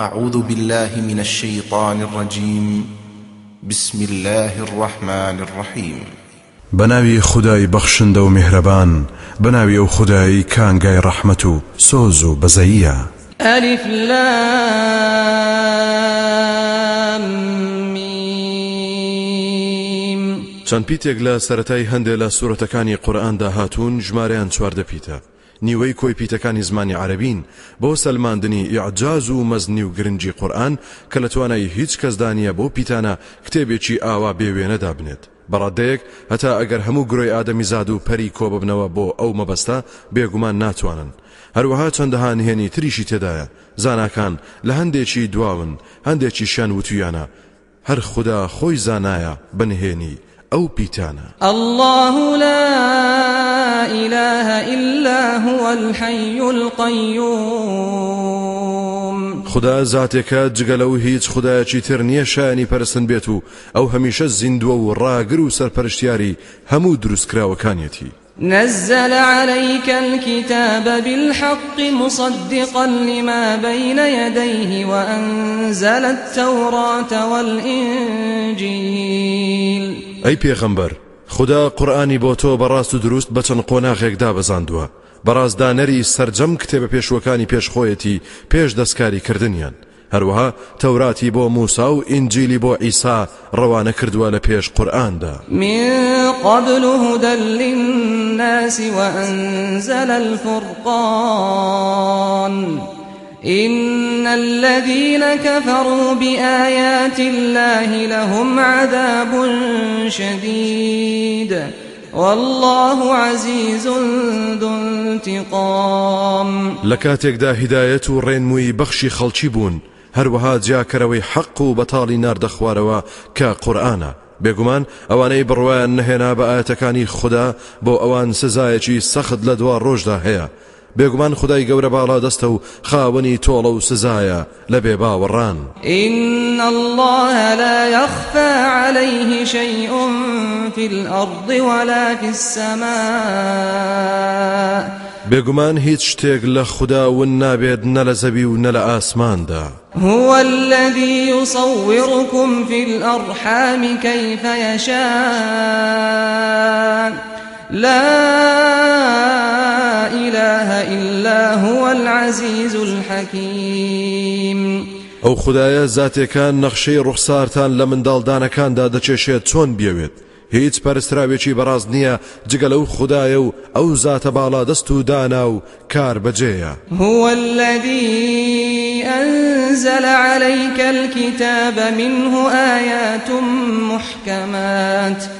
أعوذ بالله من الشيطان الرجيم. بسم الله الرحمن الرحيم. بەناوی خودای بەخشندە و میهرەبان بەناوی ئەو خودایەی کانگای ڕەحمەت و سۆز و بەزەییە ألف لام ميم. چەند پیتێک لە سەرەتای هەندێک لە سوورەتەکانی قورئاندا هاتوون ژمارەیان چواردە پیتە نیوەی کۆی پیتەکانی زمانی عەرەبین بۆ سەلماندنی ئیعجاز و مەزنی و گرنگی قورئان کە لە توانای هیچ کەسدا نییە بەو پیتانە کتێبێکی ئاوا بێوێنە دابنێت بەڕادەیەک هەتا ئەگەر هەموو گرۆی ئادەمی زاد و پەری کۆببنەوە بۆ ئەو مەبەستە بێگومان ناتوانن. هەروەها چەندەها نهێنی تریشی تێدایە. زاناکان لە هەندێکی دواون هەندێکیشیان نەوتویانە. هەر خودا خۆی زانایە بە نهێنی ئەو پیتانە الله لا إله إلا هو الحي القيوم. خدا ذاتك جگلو هیچ خدایکی تر نییە شانی پەرستن بێت و ئەو هەمیشە زیندووە و ڕاگر و سەرپەرشتیاری هەموو دروستکراوەکانیەتی نزل عليك الكتاب بالحق مصدقا لما بين يديه وأنزل التوراة والإنجيل. ئەی پێغەمبەر خدا قورآانی بۆ تۆ بەڕاست و دروست بە چەند قۆناغێکدا بەزاندووە بەڕازدانەری سرجەم کتێبە پێشوەکانی پێشخۆیەتی پێش دەستکاری کردنیان هەروەها تەوراتی بۆ موسا و ئینجیلی بۆ ئیسا ڕەوانە کردووە لە پێش قورآاندا قبل هدى للناس وأنزل الفرقان. إن الذين كفروا بآيات الله لهم عذاب شديد والله عزيز ذو انتقام لكاتێکدا هدایەت و ڕێنمووی بەخشی خەڵکی بوون هەروەها جیاکەرەوەی حەق و بەتاڵی ناردەخوارەوە کە قورآانە بێگومان ئەوانەی بڕوایان نەهێنا بە ئاەتەکانی خوددا بۆ ئەوان سزایەکی سەخت لە دوا ڕۆژدا هەیە بێگومان خدای گەورە باڵا دەستە و خاوەنی تۆڵە و سزایە لە بێ باوەڕان. إن الله لا يخفى عليه شيء في الأرض ولا في السماء. بێگومان هیچ شتێک لە خوددا ون نابێت نە لە زەوی و نە لە ئاسماندا. هو الذي يصوركم في الأرحام كيف يشاء. لا إله إلا هو العزيز الحكيم. ئەو خدایە زاتێکان نەخشەی ڕوخسارتان لە منداڵدانەکاندا دەچێشێت چۆن بیاوێت؟ هیچ پەرستراوێکی بەڕاز نییە جگە لەو خدایە و ئەو زاتە باڵا دەست و دانا و کار بەجێیە هو الذي أنزل عليك الكتاب منه آيات محكمات.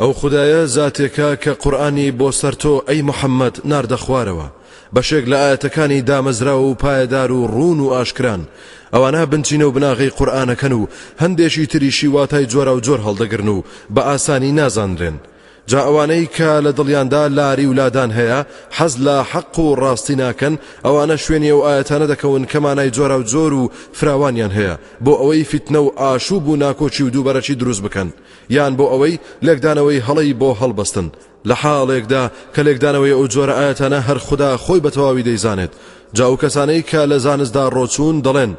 ئەو خدایە زاتێکە کە قورآانی بۆ سەرتۆ ئەی محەممەد ناردەخوارەوە. بەشێک لە ئاەتەکانی دامەزرا و پایدار و ڕون و ئاشکران. ئەوانە بنچینە و بناغی قورآانەکەن و هەندێکی تریشی واتای جۆرە و جۆر هەڵدەگرن و بە ئاسانی نازانرێن. جا ئەوانەی کە لە دڵیاندا لاری ولادان هەیە حەز لە حەق و ڕاستی ناکەن ئەوانە شوێنی ئەو ئایەتانە دەکەون کە مانای جۆرە و جۆر و فراوانیان هەیە. بۆ ئەوەی فیتنە و ئاشوب و ناکۆکی و دووبەرەی دروست بکەن. یان بۆ ئەوەی لێکدانەوەی هەڵەی بۆ هەڵبەستن. لە حاڵێکدا کە لێکدانەوەی ئەو جۆرە ئایەتانە هەر خودا خۆی بە تەواوی دەیزانێت. جا ئەو کەسانەی کە لە زانستدا ڕۆچوون دەڵێن.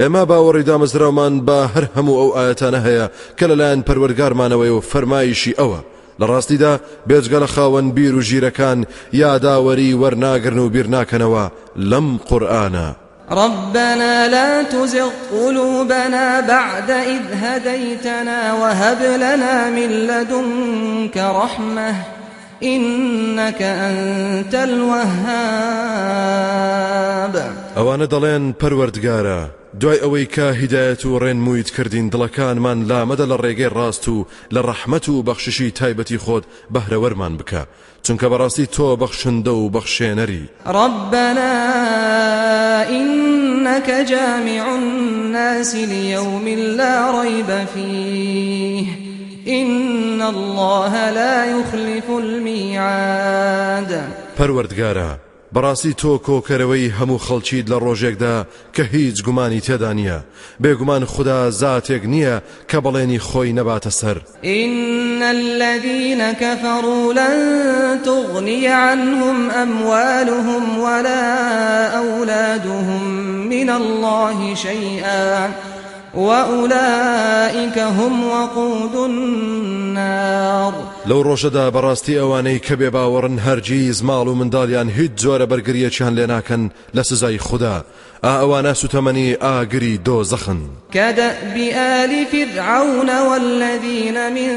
ئێمە باوەڕی دامەزراومان بە هەر هەموو ئەو ئایەتانە هەیە کە لەلایەن پەروەرگارمانەوەی و فەرمایشی ئەوە. لە ڕاستیدا بێجگە لە خاوەن بیر و ژیرەکان یاداوەری وەرناگرن و بیر ناکەنەوە لەم قورآانە. ربنا لا تزغ قلوبنا بعد إذ هديتنا وهب لنا من لدنك رحمة إنك أنت الوهاب ئەوانە دەڵێن پەروەردگارە دوای ئەوەی کە هیدایەت و ڕێنمویت کردین دڵەکانمان لامەدە لە ڕێگەی ڕاست و لە ڕەحمەت و بەخششی تایبەتی خۆت بەهرەوەرمان بکە. چونکە بەڕاستی تۆ بەخشندە و بەخشێنەری. ربنا إنك جامع الناس ليوم لا ريب فيه. إن الله لا يخلف الميعاد. پەروەردگارە بەڕاستی تۆ کۆکەرەوەی هەموو خەڵکیت لە ڕۆژێکدا کە هیچ گومانی تێدا نییە. بێگومان خدا زاتێک نییە کە بەڵێنی خۆی نەباتە سەر. إن الذين كفروا لن تغني عنهم أموالهم ولا أولادهم من الله شيئا. وأولئك هم وقود النار. لەو ڕۆژەدا بەڕاستی ئەوانەی کە بێ باوەڕن هەرگیز ماڵ و منداڵیان هیچ جۆرە بەرگریەکیان لێ ناکەن لە سزای خوددا ئا ئەوانە سوتەمەنی ئاگری دۆزەخن كدأب آل فرعون والذين من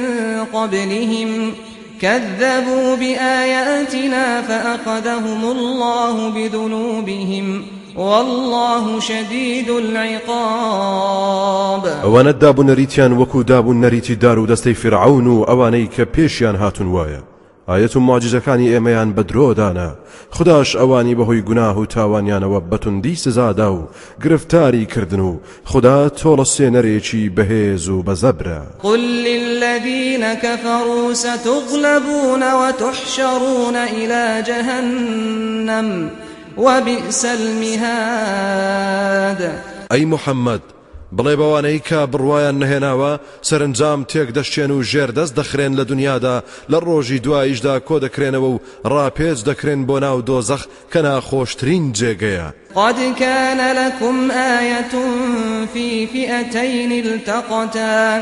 قبلهم كذبوا بآياتنا فأخذهم الله بذنوبهم. والله شديد العقاب. ئەوانە دابوو نەریتیان وەکو دابوو نەریتی دار و دەستەی فرعون و ئەوانەی کە پێشیان هاتون وایە ئاەت و ماجزەکانی ئێمەیان بە درۆدانە خداش ئەوانی بەهۆی گوناه و تاوانیانەوە بەتوندی سزادا و گرفتاری کردن و خدا تۆڵە سێنەرێکی بەهێز و بەزەبرە قل للذين كفروا ستغلبون وتحشرون إلى جهنم. وبئس المهاد. ئەی محەممەد بڵێ بەوانەی کە بڕواان نەهێناوە سەرنجام تێک دەشتێن و ژێر دەست دەخرێن لە دنیادا لە ڕۆژی دواییشدا کۆ دەکرێنەوە و ڕاپێچ دەکرێن بۆ ناو دۆزەخ کە ناخۆشترین جێگەیە. قد كان لكم آية في فئتين التقتا.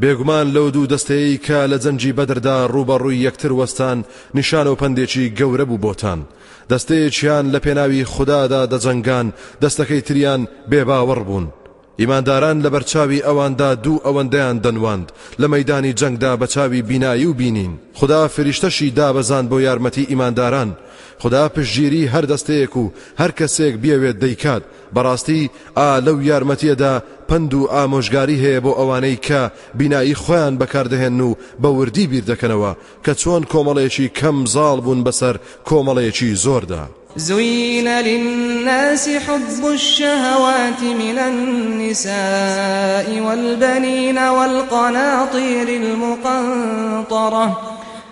بێگومان لەو دوو دەستەیە کە لە جەنجی بەدردا ڕوبەڕووی یەکتر وەستان نیشان و پندێکی گەورە بوو بۆتان. دەستەیەکیان لە پێناوی خوددادا دەجەنگان دەستەکەی تریان بێباوەڕ بوون. ئیمانداران لە بەرچاوی ئەواندا دوو ئەوەندەیان دەنواند. لە مەیدانی جەنگدا بە چاوی بینایی ئەوان بینین. خودا فریشتەشی دابەزان بۆ یارمەتی ئیمانداران. خودا پشتگیری هەر دەستەیەک و هەر کەسێک بیاوێت دەیکات بەڕاستی ئا لەو یارمەتیەدا پند و ئامۆژگاری هەیە بۆ ئەوانەی کە بینایی خۆیان بەکاردەهێن و بە وردی بیر دەکەنەوە کە چۆن کۆمەڵەیەکی کەم زاڵ بوون بەسەر کۆمەڵەیەکی زۆردا. زين للناس حب الشهوات من النساء والبنين والقناطير المقنطرة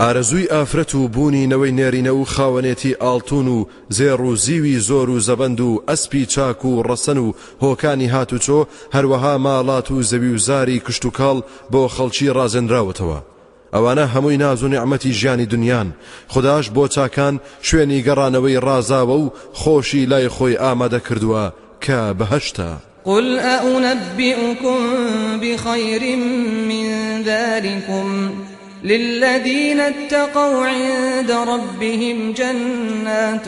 ئارەزووی ئافرەت و بوونی نەوەی نێرینە و خاوەنێتی ئاڵتون و زێڕ و زیوی زۆر و زەبند و ئەسپی چاک و ڕەسەن و هۆکانی هاتوچۆ هەروەها ماڵات و زەوی و زاری کشت و کاڵ بۆ خەڵکی ڕازێنراوەتەوە ئەوانە هەمووی ناز و نیعممەتی ژیانی دنیان. خداش بۆ چاکان شوێنی گەڕانەوەی ڕازاوە و خۆشی لای خۆی ئامادە کردووە کە بەهشتا. قل أنبئكم بخير من ذلكم؟ للذين اتقوا عند ربهم جنات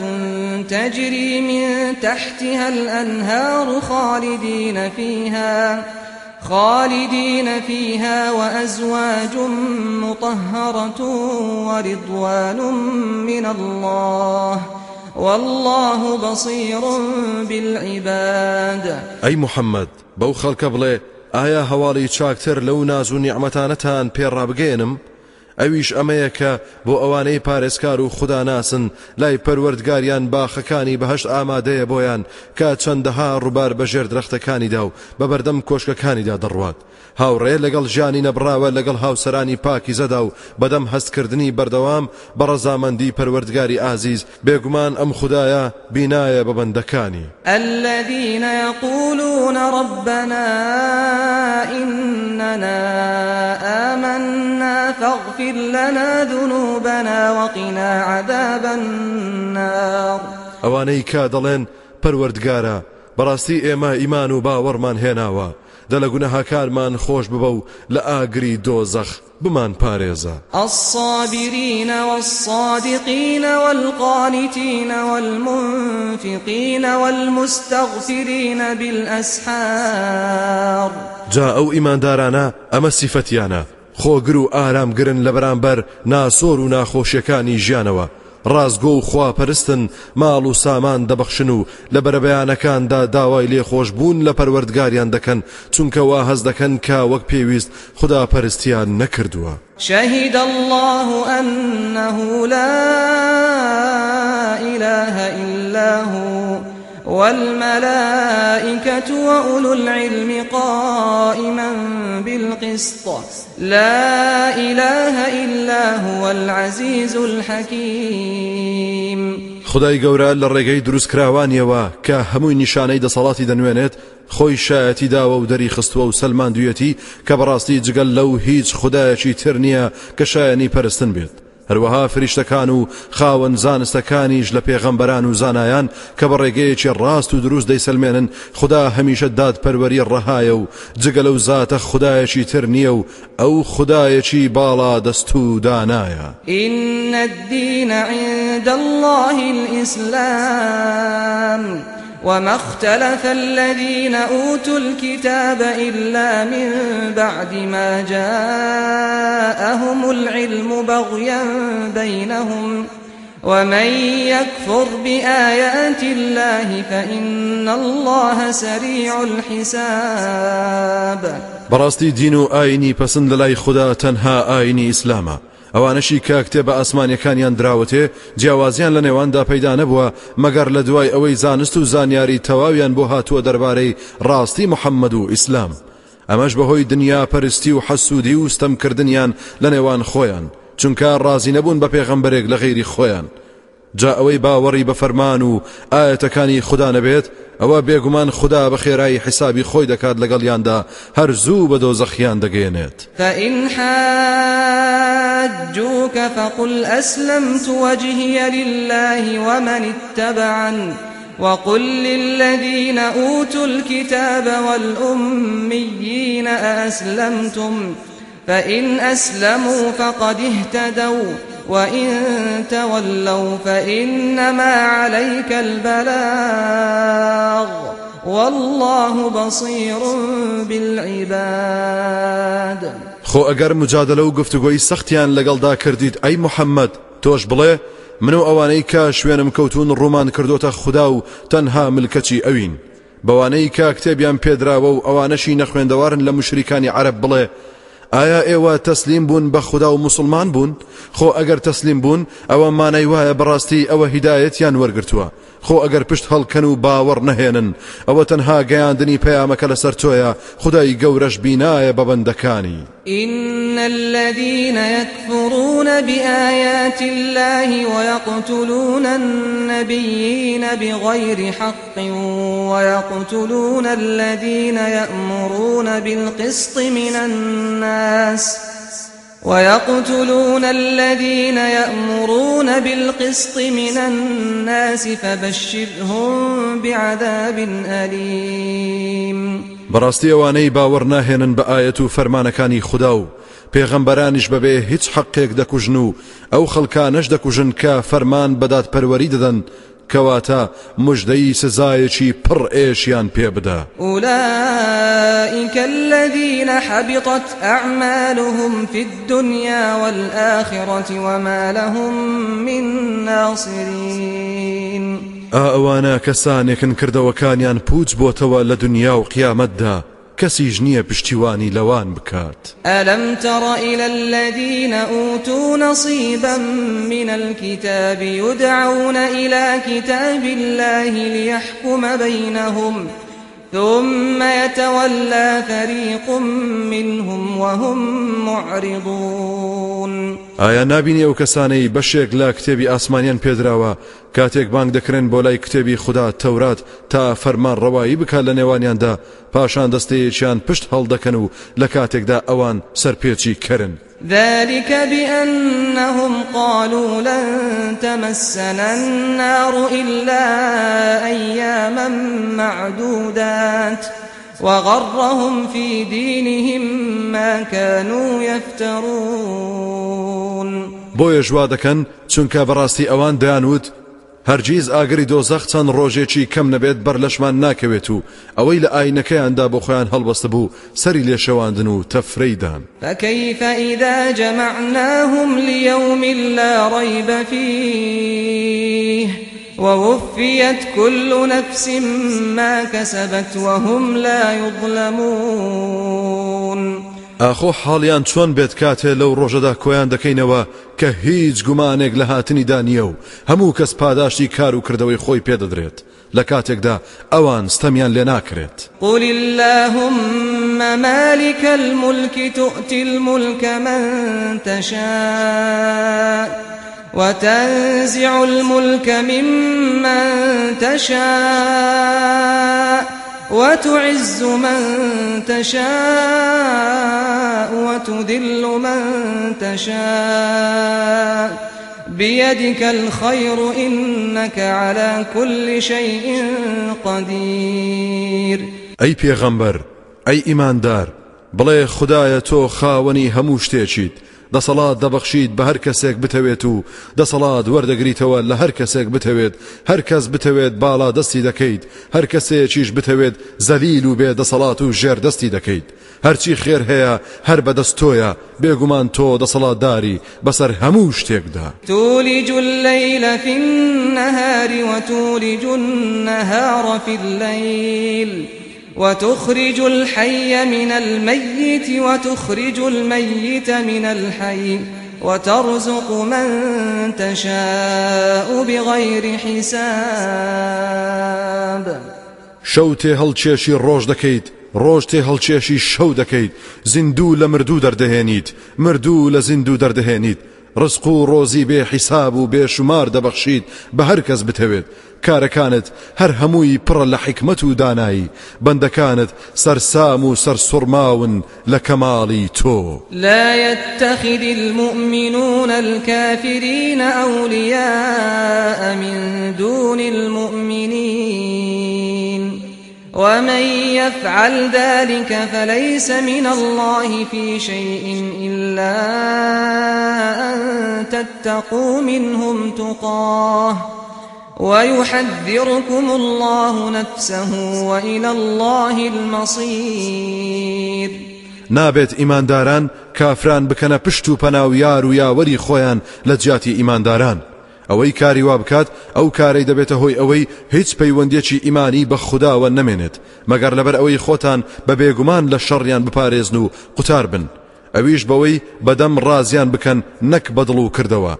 تجري من تحتها الأنهار خالدين فيها خالدين فيها وأزواج مطهرة ورضوان من الله. والله بصير بالعباد. ئەی محەممەد بەو خەڵکە بڵێ ئایا هەواڵی چاکتر لەو ناز و نیعممەتانەتان پێڕابگەێنم ئەویش ئەمەیە کە بۆ ئەوانەی پارێزکار و خوددا ناسن لای پەروەردگاریان باخەکانی بەهشت ئامادەیە بۆیان کە چەندەها ڕووبار بەژێر درەختەکانیدا و بە بەردەم کۆشکەکانیدا دەڕوات. هاوڕێ لەگەڵ ژیانی نەبراوە لەگەڵ هاوسەرانی پاکی زەدا و بەدەم هەستکردنی بەردەوام بە ڕەزامەندی پەروەردگاری ئازیز. بێگومان ئەم خدایە بینایە بە بەندەکانی. الذين يقولون ربنا إننا آمنا فاغفر لنا ذنوبنا وقنا عذاب النار. ئەوانەی کا دەڵێن پەروەردگارە بەڕاستی ئێمە ئیمان و باوەڕمان هێناوە دە لە گونەهاکارمان خۆش ببە و لە ئاگری دۆزەخ بمان پارێزە الصابرين والصادقين والقانتين والمنفقين والمستغفرين بالأسحار. جا ئەو ئیماندارانە ئەمە سیفەتیانە خۆگر و ئارامگرن لە بەرامبەر ناسۆر و ناخۆشیەکانی ژیانەوە. ڕازگۆ و خواپەرستن ماڵ و سامان دەبەخشن و لە بەرەبەیانەکاندا داوای لێخۆشببوون لە پەروەردگاریان دەکەن. چونکە وا هەز دەکەن کا وەک پێویست خدا پەرستیان نەکردووە. شهد الله أنه لا إله إلا هو. والملائكة وأولو العلم قائما بالقسط. لا إله إلا هو العزيز الحكيم. خودای گەورە لە ڕێگەی دروستکراوانیەوە کە هەمووی نیشانەی دەسەڵاتی دەنوێنێت خۆی شایەتی داوە و دەری خستووە و سلماندویەتی کە بەڕاستی جگە لەو هیچ خودایەکی تر نییە کە هەروەها فریشتەکان و خاوەن زانستەکانیش لە پێغەمبەران و زانایان کە بە ڕێگەیەکی ڕاست و دروست دەیسەلمێنن خودا هەمیشە داد پەروەری ڕەهایە و جگە لەو زاتە خدایەکی تر نییە و ئەو خدایەکی باڵا دەست و دانایە. إن الدين عند الله الإسلام. وما اختلف الذين أوتوا الكتاب إلا من بعد ما جاءهم العلم بغيا بينهم. ومن يكفر بآيات الله فإن الله سريع الحساب. بەڕاستی دین و ئاینی پەسند لە لای خودا تەنها ئاینی ئیسلامە ئەوانەشی کە کتێبە ئاسمانیەکانیان دراوەتێ جیاوازیان لە نێواندا پەیدا نەبووە مەگەر لە دوای ئەوەی زانست و زانیاری تەواویان بۆ هاتووە دەربارەی ڕاستی محەممەد و ئیسلام. ئەمەش بەهۆی دنیا پەرستی و حەسوودی و ستەمکردنیان لە نێوان خۆیان چونکە ڕازی نەبوون بە پێغەمبەرێک لە غێری خۆیان. جا ئەوەی باوەڕی بە فەرمان و ئایەتەکانی خودا نەبێت ئەوە بێگومان خدا بە خێرایی حسابی خۆی دەکات لەگەڵیاندا هەر زوو بە دۆزەخیان دەگەێنێت. فإن حاجوك فقل أسلمت وجهي لله ومن اتبعن وقل للذين أوتوا الكتاب والأميين أأسلمتم؟ فإن أسلموا فقد اهتدوا وإن تولوا فإنما عليك البلاغ والله بصير بالعباد. خۆ ئەگەر مجادلە و گفتوگۆی سەختیان لەگەڵدا کردیت ئەی محەممەد تۆش بڵێ من و ئەوانەی کە شوێنم کەوتون ڕوومان کردوتە خوددا و تەنها ملکەچی ئەوین. بەوانەی کا کتێبیان پێدراوە و ئەوانەشی نەخوێندەوارن لە عرب بڵێ ئایا ئێوە تەسلیم بوون بە خوددا و مسلمان بوون؟ خۆ ئەگەر تەسلیم بوون ئەوە مانای وایە بەڕاستی ئەوە هیدایەتیان وەرگتووە خۆ ئەگەر پشت هەڵکەن و باوەڕ نەهێنن ئەوە تەنها گەیاندنی پەیامەکە لەسەر تۆیە خدای گەورەش بینایە بە بەندەکانی إن الذين يكفرون بآيات الله ويقتلون النبيين بغير حق ويقتلون الذين يأمرون بالقسط من الناس. ويقتلون الذين يأمرون بالقسط من الناس فبشرهم بعذاب أليم. بەڕاستی ئەوانەی باوەڕ ناهێنن بە ئاەت و فەرمانەکانی خوددا و پێغەمبەرانیش بەبێ هیچ حەقێک دەکوژن و ئەو خەڵکانەش دەکوژن کە فەرمان بەدات پەروەری کەواتە مژدەی سزایەکی پڕ ئێشیان پێ بدە. أولئك الذين حبطت أعمالهم في الدنيا والآخرة وما لهم من ناصرين. ئا ئەوانە کەسانێکن کردەوەکانیان پوچ بۆتەوە لە دنیا و قیامەتدا. کەسیش نییە پشتیوانی لەوان بکات. ألم تر إلى الذين أوتوا نصيبا من الكتاب يدعون إلى كتاب الله ليحكم بينهم ثم يتولى فريق منهم وهم معرضون. ئایا نبینی ئەو کەسانەی بەشێک لە کتێبی ئاسمانیان پێدراوە؟ کاتێک بانگ دەکرێن بۆ لای کتێبی خوددا تەورات تا فەرمان ڕەوایی بکات لە نێوانیاندا پاشان دەستەیەکیان پشت هەڵدەکەن و لە کاتێکدا ئەوان سەرپێچی کردن ذلك بأنهم قالوا لن تمسنا النار إلا أياما معدودات وغرهم في دينهم ما كانوا يفترون. بۆیە ژوا دەکەن چونکە ئەوان دەیانوت هەرگیز ئاگری دۆزەخ چەند ڕۆژێکی کەم نەبێت بەر لەشمان ناکەوێت و ئەوەی لە ئاینەکەیاندا بۆ خۆیان هەڵبەستە بوو سەری لێشەواندن و تەفرەیدان. فكيف إذا جمعناهم ليوم لا ريب فيه ووفيت كل نفس ما كسبت وهم لا يظلمون ئاخۆ حاڵیان چۆن بێت کاتێ لەو ڕۆژەدا کۆیان دەکەینەوە کە هیچ گومانێک لە هاتنی دانیە و هەموو کەس پاداشتی کار و کردەوەی خۆی پێدەدرێت لە کاتێکدا ئەوان ستەمیان لێ ناکرێت. قل اللهم مالك الملك تؤتي الملك من تشاء وتنزع الملك ممن تشاء وتعز من تشاء وتذل من تشاء. بيدك الخير إنك على كل شيء قدير. ئەی پێغەمبەر ئەی ئیماندار بڵێ خدایە تۆ خاوەنی هەموو شتێکیت. دەسەڵات دەبەخشید بە هەر کەسێک بتەوێت و دەسەڵات وەردەگریتەوە لە هەر کەسێک بتەوێت هەر کەس بتەوێت باڵا دەستی دەکەیت هەر کەسەیەکیش بتەوێت زەلیل و بێ دەسەڵات و ژێر دەستی دەکەیت هەرچی خێر هەیە هەر بەدەست تۆیە بێگومان تۆ دەسەڵاتداری بەسەر هەموو شتێکدا تولج الليل في النهار وتولج النهار في الليل. وتخرج الحي من الميت وتخرج الميت من الحي وترزق من تشاء بغير حساب. شەو تێ هەڵکێشی ڕۆژ دەکەیت ڕۆژ تێ هەڵکێشی شەو دەکەیت زیندوو لە مردوو دەردەهێنیت مردوو لە ڕسق و ڕۆزی بێ حیساب و بێشمار دەبەخشید بە هەر کەس بتەوێت. کارەکانت هەر هەمووی پڕە لە و دانایی. بەندەکانت سەرسام و سەرسوڕماون لە کەماڵی لا يتخذ المؤمنون الكافرين أولياء من دون المؤمنين. ومن يفعل ذلك فليس من الله في شيء إلا أن تتقوا منهم تقاه ويحذركم الله نفسه وإلى الله المصير نابێت ئیمانداران کافران بکەنە پشت و پەناو یار و یاوەری خۆیان لە جیاتی ئیمانداران ئەوەی کاری وا بکات ئەو کارەی دەبێتە هۆی ئەوەی هیچ پەیوەندێکی ئیمانی بە خودداوە نەمێنێت مەگەر لەبەر ئەوەی خۆتان بە بێگومان لە شەڕیان بپارێزن و قوتار بن. ئەویش بەوەی بەدەم ڕازیان بکەن نەک بەدڵ و کردەوە.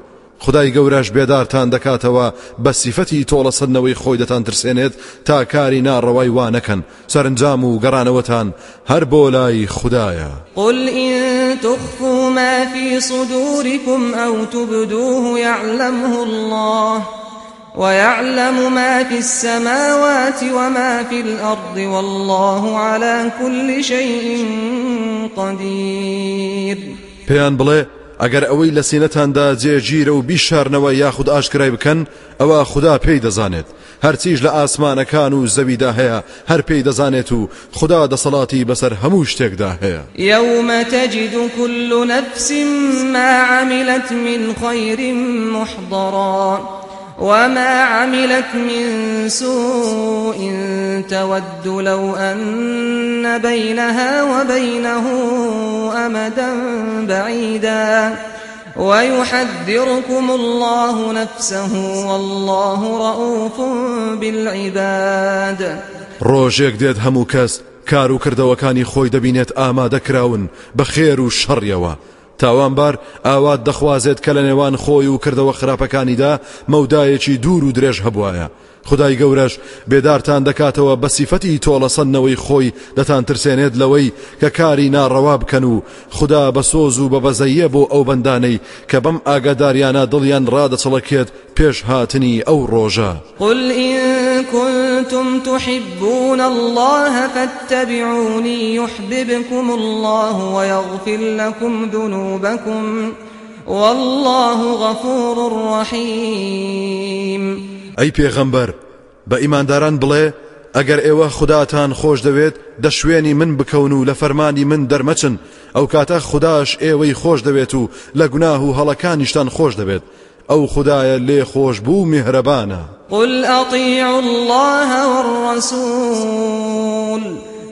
خدای گەورەش بێدارتان دەکاتەوە. بە سیفەتی تۆڵە سەدنەوەی خۆی دەتان ترسێنێت تا کاری ناڕەوای وانەکەن سەرنجام و گەڕانەوەتان هەر بۆ لای خدایە. قل إن تخفوا ما في صدوركم أو تبدوه يعلمه الله ويعلم ما في السماوات وما في الأرض والله على كل شيء قدير. پێیان بڵێ ئەگەر ئەوەی لە سینەتاندا جێگیرە و بیشارنەوە یاخود بکەن ئەوە خدا پێی دەزانێت هەرچیش لە ئاسمانەکان و زەویدا هەیە هەر پێی دەزانێت و خدا دەسەڵاتی بەسەر هەموو شتێکدا هەیە يوم تجد كل نفس ما عملت من خير محضرا. وما عملت من سوء تود لو أن بينها وبينه أمدا بعيدا ويحذركم الله نفسه والله رؤوف بالعباد ڕۆژێک دێت هەموو کەس کار و کردەوەکانی خۆی دەبینێت ئامادەکراون بە خێر تاوانبار ئاوات دەخوازێت کە لە نێوان خۆی و کردەوە خراپەکانیدا مەودایەکی دوور و درێژ هەبوایە خدای گەورەش بێدارتان دەکاتەوە بە سیفەتی تۆڵەسەنەوەی خۆی دەتان ترسێنێت لەوەی کە کاری ناڕەوا بکەن و خدا بە سۆز و بە بەزەیە بۆ ئەو بەندانەی کە بەم ئاگاداریانە دڵیان ڕادەچڵەکێت پێش هاتنی ئەو ڕۆژە. قل إن كنتم تحبون الله فاتبعوني يحببكم الله ويغفر لكم ذنوبكم والله غفور رحيم. ئەی پێغەمبەر بە ئیمانداران بڵێ ئەگەر ئێوە خوداتان خۆش دەوێت دەشوێنی من بکەون و لە فەرمانی من دەرمەچن ئەو کاتە خودداش ئێوەی خۆش دەوێت و لە گوناه و هەڵەکانیشتان خۆش دەبێت ئەو خدایە لێ خۆش بوو میهرەبانە. قل أطيعوا الله والرسول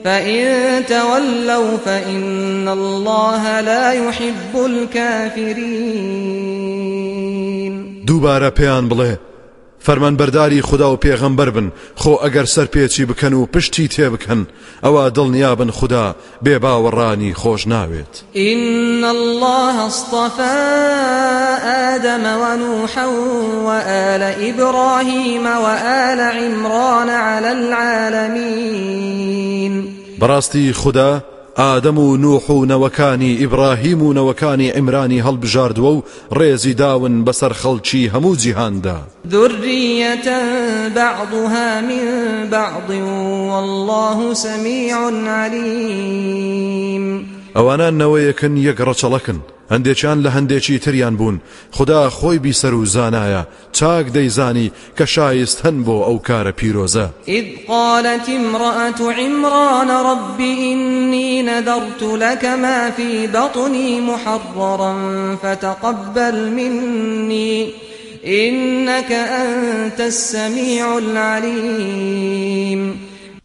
فإن تولوا فإن الله لا يحب الكافرين. دووبارە پێیان بڵێ فەرمان بەرداری خدا و پێغەمبەر بن. خۆ ئەگەر سەر پێچی بکەن و پشتی تێ بکەن ئەوە دڵنیابن خدا بێ باوەڕانی خۆش ناوێت إن الله اصطفى آدم ونوحا وآل إبراهيم وآل عمران على العالمين. بەڕاستی خدا ئادەم و نوح و نەوەکانی ئیبراهیم و نەوەکانی عیمرانی هەڵبژاردووە و ڕێزی داون بەسەر خەڵکی هەموو جیهاندا. ذرية بعضها من بعض والله سميع عليم ئەوانە نەوەیەکن یەک ڕەچەڵەکن. هەندێکیان لە هەندێکی تریان بوون. خدا خۆی بیسەر و زانایە. چاک دەیزانی کە شایست هەن بۆ ئەو کارە پیرۆزە. إذ قالت امرأة عمران رب إني نذرت لك ما في بطني محررا فتقبل مني. إنك أنت السميع العليم.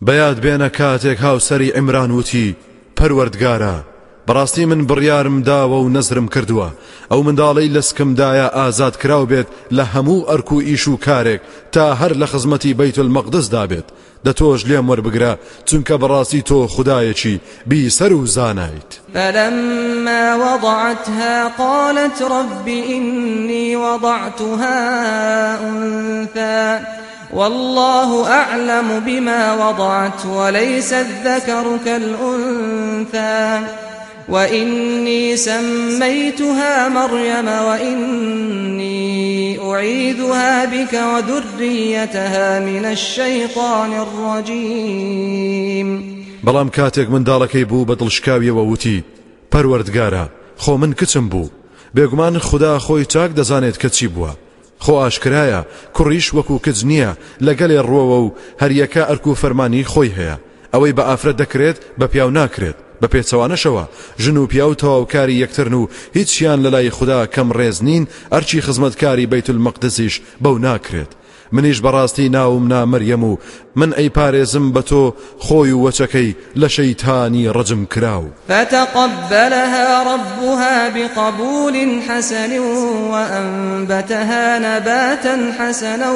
بەیاد بێنە کاتێک هاوسەری ئیمران وتی پەروەردگارە. بەڕاستی من بڕیارم داوە و نەزرم کردووە ئەو منداڵەی لە سکمدایە ئازاد کراو بێت لە هەموو ئەرک و ئیش و کارێک تا هەر لە خزمەتی بەیت المەقدس دابێت دە تۆش لێم وەربگرە چونکە بەڕاستی تۆ خدایەکی بیسەر و زانایت فلما وضعتها قالت رب إني وضعتها أنثى. والله أعلم بما وضعت وليس الذكر كالأنثى. وإني سميتها مريم وإني أعيذها بك وذريتها من الشيطان الرجيم بەڵام کاتێک منداڵەکەی بوو بە دڵشکاویەوە وتی پەروەردگارە خۆ من کچم بوو. بێگومان خدا خۆی چاک دەزانێت کە چی بووە. خۆ ئاشکرایە کوڕیش وەکو کچ نییە لەگەلێ ڕۆوە و هەریەکە ئەرک و فەرمانی خۆی هەیە. ئەوەی بە ئافرەت دەکرێت بە پیاو ناکرێت. بە پێچەوانەشەوە. ژن و پیا و تەواوکاری یەکترن و هیچیان لە لای خوددا کەم ڕێز نین ئەرچی خزمەتکاری بەیت المەقدسیش بەو ناکرێت. منیش بەڕاستی ناوم نامەریەم و من ئەی پارێزم بە تۆ خۆی و وەچەکەی لە شەیتانی ڕەجم کراو. فتقبلها ربها بقبول حسن وأنبتها نباتا حسنا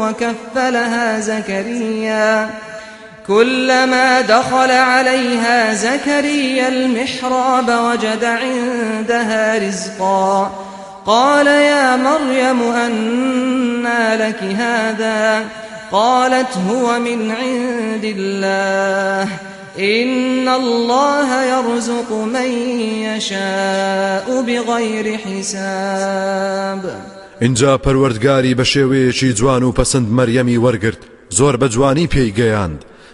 وكفلها زكريا. كلما دخل عليها زكريا المحراب وجد عندها رزقا. قال يا مريم أنى لك هذا؟ قالت هو من عند الله. إن الله يرزق من يشاء بغير حساب. اینجا پەروەردگاری بە شێوەیەکی جوان و پەسەند مەریەمی وەرگرت زۆر بە جوانی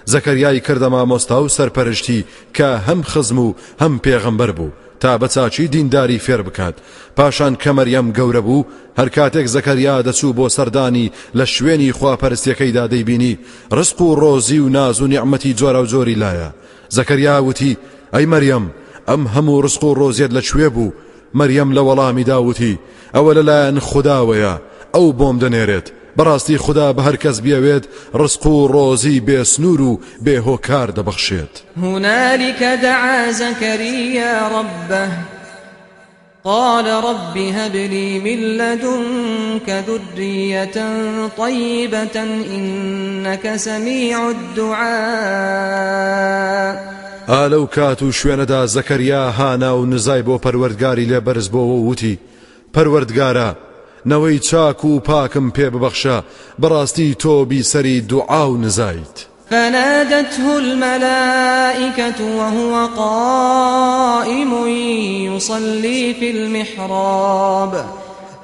زەکەریای کردە مامۆستا و سەرپەرشتی کە هەم خزم و هەم پێغەمبەر بوو. تا بەچچی دینداری فێر بکات. پاشان کەمەریەم گەورە بوو هەر کاتێک زەکەریا دەچوو بۆ سەردانی لە شوێنی خواپەرستیەکەیدا دەیبینی ڕسق و ڕۆزی و ناز و نیعممەتی جۆرە و جۆری لایە. زەکەریا وتی ئەی مەریەم ئەم هەموو ڕسق و ڕۆزیێت لەکوێ بوو. مەریەم لە وەڵامی داوتی ئەوە لەلایەن خداوەیە ئەو بۆم دەنێرێت. بەڕاستی خدا بە هەر کەس بیاوێت ڕسق و ڕۆزی بێسنوور و بێهۆکار دەبەخشێت هنالك دعا زكريا ربه قال رب هب لي من لدنك ذرية طيبة إنك سميع الدعاء. ئالەو کات و شوێنەدا زەکەریا هانا و نزای بۆ پەروەردگاری لێ بەرز بۆەوە وتی. پەروەردگارە نەوەی چاک و پاکم پێ ببەخشە بەڕاستی تۆبی سەری دوعا و فنادته الملائكة وهو قائم يصلي في المحراب.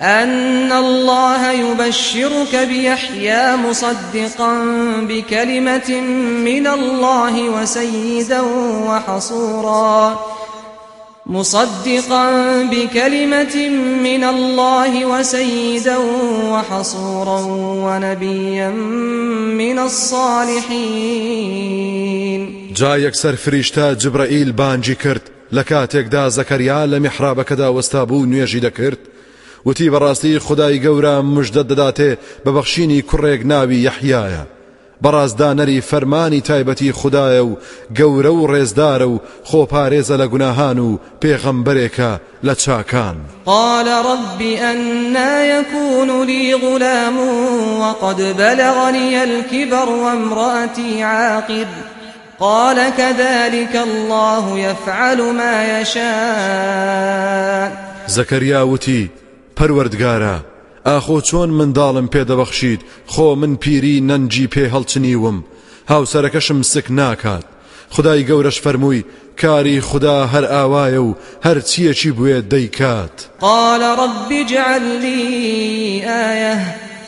أن الله يبشرك بيحيى مصدقا بكلمة من الله وسيدا وحصورا. مصدقا بكلمة من الله وسيدا وحصورا ونبيا من الصالحين. جا یەکسەر فریشتە جبرائیل بانجی کرد. لە کاتێکدا زەکەریا لە میحرابەکەدا وەستا بوو نوێژی دەکرد. وتی بەڕاستی خدای گەورە مژدە دەداتێ بەبەخشینی کوڕێک ناوی بەڕازدانەری فەرمانی تایبەتی خدایە و گەورە و ڕێزدارە و خۆپارێزە لە گوناهان و پێغەمبەرێکە لە چاکان. قال رب أنا يكون لي غلام وقد بلغني الكبر وامرأتي عاقر. قال كذلك الله يفعل ما يشاء. زەکەریا وتی پەروەردگارە ئاخۆ چۆن منداڵم پێدەبەخشید خۆ من پیری نەنجی پێ هەڵچنیوم. هاوسەرەکەشم سک ناکات. خدای گەورەش فەرمووی کاری خدا هەر ئاوایە و هەر چیەکی بوێ دەیکات. قال رب اجعل لي آية.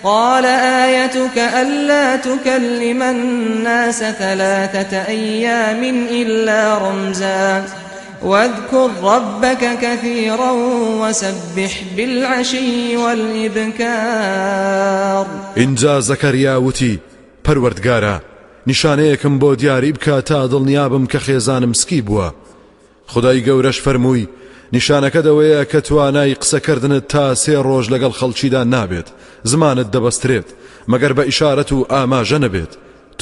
قال آيتك ألا تكلم الناس ثلاثة أيام إلا رمزا. واذكر ربك كثيرا وسبح بالعشي والإبكار. اینجا زەکەریا وتی پەروەردگارە نیشانەیەکم بۆ دیاری بکە تا دڵنیابم کە خێزانم سکی بووە. خدای گەورەش فەرمووی نیشانەکە دەوەیە کە توانای قسەکردنت تا سێ ڕۆژ لەگەڵ خەڵکیدا نابێت زمانت دەبەسترێت مەگەر بە ئیشارەت و ئاماژە نەبێت.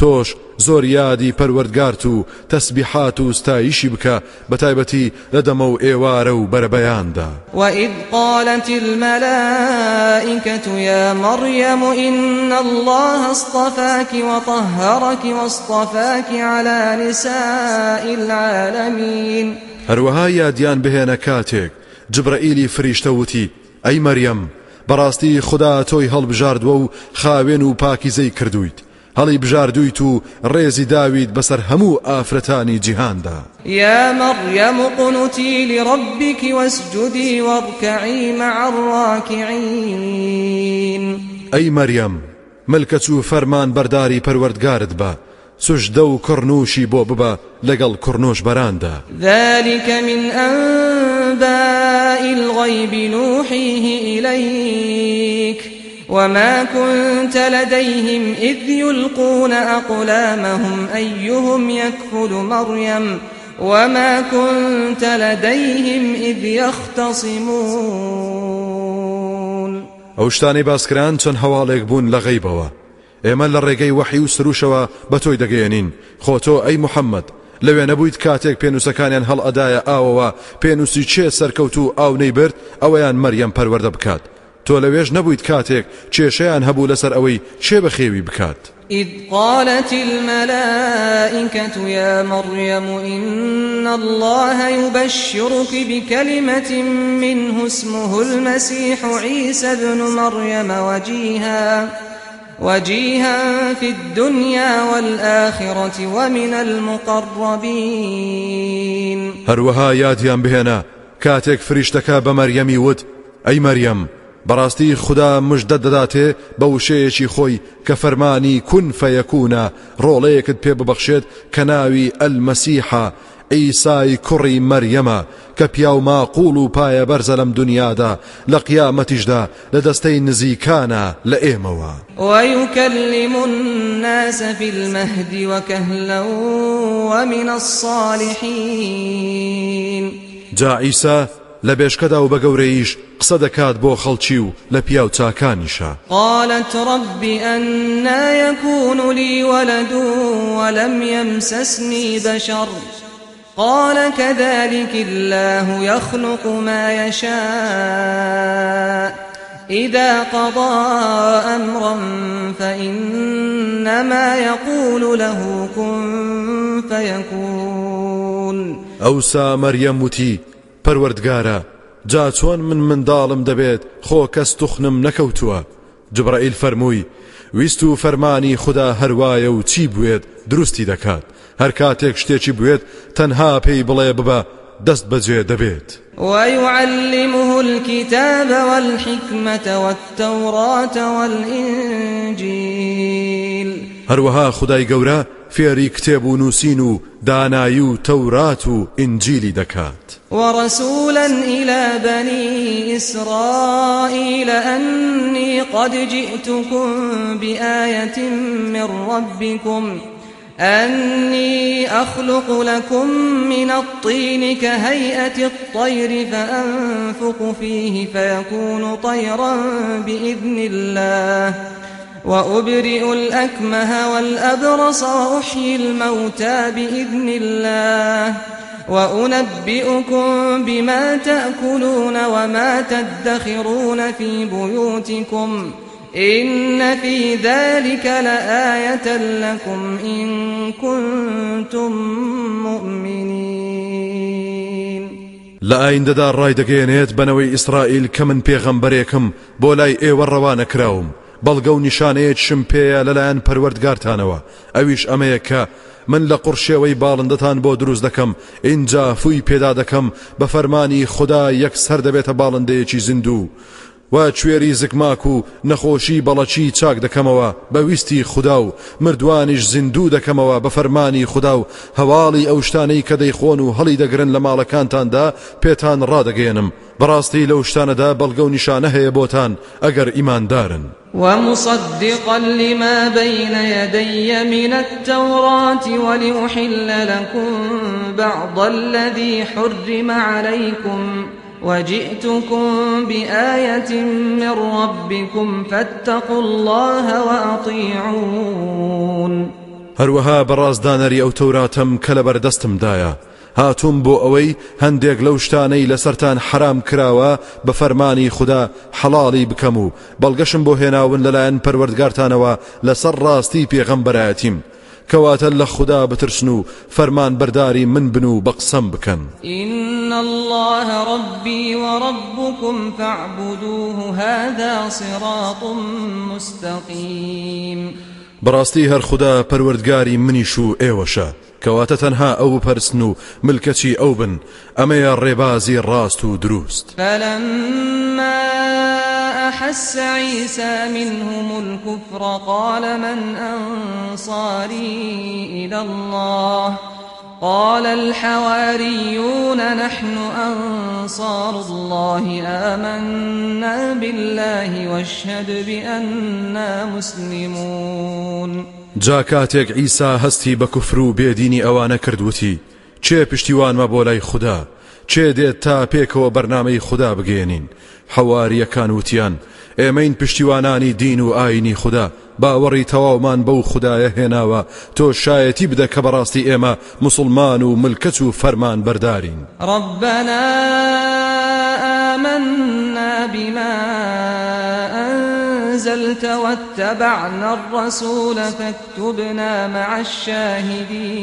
تۆش زۆر یادی پەروەردگارت و تەسبیحات و ستایشی بکە بە تایبەتی لە دەمە و ئێوارە و بەرەبەیاندا. وإذ قالت الملائكة يا مريم إن الله اصطفاك وطهرك واصطفاك على نساء العالمين. هەروەها یادیان بهێنە کاتێک جبرائیلی فریشتەوتی ئەی مەریەم بەڕاستی خدا تۆی هەڵبژاردووە و خاوێن و پاکیزەی کردویت هەڵی بژاردوویت و ڕێزی داوید بەسەر هەموو ئافرەتانی جیهاندا. يا مريم اقنتي لربك واسجدي واركعي مع الراكعين. ئەی مەریەم ملکەچ و فەرمان بەرداری پەروەردگارت بە سوشدە و کڕنوشی بۆ ببە لەگەڵ بەراندا. من أنباء الغيب نوحيه إليك. وما كنت لديهم إذ يلقون أقلامهم أيهم يكفل مريم وما كنت لديهم إذ يختصمون ئەو شتانەی باسکران چەند هەواڵێک بوون لە غەیبەوە. ئێمە لە ڕێگەی وەحی و سروشەوە بە تۆی دەگەێنین خۆتۆ ئەی محەممەد لەوێ نەبوویت کاتێک پێنووسەکانیان هەڵ ئەدایە ئاوەوە. پێنووسی چێ سەرکەوت و ئاو نەیبرد ئەوەیان مەریەم تۆ لەوێش نەبوویت کاتێک کێشەیان هەبوو لەسەر ئەوەی چێ بەخێوی بکات؟ إذ قالت الملائكة يا مريم إن الله يبشرك بكلمة منه اسمه المسيح عيسى ابن مريم وجيها وجيها في الدنيا والآخرة ومن المقربين. هەروەها یادیان بهێنە کاتێک فریشتەکە بە مەریەمی وت ئەی مەریەم بەڕاستی خدا مژدە دەداتێ بە وشەیەکی خۆی کە فەرمانی کون فەیەکوونە ڕۆڵەیەکت پێ ببەخشێت کە ناوی ئەلمەسیحە ئیسای کوڕی مەریەمە کە پیا و ماقول و پایە بەرزە لەم دنیادا لە قیامەتیشدا لە دەستەی نزیکانە لە ئێمەوە ويكلم الناس في المهد وكهلا ومن الصالحين. جا ئیسا لە بێشکەدا و بە گەورەیش قسە دەکات بۆ خەڵکی و لە پیا و چاکانیشە. قالت رب أنا يكون لي ولد ولم يمسسني بشر. قال كذلك الله يخلق ما يشاء. إذا قضى أمرا فإنما يقول له كن فيكون. ئەوسا مەریەم وتی پەروەردگارە. جا چۆن من منداڵم دەبێت خۆ کەس توخنم نەکەوتووە. جبرائیل فەرمووی ویست و فەرمانی خدا هەروایە و چی بوێت دروستی دەکات. هەر کاتێک شتێکی بوێت تەنها پێی بڵێ ببە دەست بەجێ دەبێت. ويعلمه الكتاب والحكمة والتوراة والإنجيل هەروەها خدای گەورە فێری کتێب و نووسین و دانایی و تەورات و ورسولا إلى بني إسرائيل أني قد جئتكم بآية من ربكم أني أخلق لكم من الطين كهيئة الطير فأنفق فيه فيكون طيرا بإذن الله وأبرئ الأكمه والأبرص وأحيي الموتى بإذن الله. وأنبئكم بما تأكلون وما تدخرون في بيوتكم. إن في ذلك لآية لكم إن كنتم مؤمنين. لە ئایندەدا ڕای دەگەێنێت بنەوەی ئیسرائیل کە من پێغەمبەرێکم بۆ لای ئێوە بەڵگە و نیشانەیەکشم پێەیە لەلایەن پەروەردگارتانەوە. ئەویش ئەمەیە کە من لە قڕشێوەی باڵندەتان بۆ دروست دەکەم. اینجا فووی پێدا دەکەم. بە فەرمانی خدا یەکسەر دەبێتە باڵندەیەکی زیندوو. و کوێری زگماک و نەخۆشی بەڵەچی چاک دەکەمەوە بەویستی خدا و مردوانیش زیندوو دەکەمەوە بە فەرمانی خدا و هەواڵی ئەو شتانەی کە دەیخۆن و هەڵی دەگرن لە ماڵەکانتاندا پێتان ڕادەگەێنم. بەڕاستی لەو شتانەدا بەڵگە و نیشانە هەیە بۆتان ئەگەر ئیماندارن. ومصدقا لما بين يدي من التوراة ولأحل لكم بعض الذي حرم عليكم. وجئتكم بآية من ربكم فاتقوا الله وأطيعون هەروەها بەڕازدانەری ئەو تەوراتم کە لە بەردەستمدایە هاتووم بۆ ئەوەی هەندێک لەو شتانەی لەسەران حرام کراوە بە فەرمانی خوددا حەڵاڵی بکەم و بەڵگەشم بۆ هێناون لەلایەن پەروەردگارتانەوە لەسەر ڕاستی پێغەمبەرایەتیم. کەواتە لە خوددا بترسن و فەرمان بەرداری من بن و بەقسەم بکەن إن الله ربي وربكم فاعبدوه هذا صراط مستقيم. بەڕاستی هەر خوددا پەروەردگاری منیش و ئێوەشە کەواتە تەنها ئەو پەرسن و ملکەچی ئەو بن. ئەمەیە ڕێبازی ڕاست و دروست. فلما أحس عيسى منهم الكفر قال من أنصاري إلى الله؟ قال الحواريون نحن أنصار الله آمنا بالله واشهد بأننا مسلمون. جا کاتێک ئیسا هەستی بە کوفر و بێدینی ئەوانە کردوتی چێ پشتیوانمە بۆ لای خوددا؟ چێ دێت تا پێکەوە بەرنمەی خوددا بگەێنین؟ حەواریەکان وتیان. ئێمەین پشتیوانانی دین و ئاینی خوددا باوەڕی تەواومان بەو خدایە هێناوە. تۆ شایەتی بدە کە بەڕاستی ئێمە مسلمان و ملکەت و فەرمان بەردارین. ربنا آمنا بما أنزلت واتبعنا الرسول فاكتبنا مع الشاهدين.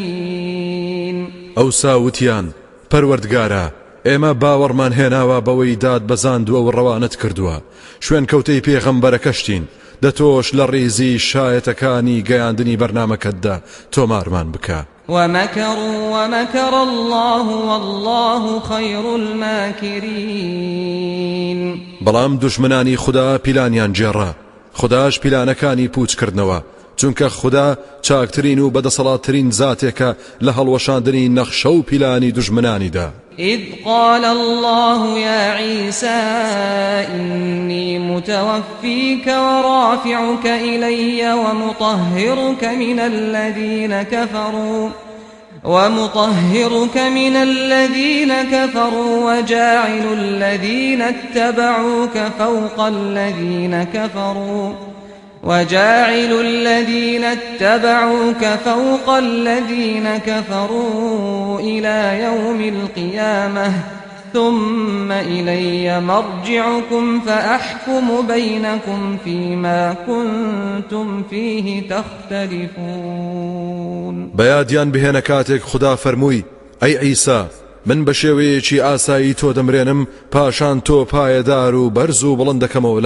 ئەو ساوتیان پەروەردگارە. ئێمە باوەڕمان هێناوە بەوەی داد بەزاندووە و ڕەوانت کردووە. شوێن کەوتەی پێغەمبەرەکەشتین دەتۆش لە ڕێزی شایەتەکانی گەیاندنی بەرنمەکەتدا تۆمارمان بکە. ومكروا ومكر الله والله خير الماكرين. بەڵام دوشمنانی خوددا پیلانیان جێڕا خداش پیلانەکانی پوچکردنەوە. چونکە خوددا چاکترین و بەدەسەڵاتترین زاتێکە لە هەڵوەشاندنی نەخشە و پیلانی دژمنانیدا إذ قال الله يا عيسى إني متوفيك ورافعك إلي ومطهرك من الذين كفروا ومطهرك من الذين كفروا وجاعل الذين اتبعوك فوق الذين كفروا. وجاعل الذين اتبعوك فوق الذين كفروا إلى يوم القيامة ثم إلي مرجعكم فأحكم بينكم فيما كنتم فيه تختلفون. بەیادیان بهێنە کاتێک خدا فەرمووی ئەی ئەیسا من بە شێوەیەکی ئاسایی تۆ دەمرێنم پاشان تۆ پایەدار و بەرز و بڵندەکەمەوە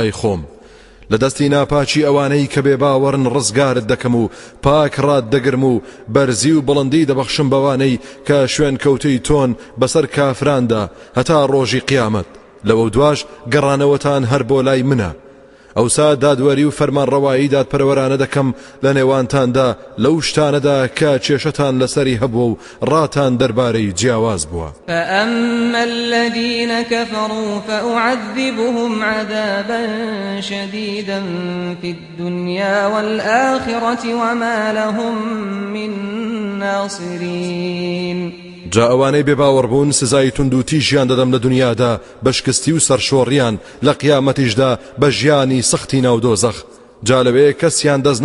لە دەستی ناپاچی ئەوانەی کە بێ باوەڕن ڕزگارت دەکەم و پاک ڕات دەگرم و بەرزی و بڵندی دەبەخشم بەوانەی کە شوێن کەوتەی تۆن بەسەر کافراندا هەتا ڕۆژی قیامەت. لەوە دواش گەڕانەوەتان هەر بۆ لای منە. ئەوسا دادوەری و فەرمان ڕەوایی دادپەرەوەرانە دەکەم لە نێوانتاندا لەو شتانەدا کە کێشەتان لەسەری هەبووە و ڕاتان دەربارەی جیاواز بووە. فأما الذين كفروا فأعذبهم عذابا شديدا في الدنيا والآخرة وما لهم من ناصرين جا ئەوانەی بێباوەڕبوون سزای تونند و تیژیان دەدەم لە دنیادا بەشکستی و سەرشۆڕیان لە قیامەتیشدا بە ژیانی سەختی ناودۆزەخ. جا لەوێ کەسیان دەست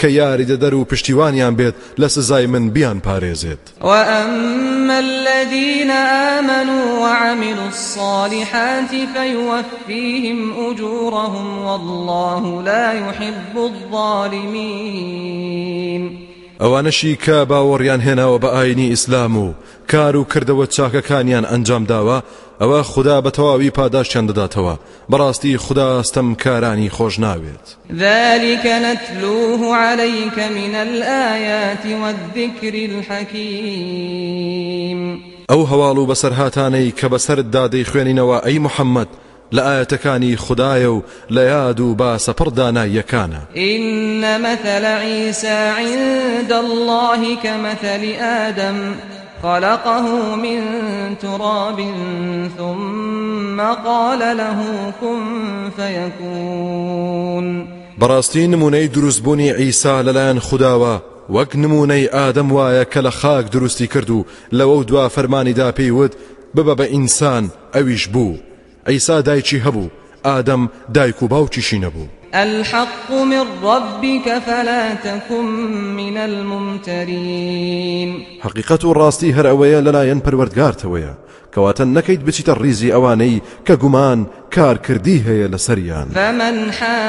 کە یاری دەدەر و پشتیوانیان بێت لە سزای من بیان پارێزێت. وأما الذين آمنوا وعملوا الصالحات فيوفيهم أجورهم والله لا يحب الظالمين. ئەوانەشی کە باوەڕیان هێناوە بە ئاینی ئیسلام و کار و کردەوە چاکەکانیان ئەنجام داوە ئەوە خدا بە تەواوی پاداشیان دەداتەوە. بەڕاستی خدا ئەستەم کارانی خۆش ناوێت. ذلك نتلوه عليك من الآيات والذكر الحكيم. ئەو هەواڵ و بەسەرهاتانەی کە بەسەردا دەیخوێنینەوە ئەی محەممەد لە ئاەتەکانی خدایە و لە یاد و باسە پڕداناییەکانە إن مثل عيسى عند الله كمثل آدم خلقه من تراب ثم قال له كن فيكون. بەڕاستی نمونەی دروستبوونی ئیسا لەلایەن خداوە وەک نمونەی ئادەم وایە کە لە خاک دروستی کرد و لەوە دوا فەرمانیدا پێیوت ببە بە ئینسان ئەویش بوو ئەیسا دایکی هەبوو ئادەم دایک و باوکیشی نەبوو الحق من ربك فلا تكن من الممترين. حقیقت و ڕاستی هەر ئەوەیە لەلایەن پەروەردگارتەوەیە کەواتە نەکەیت بچیتە ڕیزی ئەوانەی کە گومان کارکردی هەیە لە سەریان فمن حاجك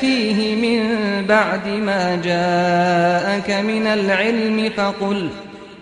فيه من بعد ما جاءك من العلم فقل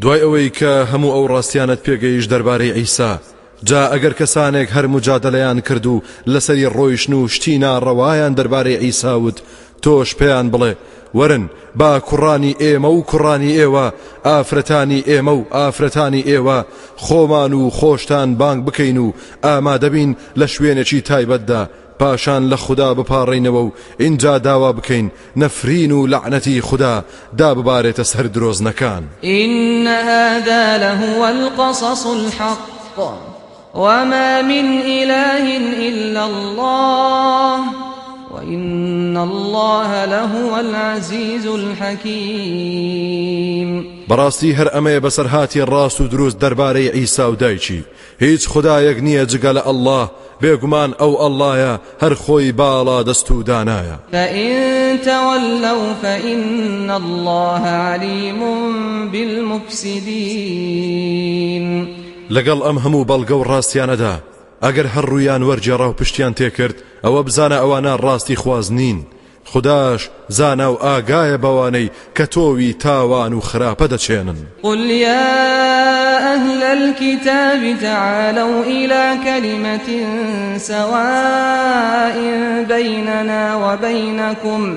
دوای ئەوەی کە هەموو ئەو ڕاستیانت پێگەیشت دەربارەی عیسا جا ئەگەر کەسانێک هەر مجادلەیان کرد و لەسەری ڕۆیشن و شتی ناڕەوایان دەربارەی عیسا وت تۆش پێیان بڵێ. وەرن با کوڕانی ئێمە و کوڕانی ئێوە ئافرەتانی ئێمە و ئافرەتانی ئێوە. خۆمان و خۆتان بانگ بکەین و ئامادەبین لە شوێنێکی تایبەتدا. پاشان لە خودا بپاڕینەوە و ئینجا داوا بکەین. نەفرین و لعنەتی خوددا دا ببارێتە سەر درۆزنەکان. إن هذا لهو القصص الحق. وما من إله إلا الله. وإن الله لهو العزيز الحكيم. بەڕاستی هەر ئەمەیە بەسەرهاتی ڕاست و دروست دەربارەی ئیسا و دایکی هیچ خدایەک نییە جگە لە ئەلله بێگومان ئەو ئەللایە هەر خۆی باڵا دەست و دانایە فإن تولوا فإن الله عليم بالمفسدين. لەگەڵ ئەم هەموو بەڵگە و ڕاستیانەدا ئەگەر هەڕوویان وەرجێڕا و پشتیان تێکرد ئەوە بزانە ئەوانە ڕاستی خواز نین خداش زانا و ئاگایە بەوانەی کە تۆوی تاوان و خراپە دەچێنن. قل يا أهل الكتاب تعالوا إلى كلمة سواء بيننا وبينكم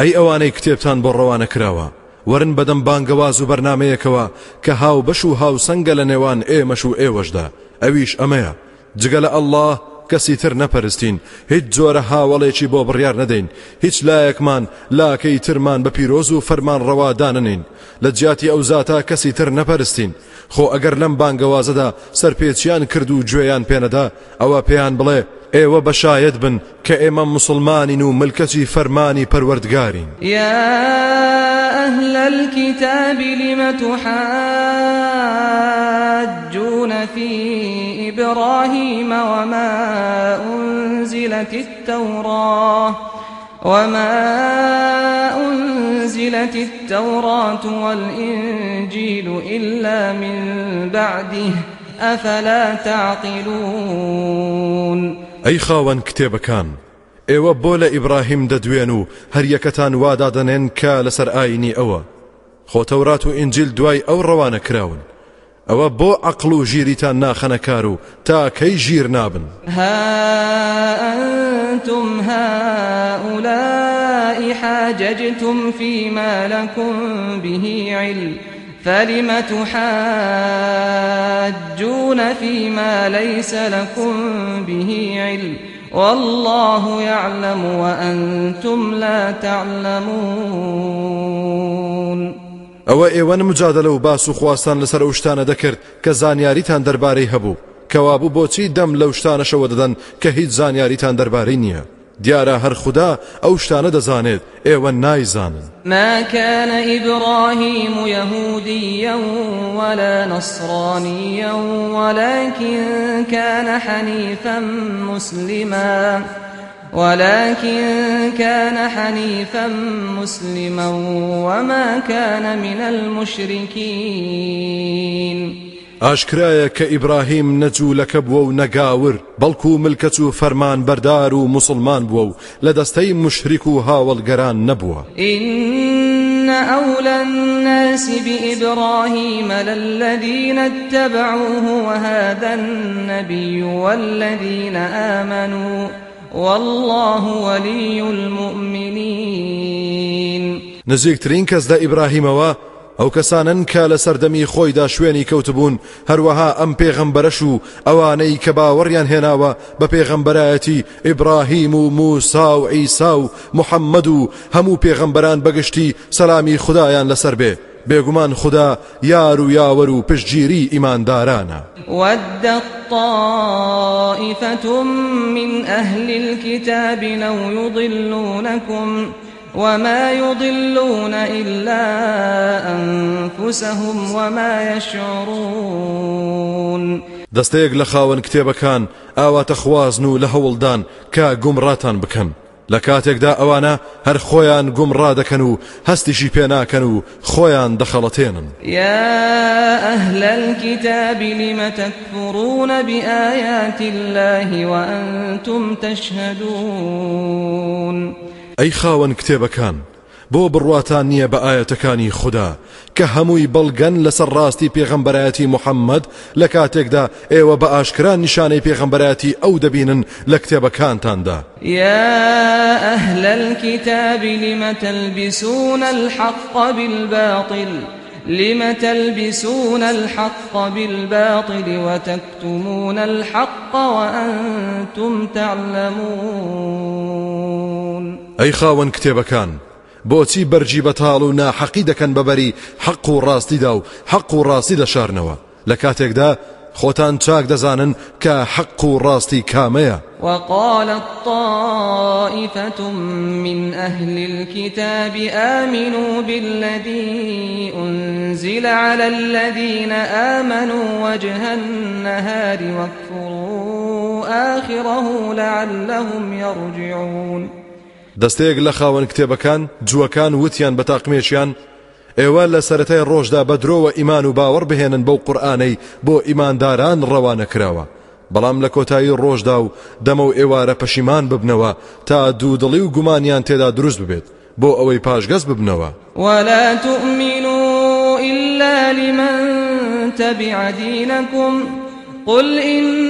ئەی ئەوانەی کتێبتان بۆ ڕەوانە کراوە. وەرن بەدەم بانگەواز و بەرنامەیەکەوە کە هاو بەش و هاو سەنگە لە نێوان ئێمەش و ئێوەشدا. ئەویش ئەمەیە. جگە لە ئەڵڵا کەسی تر نەپەرستین. هیچ جۆرە هاوەڵێکی بۆ بڕیار نەدەین. هیچ لایەکمان لاکەی ترمان بە پیرۆز و فەرمان ڕەوا دانەنێین لە جیاتی ئەو زاتە کەسی تر نەپەرستین. خۆ ئەگەر لەم بانگەوازەدا سەرپێچیان کرد و گوێیان پێنەدا ئەوە پێیان بڵێ ئێوە بەشایەت بن کە ئێمە مسلمانین و ملکەتی فەرمانی پەروەردگارین يا أهل الكتاب لم تحاجون في إبراهيم وما أنزلت التوراة وما أنزلت التوراة والإنجيل إلا من بعده أفلا تعقلون ئەی خاوەن کتێبەکان ئێوە بۆ لە ئیبراهیم دەدوێن و هەریەکەتان وادادەنێن کە لەسەر ئاینی ئەوە خۆتەورات و ئینجیل دوای ئەو ڕەوانە کراون ئەوە بۆ عقل و ژیریتان ناخەنەکار و تا کەی ژیر نابن. ها أنتم هؤلاء حاججتم فيما لكم به علم. فلم تحاجون فيما ليس لكم به علم والله يعلم وأنتم لا تعلمون. ئەوە ئێوە مجادلە و باس و خواستان لەسەر ئەو شتانە دەکرد کە زانیاریتان دەربارەی هەبوو کەوابوو بۆچی دەم لەو شتانەشەوە دەدەن کە هیچ زانیاریتان دەربارەی دیارە هەر خوددا ئەو شتانە دەزانێت ئێوە ما كان إبراهيم يهوديا ولا نصرانيا ولكن كان حنيفا مسلما. ولكن كان حنيفا مسلما وما كان من المشركين. ئاشکرایە کە ئیبراهیم نەجوولەکە بووە و نەگاور بەڵکو ملکەت و فەرمان بەردار و مسلمان بووە و لە دەستەی مشریک و هاوڵگەران نەبووە أولى الناس بإبراهيم للذين اتبعوه وهذا النبي والذين آمنوا والله ولي المؤمنين. نزیکترین کەس دا ئیبراهیمەوە ئەو کەسانن کە لە سەردەمی خۆیدا شوێنی کەوتبوون هەروەها ئەم پێغەمبەرەش و ئەوانەی کە باوەڕیان هێناوە بە پێغەمبەرایەتی ئیبراهیم و موسا و ئیسا و محەممەد و هەموو پێغەمبەران بەگشتی سەلامی خدایان لەسەر بێ. بێگومان خدا یار و یاوەر و پشتگیری ئیماندارانە. ود طائفة من أهل الكتاب لو يضلونكم وما يضلون إلا أنفسهم وما يشعرون. دەستەیەک لە خاوەن کتێبەکان ئاواتە خوازن و لە هەوڵدان کە گومڕاتان بکەن لە کاتێکدا ئەوانە هەر خۆیان گومڕا دەکەن و هەستیشی پێناکەن و خۆیان دەخەڵەتێنن يا أهل الكتاب لم تكفرون بآيات الله وأنتم تشهدون؟ ئەی خاوەن کتێبەکان بۆ بڕواتان نییە بە ئاەتەکانی خوددا کە هەمووی بەڵگەن لەسەر ڕاستی پێغەمبەرایەتی محەممەد لە کاتێکدا ئێوە بە ئاشکران نیشانەی پێغەمبەرایەتی ئەو دەبینن لە کتێبەکانتاندا يا أهل الكتاب لم تلبسون الحق بالباطل؟ لم تلبسون الحق بالباطل وتكتمون الحق وأنتم تعلمون؟ ئەی خاوەن کتێبەکان بۆچی بەرجی بەتاڵ و ناحەقی دەکەن بەبەری حەق و ڕاستیدا و حەق و ڕاستی دەشارنەوە لە کاتێکدا خۆتان چاک دەزانن کە حەق و ڕاستی کامەیە وقالت طائفة من أهل الكتاب آمنوا بالذي أنزل على الذين آمنوا وجه النهار واكفروا آخره لعلهم يرجعون. دەستەیەک لە خاوەن کتێبەکان جووەکان وتیان بە تاقمێکیان ئێوە لە سەتای ڕۆژدا بە درۆوە ئیمان و باوەڕ بهێنن بەو قورآانەی بۆ ئیمانداران ڕەوانە کراوە. بەڵام لە کۆتایی ڕۆژدا و دەمە و ئێوارە پەشیمان ببنەوە تا دوودڵی و گومانیان تێدا دروست ببێت. بۆ ئەوەی پاشگەز ببنەوە. ولا تؤمنوا إلا لمن تبع دينكم قل إن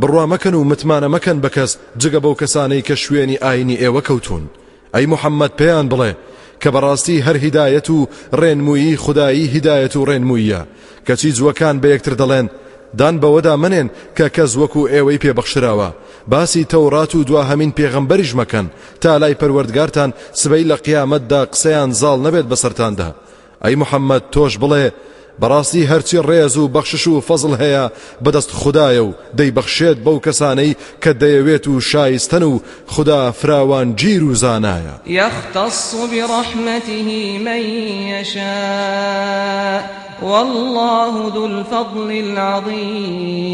بڕوا مەکەن و متمانە مەکەن بەکەس جگە بەو کەسانەی کە شوێنی ئاینی ئێوە کەوتون ئەی محەممەد پێیان بڵێ کە بەڕاستی هەر هیدایەت و ڕێنمویی خدایی هیدایەت و ڕێنمویە کەچی جووەکان بە یەکتر دەڵێن دان بەوەدا منێن کە کەس وەکو ئێوەی پێبەخشراوە. باسی تەورات و دوا هەمین پێغەمبەریش مەکەن تا لای پەروەردگارتان سبەی لە قیامەتدا قسەیان زاڵ نەبێت بەسەرتاندا. ئەی محەممەد تۆش بڵێ بەڕاستی هەرچی ڕێز و بەخشش و فەزل هەیە بەدەست خدایە و دەیبەخشێت بەو کەسانەی کە دەیەوێت و شایستن و خدا فراوان گیر و زانایە. يختص برحمته من يشاء والله ذو الفضل العظيم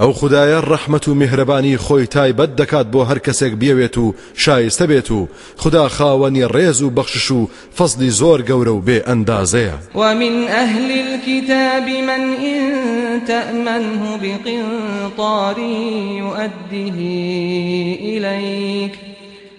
ئەو خدایە ڕەحمت و میهرەبانی خۆی تایبەت دەکات بۆ هەر کەسێک بیاوێت و شایستە بێت و خدا خاوەنی ڕێز و بەخشش و فەزلی زۆر گەورە و بێ ئەندازەیە ومن أهل الكتاب من إن تأمنه بقنطار يؤده إليك.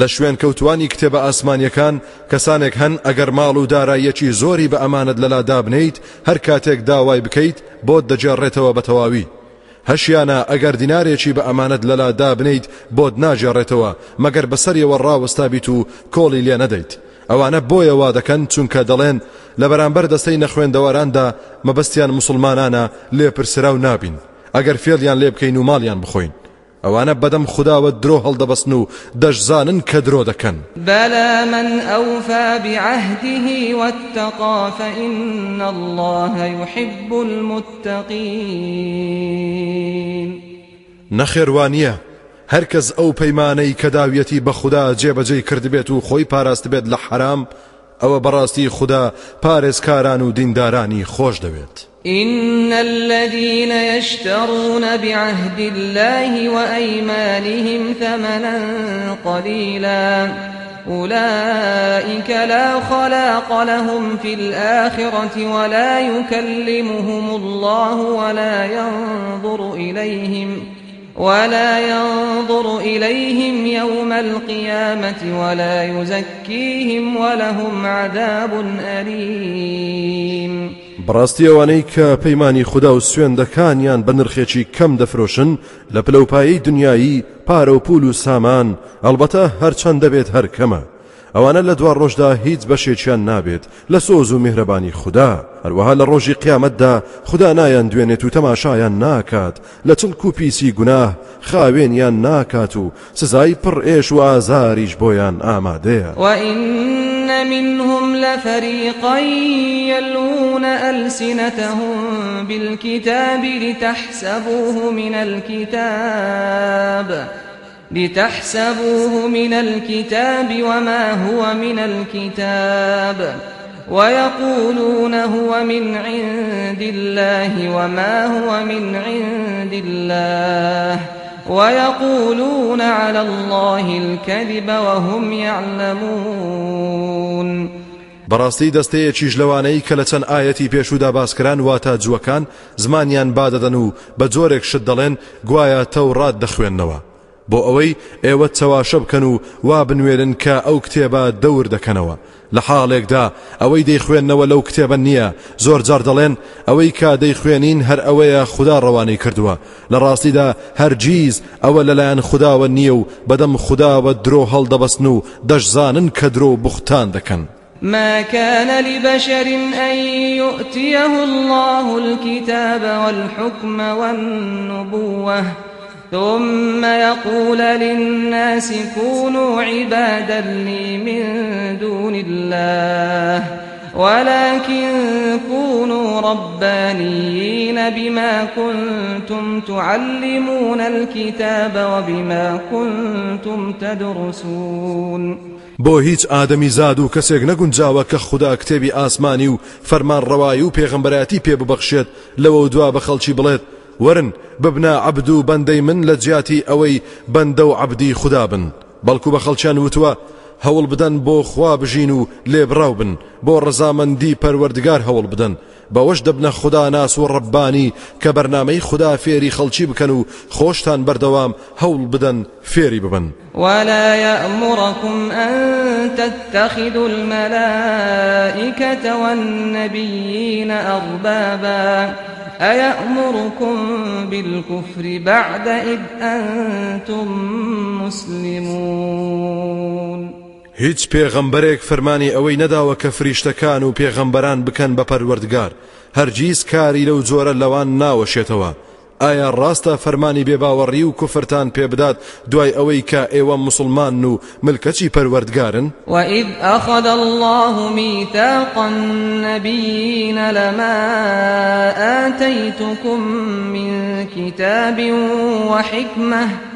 لە شوێن کەوتوانی کتێبە ئاسمانیەکان کەسانێک هەن ئەگەر ماڵ و دارایەکی زۆری بە ئەمانت لەلادا بنیت هەر کاتێک داوای بکەیت بۆت دەجێڕێتەوە بە تەواوی. هەشیانە ئەگەر دینارێکی بە ئەمانەت لەلادا بنیت بۆت ناجێڕێتەوە مەگەر بەسەریەوە ڕاوەستابیت و کۆڵی لێ نەدەیت. ئەوانە بۆیە وا دەکەن چونکە دەڵێن لە بەرامبەر دەستەی نەخوێندەوەراندا مەبەستیان مسلمانانە لێپرسرا و نابین. ئەگەر فێڵیان لێ بکەین و ماڵیان بخۆین. ئەوانە بەدەم خداوە درۆ هەڵدەبەستن و دەشزانن کە درۆ دەکەن بلى من أوفى بعهده واتقى فإن الله يحب المتقين. نەخێوانیە هەرکەس ئەو پەیمانەی کە داویەتی بە خوددا جێبەجێی کردبێت و خۆی پاراست بێت لە حرام ئەوە بەڕاستی خوددا پارێزکاران و دیندارانی خۆش دەوێت. إن الذين يشترون بعهد الله وأيمانهم ثمنا قليلا أولئك لا خلاق لهم في الآخرة ولا يكلمهم الله ولا ينظر إليهم ولا ينظر إليهم يوم القيامة ولا يزكيهم ولهم عذاب أليم. بەڕاستی ئەوانەی کە پەیمانی خوددا و سوێندەکانیان بە نرخێکی کەم دەفرۆشن لە پلەپایی دنیایی پارە و پول و سامان ئەلبەتە هەرچەند دەبێت ئەوانە لە دوار ڕۆژدا هیچ بەشێکیان نابێت لە سۆز و میهرەبانی خوددا هەروەها لە ڕۆژی قیامەتدا خوددا نایان دوێنێت و تەماشایان ناکات لە چڵک و پیسی گوناه خاوێنیان ناکات و سزای پڕ ئێش و ئازاریش بۆیان ئامادەیە وإن منهم لفريقا يلون ألسنتهم بالكتاب لتحسبوه من الكتاب. لتحسبوه من الكتاب وما هو من الكتاب ويقولون هو من عند الله وما هو من عند الله ويقولون على الله الكذب وهم يعلمون. بەڕاستی دەستەیەکیش لەوانەی کە لە چەند ئاەتی پێشودا باسکران واتە جووەکان زمانیان بادەدەن و بە جۆرێک شت دەڵێن گوایە تەوڕات دەخوێندنەوە بۆ ئەوەی ئێوە چەواشە بکەن و وا بنوێرن کە ئەو کتێبە دەور دەکەنەوە. لە حاڵێکدا ئەوەی دەیخوێندنەوە لەو کتێبە نییە. زۆر جار دەڵێن ئەوەی کا دەیخوێنین هەر ئەوەیە خوددا ڕەوانەی کردووە. لە ڕاستیدا هەرگیز ئەوە لەلایەن خودداوە نییە و بەدەم خودداوە درۆ هەڵدەبەستن و دەشزانن کە درۆ بوختان دەکەن. ما كان لبشر أن يؤتيه الله الكتاب والحكم والنبوة ثم يقول للناس كونوا عبادا لي من دون الله ولكن كونوا ربانيين بما كنتم تعلمون الكتاب وبما كنتم تدرسون. بۆ هیچ ئادەمی زاد و کەسێک نەگونجاوە کە خوددا کتێبی ئاسمانی و فەرمان ڕەوایی و پێغمبەتی پێ ببەخشێت لەوە دوا خەڵکی بڵێت. ورن ببنا عبد و بەندەی من لە جیاتی ئەوەی بەندە و عبدی خوددا بن. بەڵکو بە خەڵچیان وتووە هەوڵ بدەن بۆ خوا بژین و لێبراو بن بۆ ڕەزامەندی پەروەردگار هەوڵ بدەن. بەوەش دەبنە خدا ناس و ڕبانی کە خدا فێری خەڵکی بکەن و خۆشتان بەردەوام هەوڵ بدەن فێری ببن. ولا يأمركم أن تتخذوا الملائكة والنبيين أربابا أيأمركم بالكفر بعد إذ أنتم مسلمون؟ هیچ پێغەمبەرێک فەرمانی ئەوەی نەداوە کە فریشتەکان و پێغەمبەران بکەن بە پەروەردگار. هەرگیز کاری لەو جۆرە لەوان ناوەشێتەوە. ئایا ڕاستە فەرمانی بێباوەڕی و کوفرتان پێ بدات دوای ئەوەی کە ئێوە مسلمان و ملکەچی پەروەردگارن؟ وإذ أخذ الله ميثاق النبيين لما آتيتكم من كتاب وحكمة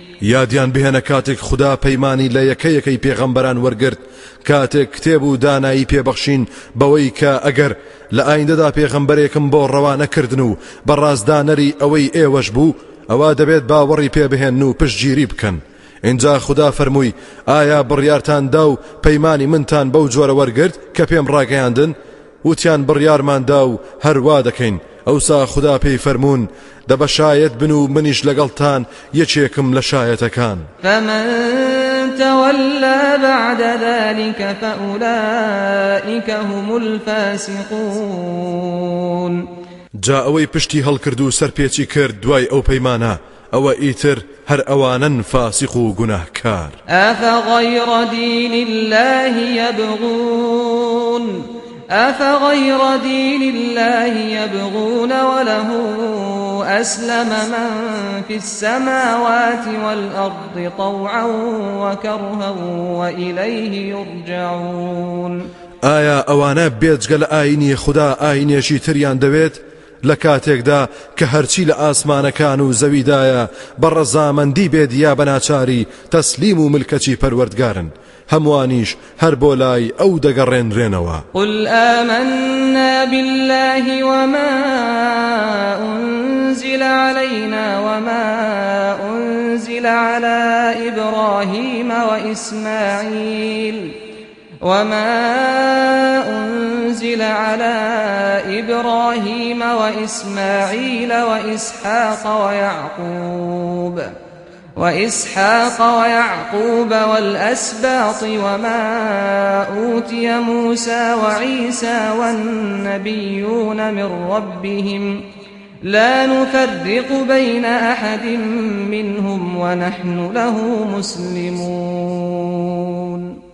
یادیان بهێنە کاتێک خدا پەیمانی لە یەکە یەکەی پێغەمبەران وەرگرت. کاتێک کتێب و دانایی پێبەخشین بەوەی کە ئەگەر لە ئایندەدا پێغەمبەرێکم بۆ ڕەوانەکردن و بەڕازدانەری ئەوەی ئێوەش بوو ئەوە دەبێت باوەڕی پێبهێن و پشتگیری بکەن. اینجا خدا فەرمووی ئایا بڕیارتاندا و پەیمانی منتان بەو جۆرە وەرگرت کە پێم ڕاگەیاندن؟ وتیان بڕیارماندا و هەروا دەکەین. ئەوسا خدا پێی فەرمونون دەبە شایەت بن و منیش لەگەڵتان یەکێکم لە شایەتەکان. فمن تولى بعد ذلك فأولئك هم الفاسقون. جا ئەوەی پشتی هەڵکرد و سەرپێکی کرد دوای ئەو پەیمانە ئەوە ئیتر هەر ئەوانن فاسق و گوناهکار. ئەفغەیڕ دین الله يبغون؟ أفغير دين الله يبغون وله أسلم من في السماوات والأرض طوعا وكرها وإليه يرجعون. ئایا ئەوانە بێجگە لە ئاینی خوددا ئاینێکی تریان دەوێت؟ لە کاتێکدا کە هەرچی لە ئاسمانەکان و زەویدایە بە ڕەزامەندی بێت یا بەناچاری تەسلیم و ملکەچی پەروەردگارن. هەموانیش هەر بۆ لای ئەو قل آمنا بالله وما أنزل علينا وما أنزل على إبراهيم وإسماعيل وما أنزل على إبراهيم وإسماعيل وإسحاق ويعقوب وإسحاق ويعقوب والأسباط وما أوتي موسى وعيسى والنبيون من ربهم لا نفرق بين أحد منهم ونحن له مسلمون.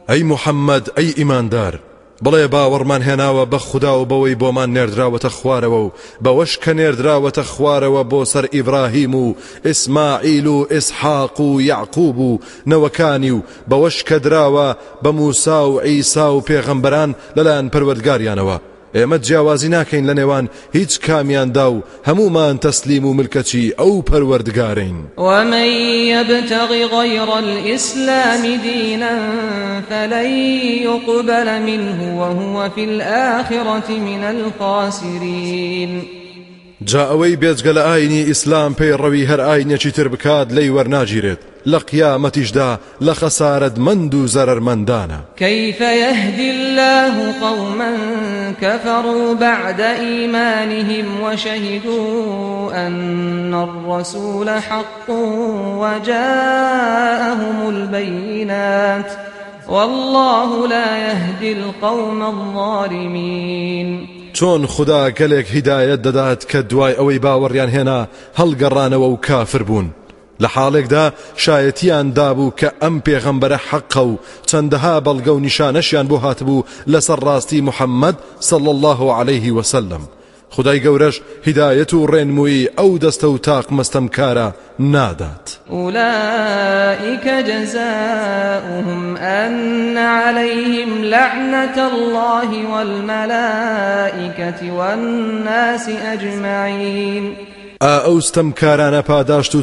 أي محمد أي إيمان دار بڵێ باوەڕمان هێناوە بە خوددا و بەوەی بۆمان نێردراوەتە خوارەوە و بەوەش کە نێردراوەتە خوارەوە بۆ سەر ئیبراهیم و ئیسماعیل و ئسحاق و یعقوب و نەوەکانی و بەوەش کە دراوە بە موسا و ئیسا و پێغەمبەران لەلایەن پەروەردگاریانەوە. ئێمە جیاوازی ناکەین لە نێوان هیچ کامیاندا و هەمومان تەسلیم و ملکەچی ئەو پەروەردگارین ومن يبتغ غير الإسلام دينا فلن يقبل منه وهو في الآخرة من الخاسرين. جا ئەوەی بێجگە لە ئاینی ئیسلام پێی ڕەوی هەر ئاینەکی تر بکات لی وەرناگیرێت. لە قیامەتیشدا لە خەسارت مند و كيف يهدي الله قوما كفروا بعد إيمانهم وشهدوا أن الرسول حق وجاءهم البينات. والله لا يهدي القوم الظالمين. چۆن خدا گەلێک هیدایەت دەدات کە دوای ئەوەی باوەڕیان هێنا هەڵگەڕانەوە و کافر بوون. لە حاڵێکدا شایەتیان دابوو کە ئەم پێغەمبەرە حەقە و چەندەها بەڵگە و نیشانەشیان بۆ هاتبوو لەسەر ڕاستی محەممەد صل الله عليه وسلم خدای گەورەش هیدایەت و ڕێنمووی ئەو دەستە و تاق مەستەمکارە نادات. أولئك جزاؤهم أن عليهم لعنة الله والملائكة والناس أجمعين. ئەوستەم کارانە پاداشت و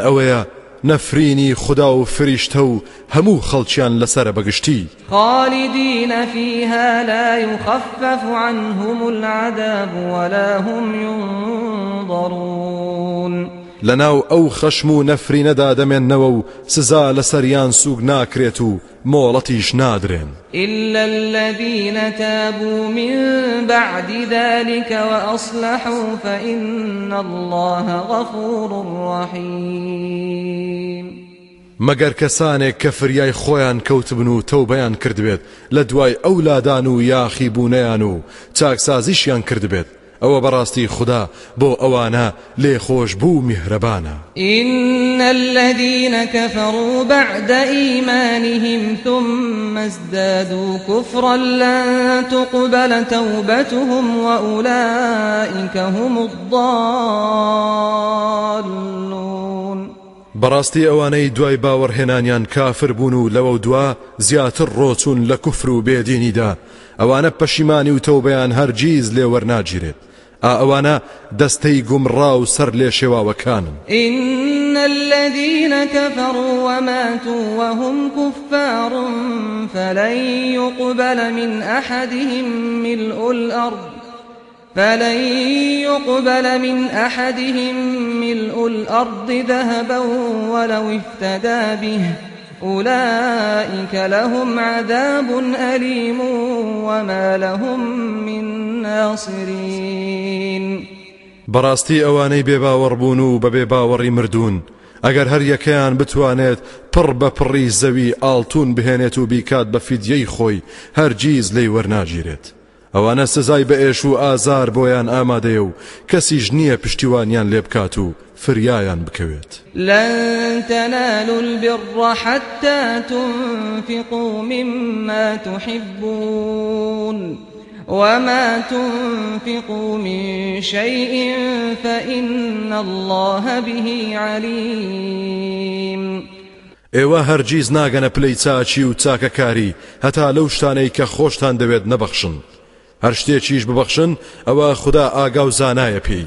ئەوەیە نەفرینی خدا و فریشتە و هەموو خەڵکیان لەسرە بەگشتی. خالدين فيها لا يخفف عنهم العذاب ولا هم ينظرون لەناو ئەو خەشم و نەفرینەدا دەمێننەوە و سزا لەسەریان سوگ ناکرێت و مۆڵەتیش نادرێن إلا الذين تابوا من بعد ذلك وأصلحوا فإن الله غفور رحيم. مەگەر کەسانێک کە فریای خۆیان کەوتبن و تەوبەیان کردبێت لە دوای ئەولادان و یاخی بوونیان و چاکسازیشیان کردبێت ئەوە بەڕاستی خوددا بۆ ئەوانە لێخۆش بوو میهرەبانە إن الذين كفروا بعد إيمانهم ثم ازدادوا كفرا لن تقبل توبتهم وأولئك هم الضالون. بەڕاستی ئەوانەی دوای باوەڕهێنانیان کافر بوون و لەوە دوا زیاتر ڕۆچون لە کوفر و بێدینیدا ئەوانە پەشیمانی و تەوبەیان هەرگیز لێوەرناگیرێت ئەوانە دەستەی گومڕا و سەر لێ شێواوەکانن. إن الذين كفروا وماتوا وهم كفار فلن يقبل من أحدهم ملء الأرض فلن يقبل من أحدهم ملء الأرض ذهبا ولو افتدى به. أولئك لهم عذاب أليم وما لهم من ناصرين. بەڕاستی ئەوانەی بێباوەڕبوون و بەبێ باوەڕی مردوون. ئەگەر هەر یەکەیان بتوانێت پڕ بە پڕی زەوی ئاڵتون بهێنێت و بیکات بە فیدیەی خۆی هەرگیز لی وەرناگیرێت ئەوانە سزای بە ئێش و ئازار بۆیان ئامادەیە و کەسیش نییە پشتیوانیان لێ بکات و فریایان بکەوێت. لن تنالوا البر حتى تنفقوا مما تحبون وما تنفقوا من شيء فإن الله به عليم. ئێوە هەرگیز ناگەنە پلەی چاچی و چاکەکاری هەتا لەو شتانەی کە خۆشتان دەوێت نەبەخشن. هەر شتێکیش ببەخشن ئەوە خدا ئاگا و زانایە پێی.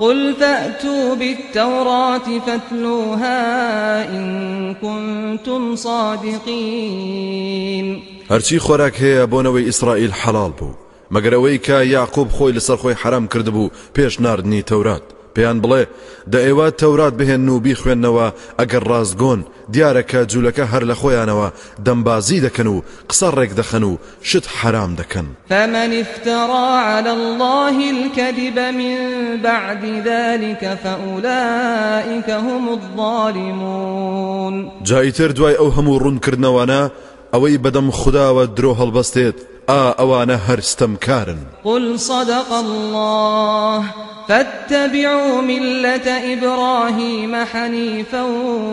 قل فأتوا بالتوراة فاتلوها إن كنتم صادقين. هەرچی خۆراک هەیە بۆنەوەی ئیسرائیل حەڵال بوو. مەگەرەوەی کە یاقوب خۆی لەسەر خۆی حرام کردبوو پێش ناردنی تەورات. پێیان بڵێ دە ئێوە تەورات بهێن و بیخوێندنەوە ئەگەر ڕازگۆن دیارەکە جوولەکە هەر لە خۆیانەوە دەمبازی دەکەن و قسە ڕێک دەخەن و شت حرام دەکەن. فمن افترى على الله الكذب من بعد ذلك فأولئك هم الظالمون. جایتر دوای ئەو هەموو ڕوونکردنەوەانە ئەوەی بەدەم خداوە درۆ هەڵبەستێت ئا ئەوانە هەرستەمکارن قل صدق الله. فاتبعوا ملة إبراهيم حنيفا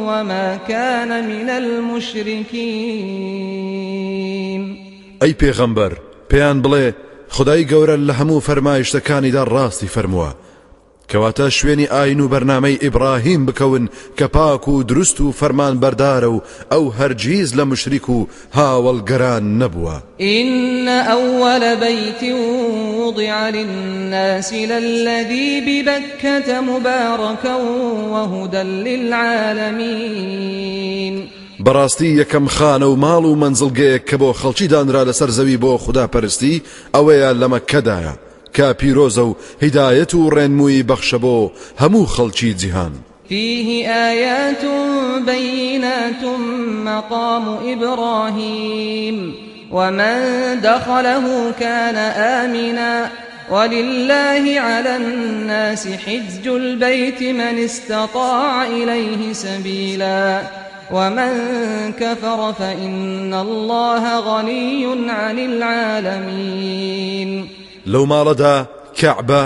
وما كان من المشركين. ئەی پێغەمبەر پێیان بڵێ خدای گەورە لە هەموو فەرمایشتەکانیدا ڕاستی فەرمووە. کەواتە شوێنی ئاین و بەرنمەی ئیبراهیم بکەون کە پاک و دروست و فەرمان بەردارە و ئەو هەرگیز لە مشریک و هاوڵگەران نەبووە. إن أول بيت وضع للناس للذي ببكة مباركا وهدى للعالمين. بەڕاستی یەکەم خانە و ماڵ و منزڵگەیەک کە بۆ خەڵکی دانرا لەسەر زەوی بۆ خوددا پەرستی ئەوەیە لە مەکەدایە. کە پیرۆزە و هیدایەت و ڕێنمووی بەخشە فيه آيات بينات مقام إبراهيم ومن دخله كان آمنا ولله على الناس حج البيت من استطاع إليه سبيلا ومن كفر فإن الله غني عن العالمين لەو ماڵەدا کەعبە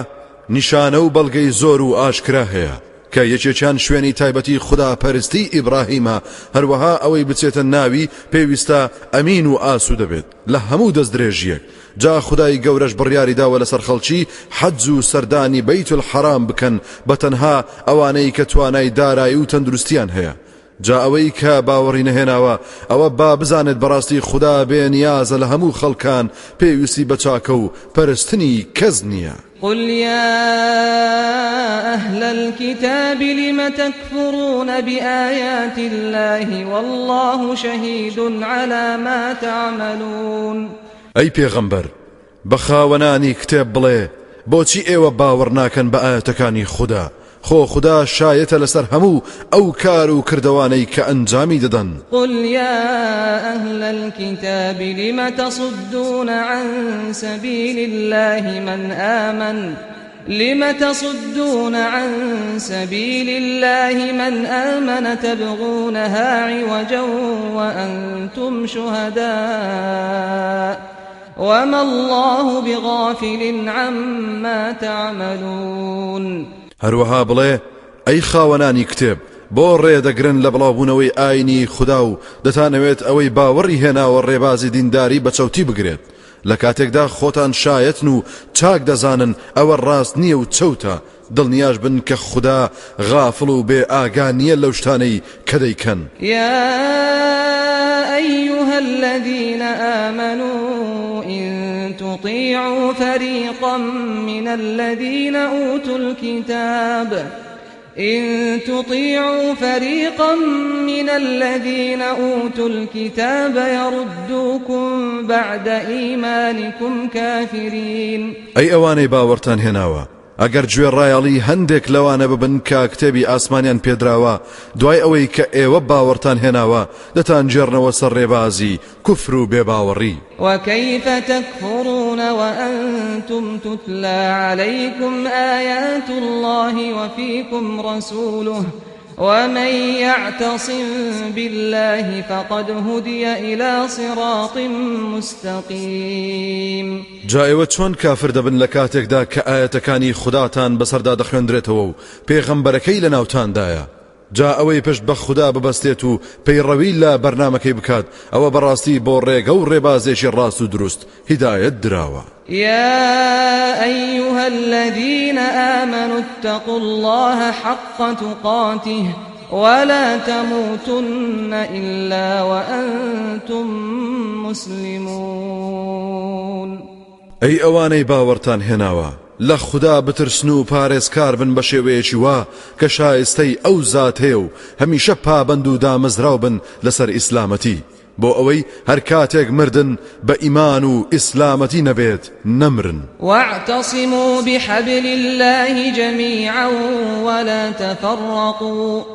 نیشانە و بەڵگەی زۆر و ئاشکرا هەیە. کە یەکێکیان شوێنی تایبەتی خدا پەرستی ئیبراهیمە هەروەها ئەوەی بچێتە ناوی پێویستە ئەمین و ئاسو دەبێت. لە هەموو دەست درێژیەک جا خدای گەورەش بڕیاری داوە لەسەر خەڵکی حەج و سەردانی بەیت الحرام بکەن بە تەنها ئەوانەی کە توانای دارایی و تەندروستیان هەیە. جا ئەوەی کە باوەڕی نەهێناوە ئەوە با بزانێت بەڕاستی خدا بێ نیازە لە هەموو خەڵکان پێویستی بە چاکە و پەرستنی کەس نییە. قل يا أهل الكتاب لم تكفرون بآيات الله والله شهيد على ما تعملون؟ ئەی پێغەمبەر بە خاوەنانی کتێب بڵێ بۆچی ئێوە باوەڕ ناکەن بە ئاەتەکانی خوددا؟ خۆ خدا شایەتە لەسەر هەموو ئەو کار و کردوانەی کە ئەنجامی دەدەن. قل يا أهل الكتاب لم تصدون عن سبيل الله من آمن؟ لم تصدون عن سبيل الله من آمن؟ تبغونها عوجا وأنتم شهداء. وما الله بغافل عما تعملون. هەروەها بڵێ ئەی خاوەنانی کتێب بۆ ڕێدەگرن لە بڵاوبوونەوەی ئاینی خوددا و دەتانەوێت ئەوەی باوەڕی هێناوە ڕێبازی دینداری بە چەوتی بگرێت. لە کاتێکدا خۆتان شایەتن و چاک دەزانن ئەوە ڕاست نییە و چەوتە. دڵنیاش بن کە خوددا غافڵ و بێ ئاگانیە لەو شتانەی کە دەیکەن. يا أيها الذين آمنوا إن تطيعوا فريقا من الذين أوتوا الكتاب. إن تطيعوا فريقا من الذين أوتوا الكتاب يردوكم بعد إيمانكم كافرين. ئەی ئەوانەی باوەڕتان هێناوە ئەگەر گوێ ڕایەڵی هەندێک لەوانە ببن کە کتێبی ئاسمانیان پێدراوە دوای ئەوەی کە ئێوە باوەڕتان هێناوە دەتان جێرنەوە سەر ڕێبازی کوفر و بێباوەڕی. وكيف تكفرون وأنتم تتلى عليكم آيات الله وفيكم رسوله ومن يعتصم بالله فقد هدي إلى صراط مستقيم. جا ئێوە چۆن کافر دەبن لە کاتێکدا کە ئاەتەکانی خوداتان بەسەردا دەخوێندرێتەوە و پێغەمبەرەکەی لە ناوتاندایە جا ئەوەی پشت بە خوددا ببەستێت و پەیڕەوی لە بەرنمەکەی بکات. ئەوە بەڕاستی بۆ ڕێگە و ڕێبازێکی ڕاست و دروست. هیدایەت دراوە. يا أيها الذين آمنوا اتقوا الله حق تقاته ولا تموتن إلا وأنتم مسلمون. ئەی ئەوانەی باوەڕتان هێناوە لە خوددا بترسن و پارێزکار بن بە شێوەیەکی وا کە شایستەی ئەو زات هەیە و هەمیشە پابند و دامەزراو بن لەسەر ئیسلامەتی بۆ ئەوەی هەر کاتێک مردن بە ئیمان و ئیسلامەتی نەبێت نەمرن واعتصموا بحبل الله جميعا ولا تفرقوا.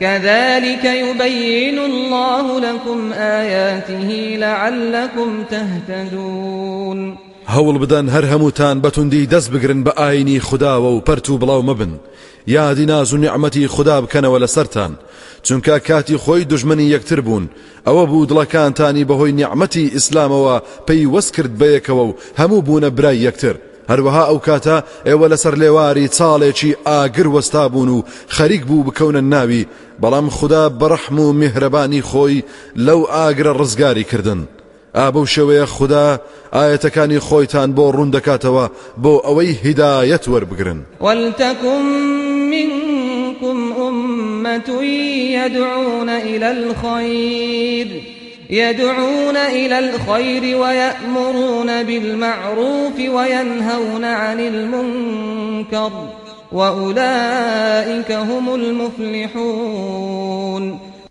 كذلك يبين الله لكم آياته لعلكم تهتدون. هەوڵ بدەن هەر هەمووتان بەتوندی دەست بگرن بە ئاینی خودداوە و پەرت و بڵاو مەبن یادی ناز و نیعممەتی خوددا بکەنەوە لە سەران چونکە کاتی خۆی دژمنی یەکتر بوون ئەوە بوو دڵەکانتانی بەهۆی نیعممەتی ئیسلامەوە پێی وەست کرد بەیەکەوە و هەموو بوونە برای یەکتر هەروەها ئەو کاتە ئێوە لەسەر لێواری چاڵێکی ئاگر وەستا بوون و خەریک بوو بکەونە ناوی بەڵام خوددا بەڕەحم و میهرەبانی خۆی لەو ئاگرە ڕزگاری کردن. ئابە شەوەیە خوددا ئاەتەکانی خۆیتان بۆ ڕوون دەکاتەوە بۆ ئەوەی هیدایەت وەربگرن. وەلتەکم منكم أمة يدعون إلى الخير. يدعون إلى الخير ويأمرون بالمعروف وينهون عن المنكر وأولئك هم المفلحون.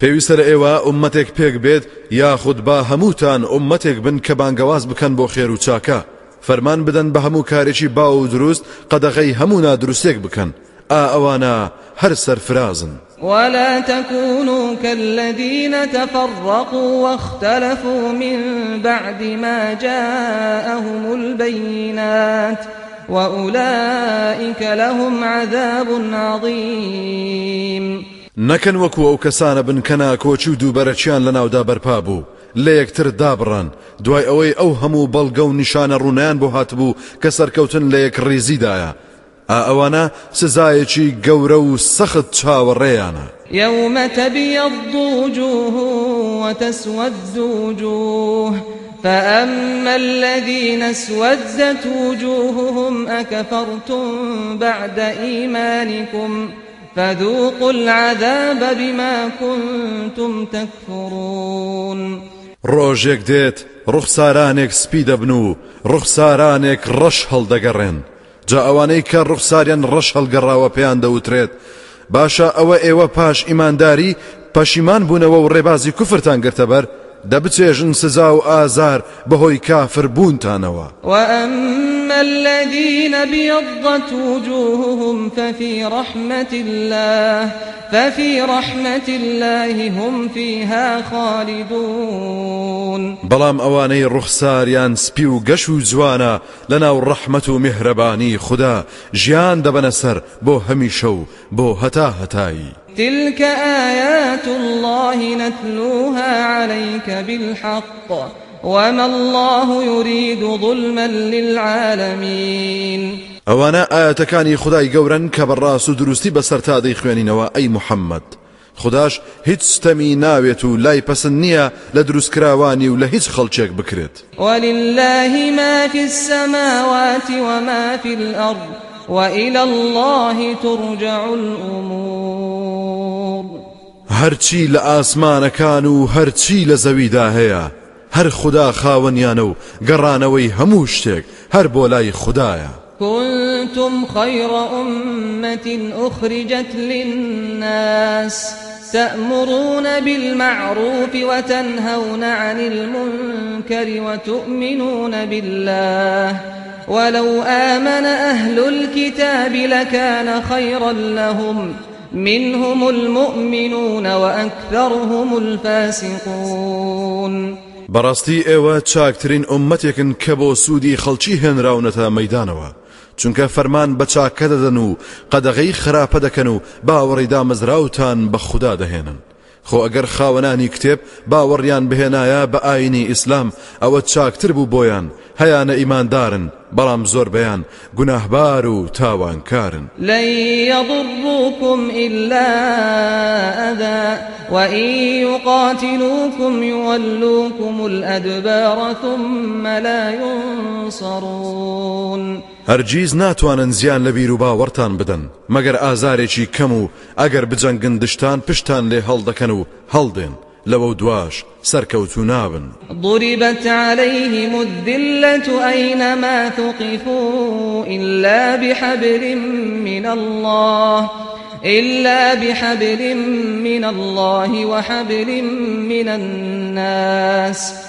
پێویستە لە ئێوە ئومەتێک پێک بێت یاخود با هەمووتان ئومەتێک بن کە بانگەواز بکەن بۆ خێر و چاکە. فەرمان بدەن بە هەموو کارێکی باش و دروست قەدەغەی هەموو نادروستێک بکەن. ئەوانە هەر سەرفرازن. ولا تكونوا كالذين تفرقوا واختلفوا من بعد ما جاءهم البينات وأولئك لهم عذاب عظيم. نەکەن وەکو ئەو کەسانە بن کۆچی و دووبەرەچیان لە ناودا بەرپا بوو. لە یەکتر دابڕان. دوای ئەوەی ئەو هەموو بەڵگە و نیشانە ڕوونیان بۆ هاتبوو کە سەرکەوتن لە یەک ڕێزیدایە. ئەوانە سزایەکی گەورە و سەخت چاوەڕێیانە. يوم تبيض وجوه وتسود وجوه فأما الذين اسودت وجوههم أكفرتم بعد إيمانكم فذوقوا العذاب بما كنتم تكفرون. ڕۆژێک دێت ڕوخسارانێک سپی دەبن و ڕوخسارانێک ڕەش هەڵدەگەڕێن. جا ئەوانەی کە ڕوخساریان ڕەش هەڵگەڕاوە پێیان دەوترێت. باشە ئەوە ئێوە پاش ئیمانداری پەشیمان بوونەوە و ڕێبازی کوفرتان گرتە بەر. دەبچێژن سزا و ئازار بەهۆی کافر بوونتانەوە وأما الذين بيضت وجوههم ففي رحمة الله ففي رحمة الله هم فيها خالدون بەڵام ئەوانەی ڕوخساریان سپی و گەش و جوانە لەناو ڕەحمەت و میهرەبانی خوددا ژیان دەبەنە سەر بۆ هەمیشە تلك آيات الله نتلوها عليك بالحق وما الله يريد ظلما للعالمين ئەوانە ئاەتەکانی خدای گەورن کە بەڕاست و دروستی بەسەر تا دەیخوێنینەوە ئەی محەممەد خداش هیچ ستەمی ناوێت و لای پەسەند نییە لە دروستکراوانی و لە هیچ خەڵچێک بکرێت. ولله ما في السماوات وما في الأرض وإلى الله ترجع الأمور. هەرچی لە ئاسمانەکان و هەرچی لە زەویدا هەیە هەر خدا خاوەنیانە و گەڕانەوەی هەموو شتێک هەر بۆ لای خدایە. كنتم خير أمة أخرجت للناس. تأمرون بالمعروف وتنهون عن المنكر وتؤمنون بالله. ولو آمن أهل الكتاب لكان خيرا لهم. منهم المؤمنون وأكثرهم الفاسقون. بەڕاستی ئێوە چاکترین ئومەتێکن کە بۆ سوودی خەڵکی هێنراونەتە مەدانەوە چونکە فەرمان بە چاکە دەدەن و قەدەغی خراپە دەکەن و باوەڕی دامەزراوتان بە خوددا دەهێنن. خۆ ئەگەر خاوەنانی کتێب باوەڕیان بهێنایە بە ئاینی ئیسلام ئەوە چاکتر بوو بۆیان. هەیانە ئیماندارن بەڵام زۆر بەیان گوناهبار و تاوانکارن. لن يضروكم إلا أذى وإن يقاتلوكم يولوكم الأدبار ثم لا ينصرون. هەرگیز ناتوانن زیان لە بیر و باوەڕتان بدەن مەگەر ئازارێکی کەم و ئەگەر دشتان پشتان لێ هەڵدەکەن و هەڵدێن. لەوە دواش سەرکەوتو نابن. ضربت عليهم الذلة أينما ثقفوا إلا بحبل من الله إلا بحبل من الله وحبل من الناس.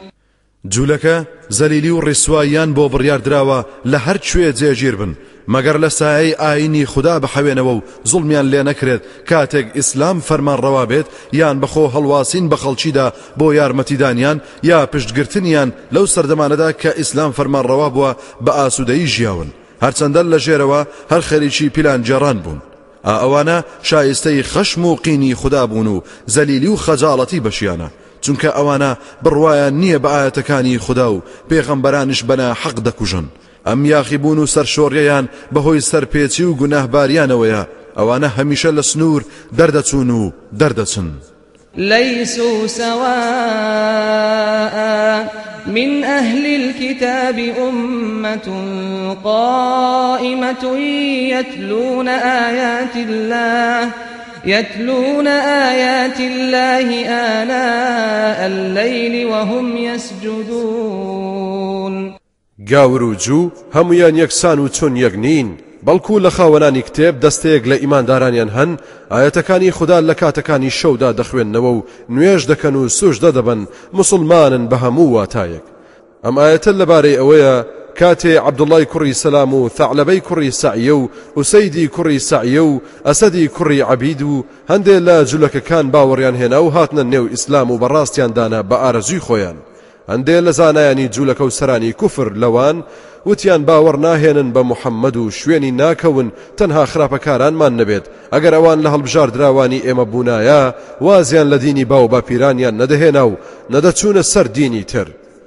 جوولەکە زەلیلی و ڕیسواییان بۆ بڕیار دراوە لە هەر کوێ جێگیر بن مەگەر لە سایەی ئاینی خوددا بەحەوێنەوە و زڵمیان لێ نەکرێت کاتێک ئیسلام فەرمان ڕەوا بێت یان بەخۆ هەڵواسین بە خەڵکیدا بۆ یارمەتیدانیان یا پشتگرتنیان لەو سەردەمانەدا کە ئیسلام فەرمان ڕەوا بووە بە ئاسوودەی ژیاون. هەرچەندە لە ژێرەوە هەر خەریکی پیلان جێڕان بوون. ئەوانە شایستەی خەشم و قینی خوددا بوون و زەلیلی و خەجاڵەتی بەشیانە. چونکە ئەوانە بڕواایان نییە بە ئاەتەکانی خوددا و پێغەمبەرانش بەنا حەق دەکوژن. ئەم یاخیبوون و سەرشۆڕیەیان بەهۆی سەرپێچی و گوناهباریانەوەیە. ئەوانە هەمیشە لە سنوور دەردەچوون و دەردەچن. ليسوا سواء من أهل الكتاب أمة قائمة يتلون آيات الله يتلون آيات الله آناء الليل وهم يسجدون. گاور و جوو هەمویان یەکسان و چۆن یەک نین بەڵکو لە خاوەنانی کتێب دەستەیەک لە ئیماندارانیان هەن ئاەتەکانی خوددا لە کاتەکانی شەودا دەخوێندنەوە و نوێژ دەکەن و سوشدە دەبن مسلمانن بە هەموو واتایەک. ئەم ئاەتە لەبارەی ئەوەیە کاتێ عبدوڵای کوڕی سەسلام و ثعلبەی کوڕی سعیە و وسەیدی کوڕی سعیە و ئەسەدی کوڕی عبید و هەندێک لە جوولەکەکان باوەڕیان هێنا و هاتنە نێو ئیسلام و بەڕاستیاندانا بە ئارەزوی خۆیان هەندێ لە زانایانی جوولەکە و سەرانی کوفر لەوان وتیان باوەڕ ناهێنن بە محەممەد و شوێنی ناکەون تەنها خراپەکارانمان نەبێت ئەگەر ئەوان لە دینی باو باپیرانیان نەدەهێنا و نەدەچوونە سەر دینی تر.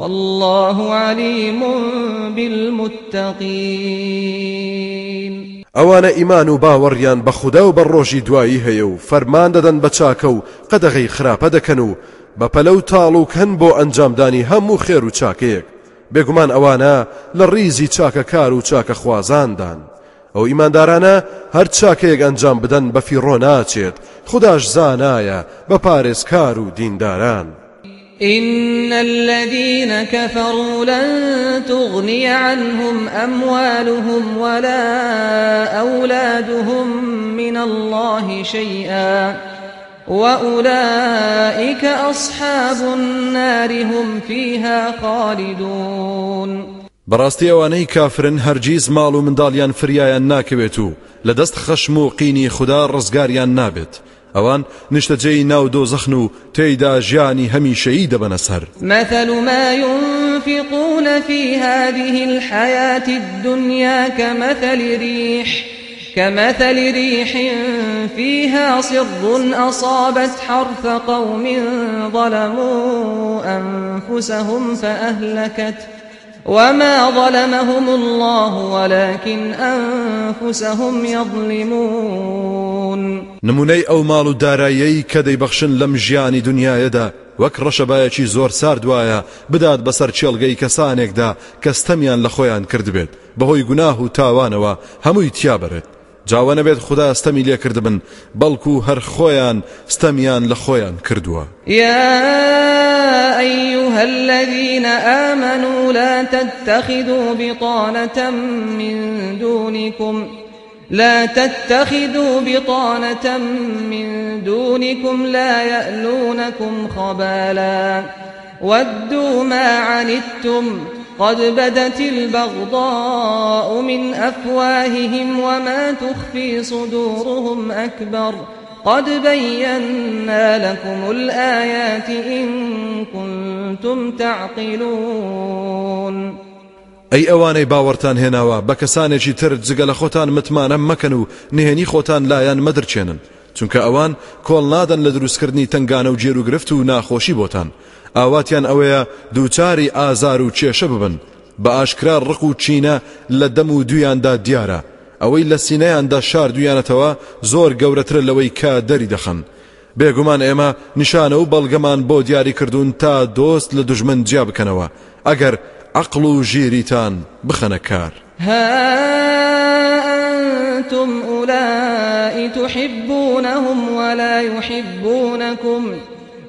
والله عليم بالمتقين. ئەوانە ئیمان و باوەڕیان بە خوددا و بە ڕۆژی دوایی هەیە و فەرمان دەدەن بە چاکە و قەدەغی خراپە دەکەن و بە پەلە و تاڵ و کەن بۆ ئەنجامدانی هەموو خێر و چاکەیەک. بێگومان ئەوانە لە ڕیزی چاکە کار و چاکە خوازاندان. ئەو ئیماندارانە هەر چاکەیەک ئەنجام بدەن بە فیڕۆ ناچێت خودداش زانایە بە پارێزکار و دینداران. إن الذين كفروا لن تغني عنهم أموالهم ولا أولادهم من الله شيئا وأولئك أصحاب النار هم فيها خالدون. بەڕاستی ئەوانەی کافرن هەرگیز ماڵ و منداڵیان فریایان ناکەوێت و لە دەست خەشم و نابێت ئەوان نیشتەجێی ناو دۆزەخن و تێیدا ژیانی هەمیشەیی دەبەنە سەر مثل ما ينفقون في هذه الحياة الدنيا كمثل ريح كمثل ريح فيها صر أصابت حرث قوم ظلموا أنفسهم فأهلكته وما ظلمهم الله ولكن أنفسهم يظلمون نمونەی ئەو ماڵ و دارایەی کە دەیبەخشن لەم ژیانی دنیاەدا وەک ڕەشەبایەکی زۆر ساردوایە بدات بەسەر چێڵگەی کەسانێکدا کەستەمیان لە خۆیان کردبێت بەهۆی گوناه و تاوانەوە هەمووی تیابەرێت جاوە نەبێت خدا ستەمی لێ کردبن بەڵکو هەر خۆیان ستەمیان لە کردووە. یا أيها الذين آمنوا لا تتخذوا بطانة من دونكم لا تتخذوا بطانة من دونكم لا يألونكم خبالا ودوا ما عنتم قد بدت البغضاء من أفواههم وما تخفي صدورهم أكبر قد بينا لكم الآيات إن كنتم تعقلون. ئەی ئەوانەی باوەڕتان هێناوە بە کەسانێکی تر جگە لە خۆتان متمانە مەکەن و نهێنی خۆتان لایەن مەدرچێنن چونکە ئەوان کۆڵ نادەن لە دروستکردنی تنگانە و بۆتان ئاواتیان ئەوەیە دووچاری ئازار و کێشە ببن. بە ئاشکرا ڕق و چینە لە دەم و دویاندا دیارە. ئەوەی لە سینەیاندا شار دویانەتەوە زۆر گەورەترە لەوەی کا دەری دەخن بێگومان ئێمە نیشانە و بەڵگەمان بۆ دیاری کردوون تا دۆست لە دژمن جیا بکەنەوە. ئەگەر عقل و ژیریتان بخەنە کار. ها أنتم أولئي تحبونهم ولا يحبونكم.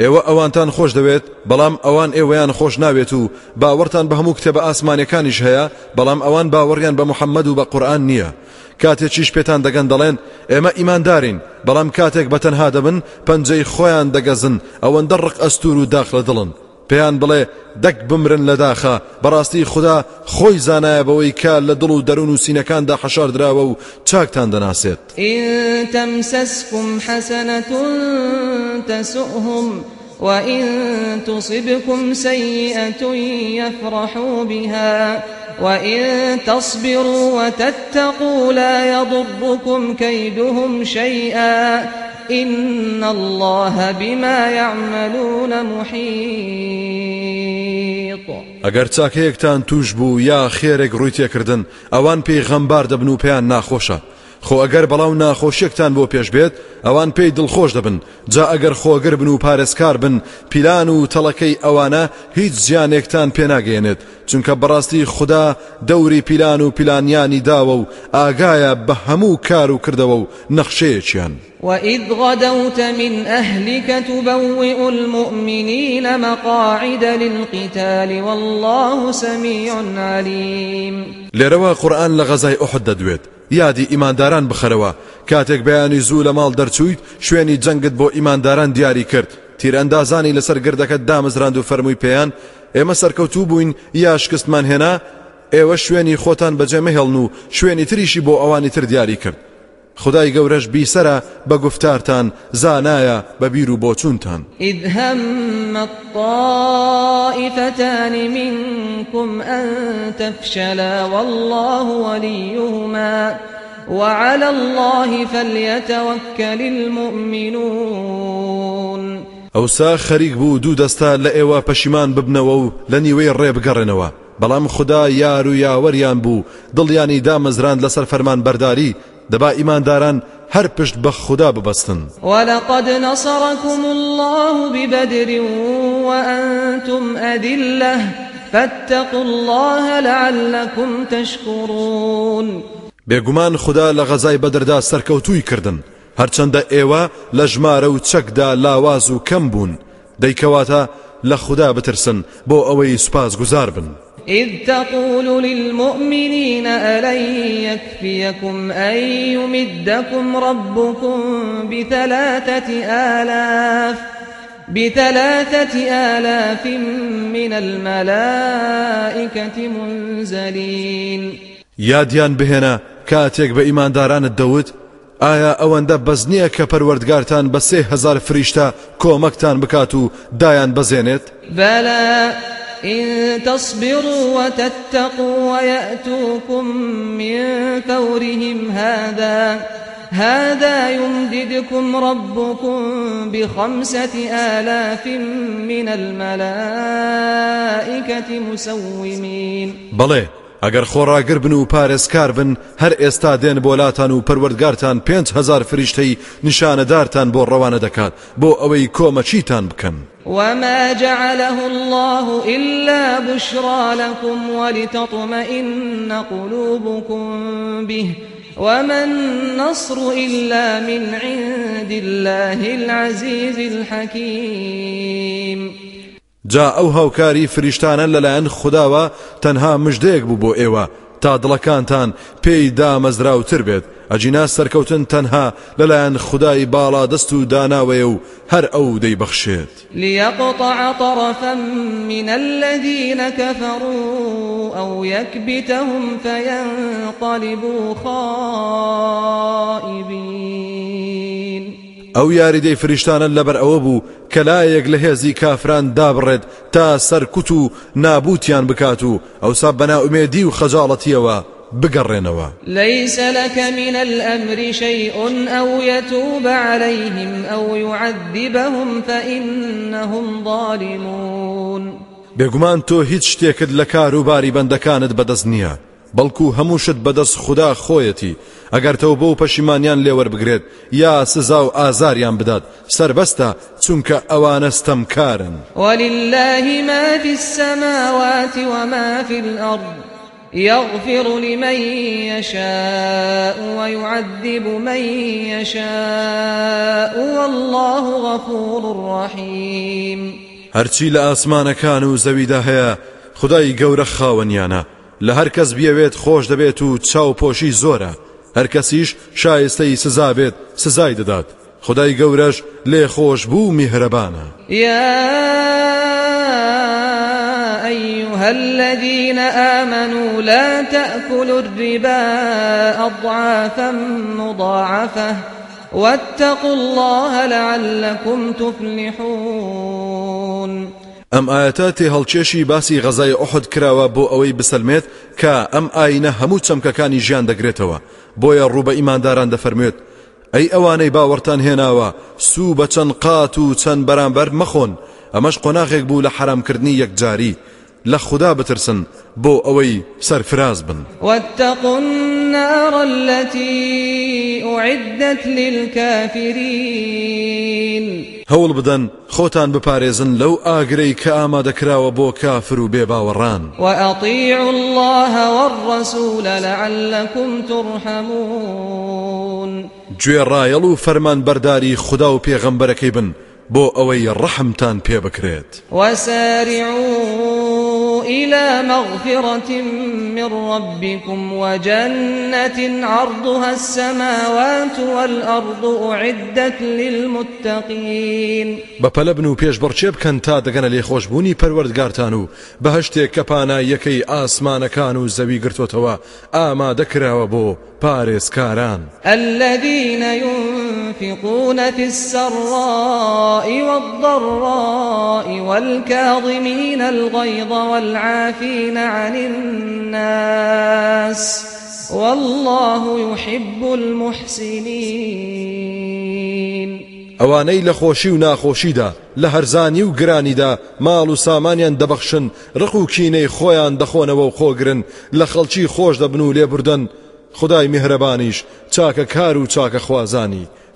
ئێوە ئەوانتان خۆش دەوێت بەڵام ئەوان ئێوەیان خۆش ناوێت و باوەڕتان بە هەموو کتێبە ئاسمانەکانیش هەیە بەڵام ئەوان باوەڕیان بە محەممەد و بە قورآن نییە. کاتێکیش پێتان دەگەن دەڵێن ئێمە ئیماندارین بەڵام کاتێک بەتەنها دەبن پەنجەی خۆیان دەگەزن ئەوەندە ڕق ئەستور و داخ لە دڵن. پێیان بڵێ دەک بمرن لە داخە. بەڕاستی خوددا خۆی زانایە بەوەی کا لە دڵ و دەروون و سینەکاندا حەشار درراوە و چاکتان دەناسێت. ئتەمسەسکم حەسەنەتون تەسوهم وإن تصبكم سيئة يفرحوا بها وإن تصبروا وتتقوا لا يضركم كيدهم شيئا إن الله بما يعملون محيط. ئەگەر چاکەیەکتان توش بوو یا خێرێک ڕووی تێکردن ئەوان پێی غەمبار دەبن و پێیان ناخۆشە. خۆ ئەگەر بەڵاو ناخۆشیێکتان بۆ پێش بێت ئەوان پێی دڵخۆش دەبن. جا ئەگەر خۆگر بن و پارێزکار بن پیلان و تەڵەکەی ئەوانە هیچ زیانێکتان پێناگەێنێت چونکە بەڕاستی خوددا دەوری پیلان و پیلانیانی داوە و ئاگایە بە هەموو کار و کردەوە و نەخشەیەکیان وإذ غدوت من أهلك تبوئ المؤمنين مقاعد للقتال والله سميع عليم. لێرەوە قورئان لە غەزای ئوحد دەدوێت. یادی ئیمانداران بخەرەوە. کاتێک بەیانی زوو لە ماڵ دەرچوویت شوێنی جەنگت بۆ ئیمانداران دیاری کرد. تیرەندازانی لەسەر گردەکەت دامەزراند و فەرمووی پێیان ئێمە سەرکەوتوو بووین یا شکستمان هێنا ئێوە شوێنی خۆتان بەجێ مەهێڵن و شوێنی تریشی بۆ ئەوانی تر دیاری کرد. خودای گەورەش بیسەرە بە گفتارتان زانایە بە بیر و إذ همت طائفتان منكم أن تفشلا والله وليهما وعلى الله فليتوكل المؤمنون. ئەوسا خەریک بوو دوو دەستە لە ئێوە پەشیمان ببنەوە و لە نیوەی ڕێ بگەڕێنەوە بەڵام خودا یار و یاوەریان بوو دڵیانی دامەزراند لەسەر فەرمان بەرداری دەبا ئیمانداران هەر پشت بە خودا ببەستن. ولقد نصركم الله ببدر وأنتم أذلة فاتقوا الله لعلكم تشكرون. بێگومان خدا لە غەزای بەدردا سەرکەوتووی کردن. هەرچەندە ئێوە لە ژمارە و چەکدا لاواز و کەم بوون. دەیکەواتە لە خوددا بترسن بۆ ئەوەی سوپاس گوزار بن. إذ تقول للمؤمنين ألن يكفيكم أن يمدكم ربكم بثلاثة آلاف بثلاثة آلاف من الملائكة منزلين. یادیان بهێنە کاتێک بە ئیماندارانت دەوت ئایا ئەوەندە بەز نییە کە پەروەردگارتان بە سێ هزار فریشتە کۆمەکتان بکات و دایان بەزێنێت بلى إن تصبروا وتتقوا ويأتوكم من فورهم هذا هذا يمددكم ربكم بخمسة آلاف من الملائكة مسومين. بەڵێ ئەگەر خۆڕاگر بن و پارێزکار بن هەر ئێستا دێن بۆلاتان و پەروەردگارتان پێنج هزار فریشتەی نیشانەدارتان بۆ ڕەوانە دەکات بۆ ئەوەی کۆمەچیتان بکەن وما جعله الله إلا بشرى لكم ولتطمئن قلوبكم به. وما النصر إلا من عند الله العزيز الحكيم. جا ئەو هاوکاری فریشتانە لەلایەن خودداوە تەنها مژدەیەک بوو بۆ ئێوە. تا دڵەکانتان پێی دامەزراوتر بێت. ئەجینا سەرکەوتن تەنها لەلایەن خدای باڵا دەست و داناوەیە و هەر ئەو دەیبەخشێت ليقطع طرفا من الذين كفروا أو يكبتهم فينقلبوا خائبين. ئەو یاریدەی فریشتانە لەبەر ئەوە بوو کە لایەک لە هێزی کافران دابڕێت تا سەرکوت و نابوتیان بکات و ئەوسا بەناومێدی و خەجاڵەتیەوە بگەڕێنەوە. ليس لك من الأمر شيء أو يتوب عليهم أو يعذبهم فإنهم ظالمون. بێگومان تۆ هیچ شتێکت لە کاروباری بەندەکانت بەدەست نییە. بەڵکو هەمووشت بەدەست خوددا خۆیەتی. ئەگەر تەو بۆ پەشیمانیان لێوە بگرێت یا سزا و ئازاریان بدات سربەستە چونکە ئەوانە ستەمکارن. ولله ما في السماوات وما في الأرض يغفر لمن يشاء ويعذب من يشاء والله غفور رحيم. هەرچی لە ئاسمانەکان و زەویدا هەیە خدای گەورە خاوەنیانە. لە هەر کەس بیەوێت خۆش دەبێت و چاوپۆشی زۆرە. هەر کەسیش شایستەی سزا بێت سزای دەدات. خدای گەورەش لێ خۆش بوو میهرەبانە. يا أيها الذين آمنوا لا تأكلوا الربا أضعافا مضاعفة واتقوا الله لعلكم تفلحون. ئەم ئاەتە تێ هەڵکێشی باسی غەزای ئۆحد کراوە بۆ ئەوەی بسەلمێت کە ئەم ئاینە هەموو چەمکەکانی ژیان دەگرێتەوە. بۆیە ڕوبە ئیمانداران دەفەرموێت ئەی ئەوانەی باوەڕتان هێناوە سوو بە چەند قات و چەند بەرامبەر مەخۆن. ئەمەش قۆناغێک بوو لە حرامکردنی یەکجاری. لە خوددا بترسن بۆ ئەوەی سەرفراز بن. واتقوا النار التي أعدت للكافرين. هەوڵ بدەن خۆتان بپارێزن لەو ئاگرەی کە ئامادەکراوە بۆ کافر و بێباوەڕان وأطيعوا الله والرسول لعلكم ترحمون. گوێ ڕایەڵ و فەرمان بەرداری خوددا و پێغەمبەرەکەی بن بۆ ئەوەی ڕەحمتان پێ بکرێت. وسارعوا إلى مغفرة من ربكم وجنة عرضها السماوات والأرض أعدت للمتقين. بەپەلە بن و پێش بڕچێ بکەن تا دەگەنە لێ خۆشببوونی پەروەردگارتان و بەهشتێک کە پانایەکەی ئاسمانەکان و زەوی گرتوتەوە ئامادەکراوە بۆ پارێزکاران. الذين ينفقون في السراء والضراء والكاظمين الغيظ والعافين عن الناس والله يحب المحسنين. لە خۆشی و ناخۆشیدا لە هەرزانی و گرانیدا ماڵ و سامانیان دەبەخشن ڕق و کینەی خۆیان و خۆگرن لە خەڵکی خۆش دەبن و لێبوردن. خدای میهرەبانیش چاکە کار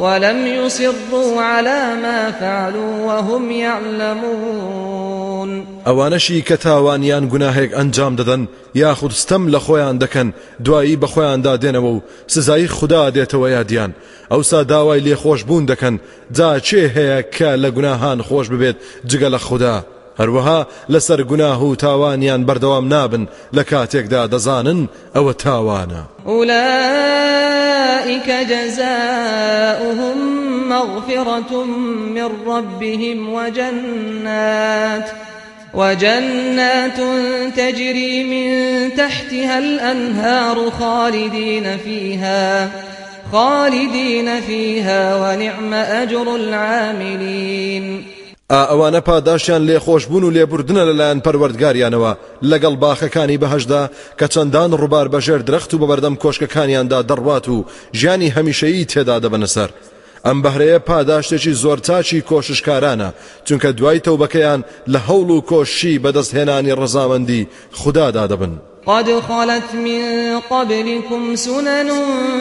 ولم يصروا على ما فعلوا وهم يعلمون ئەوانەشی کە تاوانیان گوناهێک ئەنجام دەدەن یاخود ستەم لە خۆیان دەکەن دوایی بە خۆیاندا دێنەوە و سزایی خوددا دێتەوە یادیان. ئەوسا داوای لێخۆش بوون دەکەن جا چێ هەیە کە لە گوناهان خۆش ببێت جگە لە خوددا. هەروەها لەسەر گوناه و تاوانیان بەردەوام نابن لە کاتێکدا دەزانن ئەوە تاوانە. أولئك جزاؤهم مغفرة من ربهم وجنات وجنات تجري من تحتها الأنهار خالدين فيها خالدين فيها ونعم أجر العاملين. ئەوانە پاداشیان لێخۆشببوون و لێبوردنە لەلایەن پەروەردگاریانەوە. لەگەڵ باخەکانی بەهشدا کە چەندان ڕووبار بەژێر درەخت و بەبەردەم کۆشکەکانیاندا دەڕوات و ژیانی هەمیشەیی تێدا دەبنە سەر ئەم بەهرەیە پاداشتێکی زۆر چاچی کۆششکارانە. چونکە دوای تەوبەکەیان لە هەوڵ و کۆشی بەدەستهێنانی ڕزامەندی خوددادا دەبن قد خلت من قبلكم سنن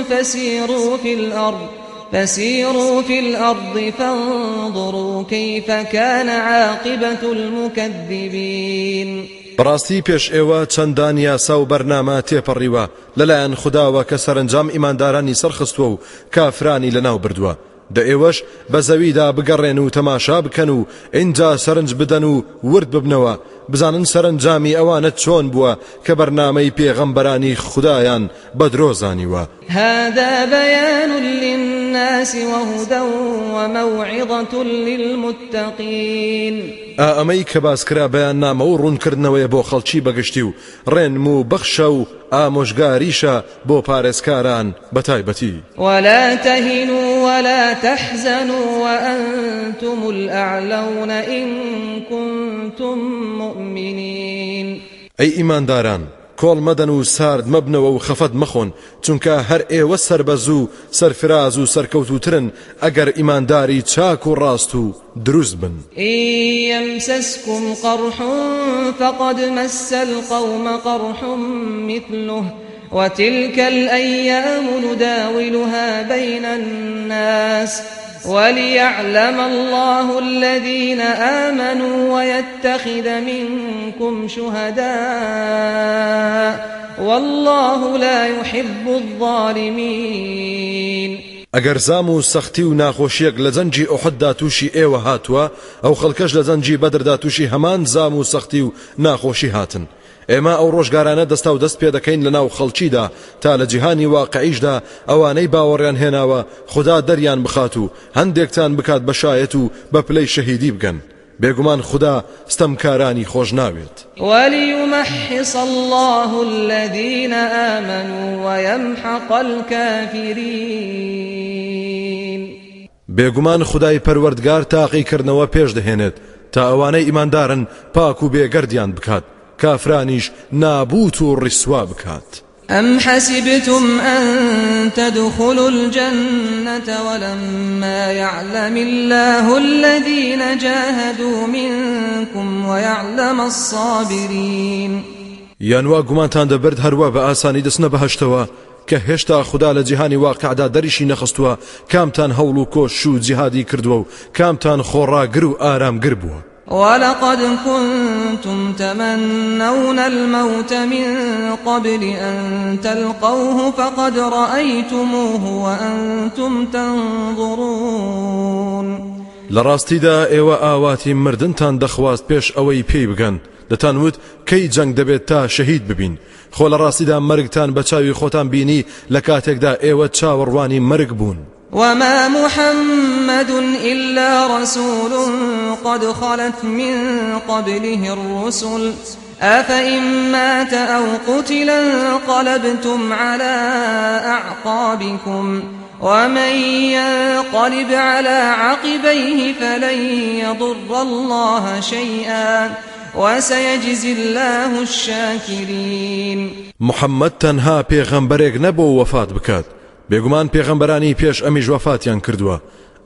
فسيروا في الأرض فسيروا في الأرض فانظروا كيف كان عاقبة المكذبين. بەڕاستی پێش ئێوە چەندان یاسا و بەرنامە تێپەڕیوە. لەلایەن خداوە کە سەرنجام ئیماندارانی سەرخستووە و کافرانی لەناو بردووە. دە ئێوەش بە زەویدا بگەڕێن و تەماشا بکەن و اینجا سەرنج بدەن و ورد ببنەوە. بزانن سەرنجامی ئەوانە چۆن بووە کە بەرنامەی پێغەمبەرانی خدایان بە درۆزانیوە. هذا بيان للناس وهدى وموعظة للمتقين. ئەمەی کە باسکرا بەیان نامە و ڕوونکردنەوەی بۆ خەڵکی بەگشتی و ڕێنم و بەخشە و ئامۆژگاریشە بۆ پارێزکاران بەتایبەتی ولا تهنوا ولا تحزنوا وأنتم الأعلون إن كنتم مؤمنين. ئەی ئیمانداران کۆڵ مەدەن و سارد مەبنەوە و خەفەت مەخۆن چونکە هەر ئێوە سەربەرز و سەرفراز و سەرکەوتوترن ئەگەر ئیمانداری چاک و ڕاست و دروست بن. يمسسكم قرح فقد مس القوم قرح مثله وتلك الأيام نداولها بين الناس وليعلم الله الذين آمنوا ويتخذ منكم شهداء والله لا يحب الظالمين. ئەگەر زام و سەختی و ناخۆشیەک لە جەنجی ئۆحددا تووشی ئێوە هاتووە ئەو خەڵکەش لە جەنجی بەدردا تووشی و ناخۆشی هاتن. ئێمە ئەو ڕۆژگارانە دەستا و دەست پێ دەکەین لە ناو خەڵکیدا تا لە جیهانی واقعیشدا ئەوانەی باوەڕیان هێناوە خدا دەریان بخات و هەندێکتان بکات بەشایەت و بە پلەی شەهیدی بگەن. بێگومان خدا ستەمکارانی خۆش ناوێت. وليمحص الله الذين آمنوا ويمحق الكافرين. بێگومان خدای پەروەردگار تاقیکردنەوە پێش دەهێنێت تا ئەوانەی ئیماندارن پاک و بێگەردیان بکات. كافرانيش نابوت الرسوا بكات أم حسبتم أن تدخلوا الجنة ولما يعلم الله الذين جاهدوا منكم ويعلم الصابرين؟ یانوا گومانتان دەبرد هەروە بە ئاسانی دەستنە بەهشتەوە کە هێشتا خوددا لە جیهانی واقعدا دەریشی نەخستووە کامتان هەوڵ و کۆش و جیهادی کردووە و کامتان خۆڕاگر و ئارامگر بووە. ولقد كنتم تمنون الموت من قبل أن تلقوه فقد رأيتموه وأنتم تنظرون. لراستيدا ايوا ئاواتی مردنتان دەخواست پێش ئەوەی پێی بگەن. دەتانوت کەی جەنگ دەبێت تا شەهید ببین. خۆ لە ڕاستیدا مەرگتان بە چاوی خۆتان بینی لە کاتێکدا ئێوە چاوەڕوانی مەرگ بوون. وما محمد إلا رسول قد خلت من قبله الرسل أفإن مات أو قتلا انقلبتم على أعقابكم ومن ينقلب على عقبيه فلن يضر الله شيئا وسيجزي الله الشاكرين محمد تنها پیغمبرێک نبو وفات بكات بێگومان پێغەمبەرانی پێش ئەمیش وەفاتیان کردووە.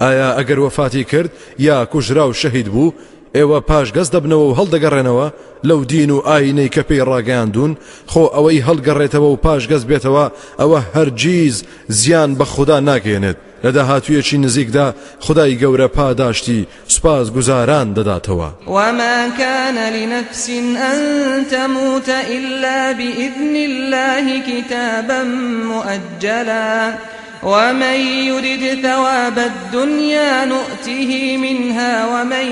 ئایا ئەگەر وەفاتی کرد یا کوژرا و شەهید بوو ئێوە پاش گەز دەبنەوە و هەڵدەگەڕێنەوە لەو دین و ئاینەی کە پێی ڕاگەاندون خۆ ئەوەی هەڵگەڕێتەوە و پاش گەز بێتەوە ئەوە هەرگیز زیان بە خوددا ناگەێنێت. لە داهاتویەکی نزیکدا خدای گەورە پاداشتی سوپاس گوزاران دەداتەوە. وما كان لنفس أن تموت إلا بإذن الله كتابا مؤجلا ومن يرد ثواب الدنيا نؤته منها ومن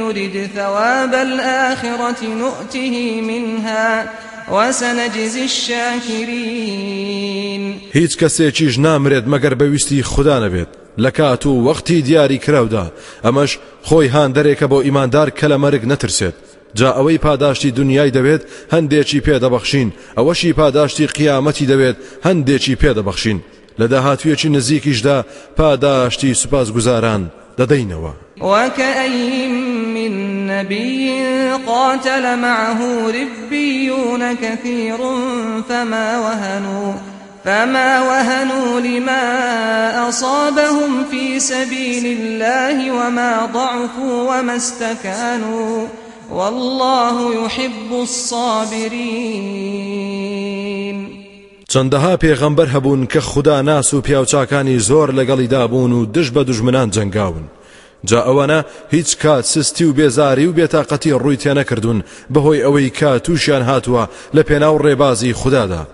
يرد ثواب الآخرة نؤته منها وسنجزي الشاكرين. هیچ کەسێکیش نامرێت مەگەر بەویستی خوددا نەبێت. لە کات و وەختی دیاری کراودا ئەمەش خۆی هاندەرێکە بۆ ئیماندار کە لە مەرگ نەترسێت. جا ئەوەی پاداشتی دنیای دەبێت هەندێکی پێدەبەخشین. ئەوەشی پاداشتی قیامەتی دەبێت هەندێکی پێدەبەخشین. لە داهاتویەکی نزیکیشدا پاداشتی سوپاس گوزاران دەدەینەوە. وكأين من نبي قاتل معه ربيون كثير فما وهنوا فما وهنوا لما أصابهم في سبيل الله وما ضعفوا وما استكانوا. والله يحب الصابرين. چەندەها پێغەمبەر هەبوون کە خوددا ناس و پیاوچاکانی زۆر لەگەڵیدا بوون و دش بە دوژمنان جنگاون جا ئەوانە هیچ کات سستی و بێزاری و بێتاقەتی ڕووی تێنەکردوون بەهۆی ئەوەی کا تووشیان هاتووە لە پێناو ڕێبازی خوددادا.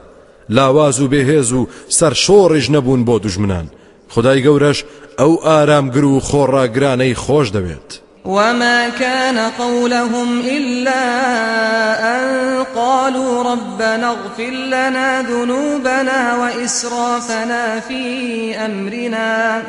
لاواز و بێهێز و سەر شۆڕیش نەبوون بۆ دوژمنان. خدای گەورەش ئەو ئارامگر و خۆڕاگرانەی خۆش دەوێت. وما كان قولهم إلا أن قالوا ربنا اغفر لنا ذنوبنا وإسرافنا في أمرنا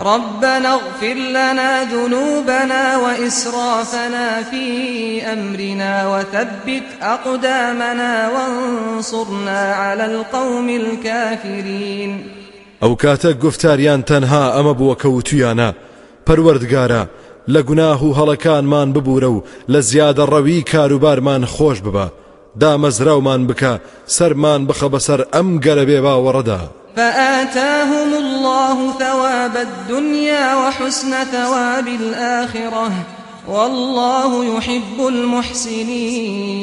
ربنا اغفر لنا ذنوبنا وإسرافنا في أمرنا وثبت أقدامنا وانصرنا على القوم الكافرين ئەو کاتە گفتاریان تەنها ئەمە بووە پەروەردگارە لە گوناه و هەڵەکانمان ببوورە و لە زیادە ڕەوی کاروبارمان خۆش ببە. دامەزراومان بکە سەرمان بخە بەسەر ئەم گەرە بێ باوەڕەدا. فآتاهم الله ثواب الدنيا وحسن ثواب الآخرة والله يحب المحسنين.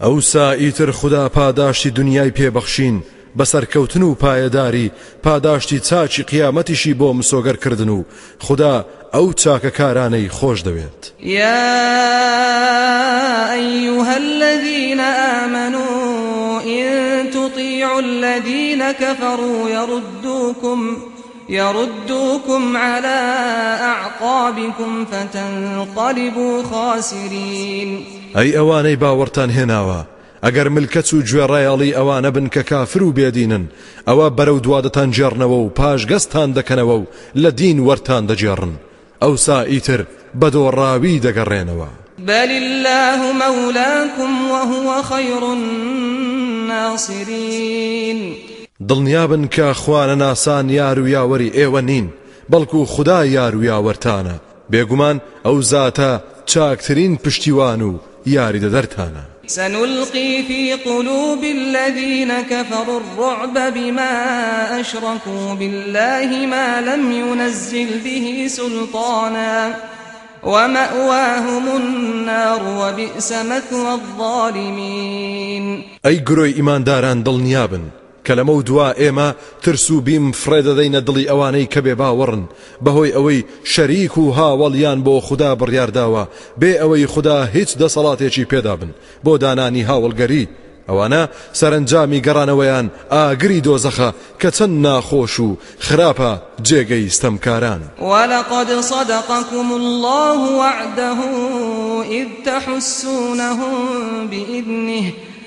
ئەو سائیتر خدا پاداشتی دنیای پێبەخشین بەسەرکەوتن و پایەداری پاداشتی چاچی قیامەتیشی بۆ مسۆگەرکردن و خدا ئەو چاکەکارانەی خۆش دەوێت. يا أيها الذين آمنوا إن تطيعوا الذين كفروا يردوكم يردوكم على أعقابكم فتنقلبوا خاسرين. ئەی ئەوانەی باوەڕتان هێناوە ئەگەر ملکەت و گوێڕایاڵی ئەوانە بن کە کافر و بێدینن ئەوە بەرەو دوادەتان جێڕنەوە و پاشگەستان دەکەنەوە و لە دین وەرتان دەجێڕن. ئەوسا ئیتر بەدۆڕاوی دەگەڕێنەوە. بل الله مولاكم وهو خير الناصرين دڵنیابن کە خوانە ناسان یار و یاوەری ئێوە نین بەڵکو خدا یار و یاوەرتانە. بێگومان ئەو زاتە چاکترین پشتیوان و یاری دەدەرتانە. سنلقي في قلوب الذين كفروا الرعب بما أشركوا بالله ما لم ينزل به سلطانا ومأواهم النار وبئس مثوى الظالمين. ئەی گرۆی ئیمانداران دڵنیابن کە لەمە و دوا ئێمە ترس و بیم فرێدەدەینە دڵی ئەوانەی کە بێ باوەڕن. بەهۆی ئەوەی شەریک و هاوڵیان بۆ خوددا بڕیارداوە. بێ ئەوەی خوددا هیچ دەسەڵاتێکی پێدا بن. بۆ دانانی هاوڵگەری. ئەوانە سەرنجامی گەڕانەوەیان ئاگری دۆزەخە کە چەند ناخۆش و خراپە جێگەی ستەمکاران. ولقد صدقكم الله وعده إذ تحسونهم بإذنه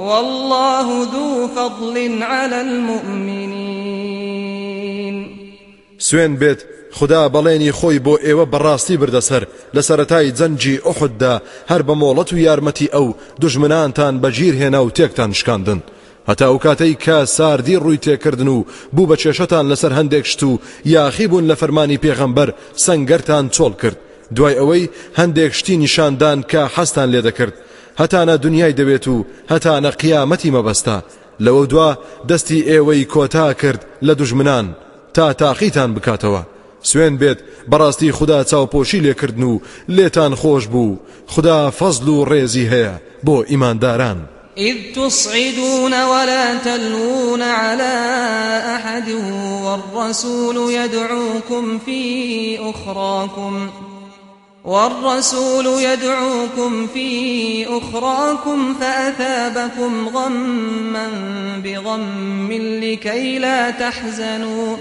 والله ذو فضل على المؤمنين. سوێن بێت خدا بەڵێنی خۆی بۆ ئێوە بەڕاستی بردەسەر لە سەتای جەنجی ئوحددا هەر بە مۆڵەت و یارمەتی ئەو دژمنانتان بەگیر هێنا و تێکتان شکاندن. هەتا ئەو کاتەی کە ساردی ڕووی تێکردن و بوو بە کێشەتان لەسەر هەندێک شت و یاخی بوون لە فەرمانی پێغەمبەر سنگەرتان چۆڵ کرد. دوای ئەوەی هەندێک شتی نیشاندان کە حەزتان لێ دەکرد. هەتانە دنیای دەوێت و هەتانە قیامەتی مەبەستە لەوە دوا دەستی ئێوەی کۆتا کرد لە دوژمنان. تا تاقیتان بکاتەوە. سوێند بێت بەڕاستی خودا چاوپۆشی لێکردن و لێتان خۆش بوو. خدا فەزل و ڕێزی هەیە بۆ ئیمانداران. إذ تصعدون ولا تلوون على أحد والرسول يدعوكم في أخراكم. والرسول يدعوكم في أخراكم فأثابكم غما بغم لكي لا تحزنوا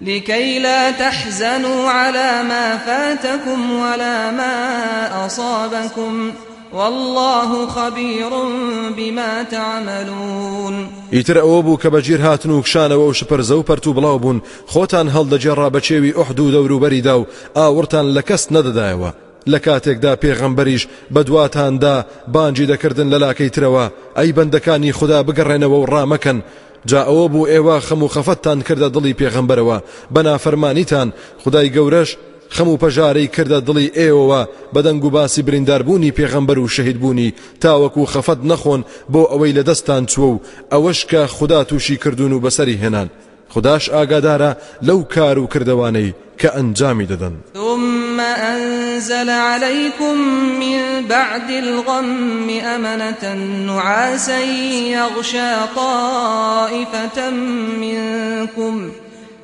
لكي لا تحزنوا على ما فاتكم ولا ما أصابكم. والله خبير بما تعملون. ئیتر ئەوە بوو کە بەگیر هاتن و کشانەوە و شپەرزە و پەرت و بڵاو بوون خۆتان هەڵدەجێڕا بە چێوی ئوحد و دەوروبەریدا و ئاورتان لە کەس نەدەدایەوە. لە کاتێکدا پێغەمبەریش بە دواتاندا بانجی دەکردن لە لاکەی ترەوە ئەی بەندەکانی خوددا بگەڕێنەوە و ڕامەکەن جا ئەوە بوو ئێوە خەم و خەفەتتان کردە دڵی پێغەمبەرەوە. بە نافەرمانیتان خدای گەورەش خەم و پەژارەی کردە دڵی ئێوەوە بەدەنگ و باسی برینداربوونی پێغەمبەر و شەهیدبوونی. تاوەکو خەفەت نەخۆن بۆ ئەوەی لە دەستان چوە و ئەوەش کە خوددا تووشی کردوون و بەسەری هێنان. خداش ئاگادارە لەو کار و کردوانەی کە ئەنجامی دەدەن. ثم أنزل عليكم من بعد الغم أمنة نعاسا يغشى طائفة منكم.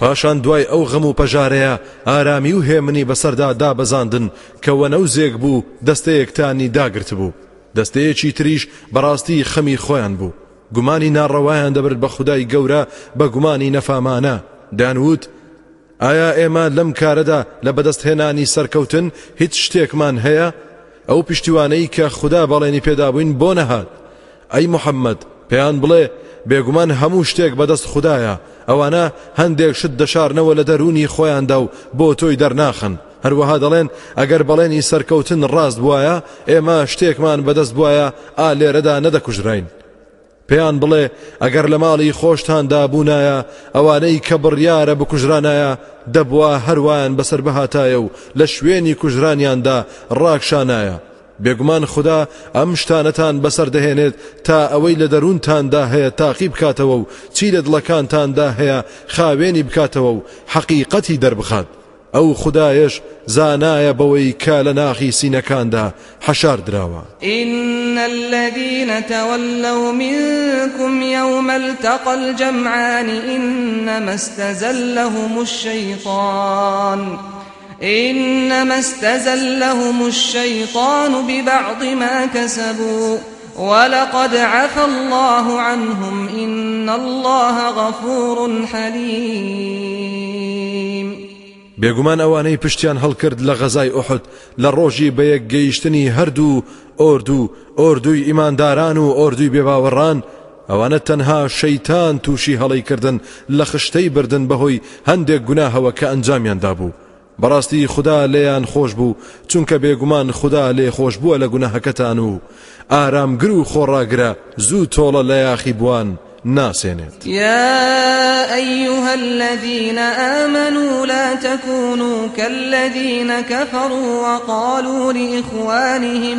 پاشان دوای ئەو غەم و پەژارەیە ئارامی و هێمنی بەسەردا دابەزاندن کەوە نەوزێک بوو دەستەیەکتانی داگرت بوو. دەستەیەکی تریش بەڕاستی خەمی خۆیان بوو. گومانی ناڕەوایان دەبرد بە خودای گەورە بە گومانی نەفامانە. دەیانوت ئایا ئێمە لەم کارەدا لە بەدەستهێنانی سەرکەوتن هیچ شتێکمان هەیە؟ ئەو پشتیوانەی کە خوددا بەڵێنی پێدابووین بۆ نەهات. ئەی محەممەد پێیان بڵێ بێگومان هەموو شتێک بەدەست خوددایە ئەوانە هەندێک شت دەشارنەوە لە دەرونی خۆیاندا و بۆ تۆی دەرناخن. هەروەها دەڵێن ئەگەر بەڵێنی سەرکەوتن ڕاست بواە ئێمە شتێکمان بەدەست بواە ئا لێرەدا نەدەکوژراین پێیان بڵێ ئەگەر لە ماڵی خۆشتاندا بوونایە ئەوانەی کە بڕیارە بکوژرانایە دەبووە هەروایان بەسەر بەهاتایە و لە شوێنی کوژرانیاندا ڕاکشانایە. بێگومان خدا ئەم شتانەتان بەسەر تا ئەوەی لە دەروونتاندا هەیە تاقی بکاتەوە و چی لە دڵەکانتاندا هەیە خاوێنی بکاتەوە و حەقیقەتی دەربخات. ئەو خدایش زانایە بەوەی کا لە ناخی سینەکاندا حەشار دراوە إن الذين تولوا منكم يوم التقى الجمعان إنما استزلهم الشيطان. إنما استزلهم الشيطان ببعض ما كسبوا ولقد عفى الله عنهم إن الله غفور حليم. بێگومان ئەوانەی پشتیان هەڵکرد لە غەزای ئۆحد لە ڕۆژی بەیەک گەیشتنی هەردوو ئۆردوو ئۆردوی ئیمانداران و ئۆردوی بێباوەڕان ئەوانە تەنها شەیتان تووشی هەڵیکردن لە خشتەی بردن بەهۆی هەندێک گوناهەوە کە ئەنجامیاندا بوو بەڕاستی خدا لێیان خۆش بوو چونکە بێگومان خدا لێ خۆش بووە لە گوناهەکەتان و ئارامگر و خۆڕاگرە زوو تۆڵە لە یاخی بوان ناسێنێت. يا أيها الذين آمنوا لا تكونوا كالذين كفروا وقالوا لإخوانهم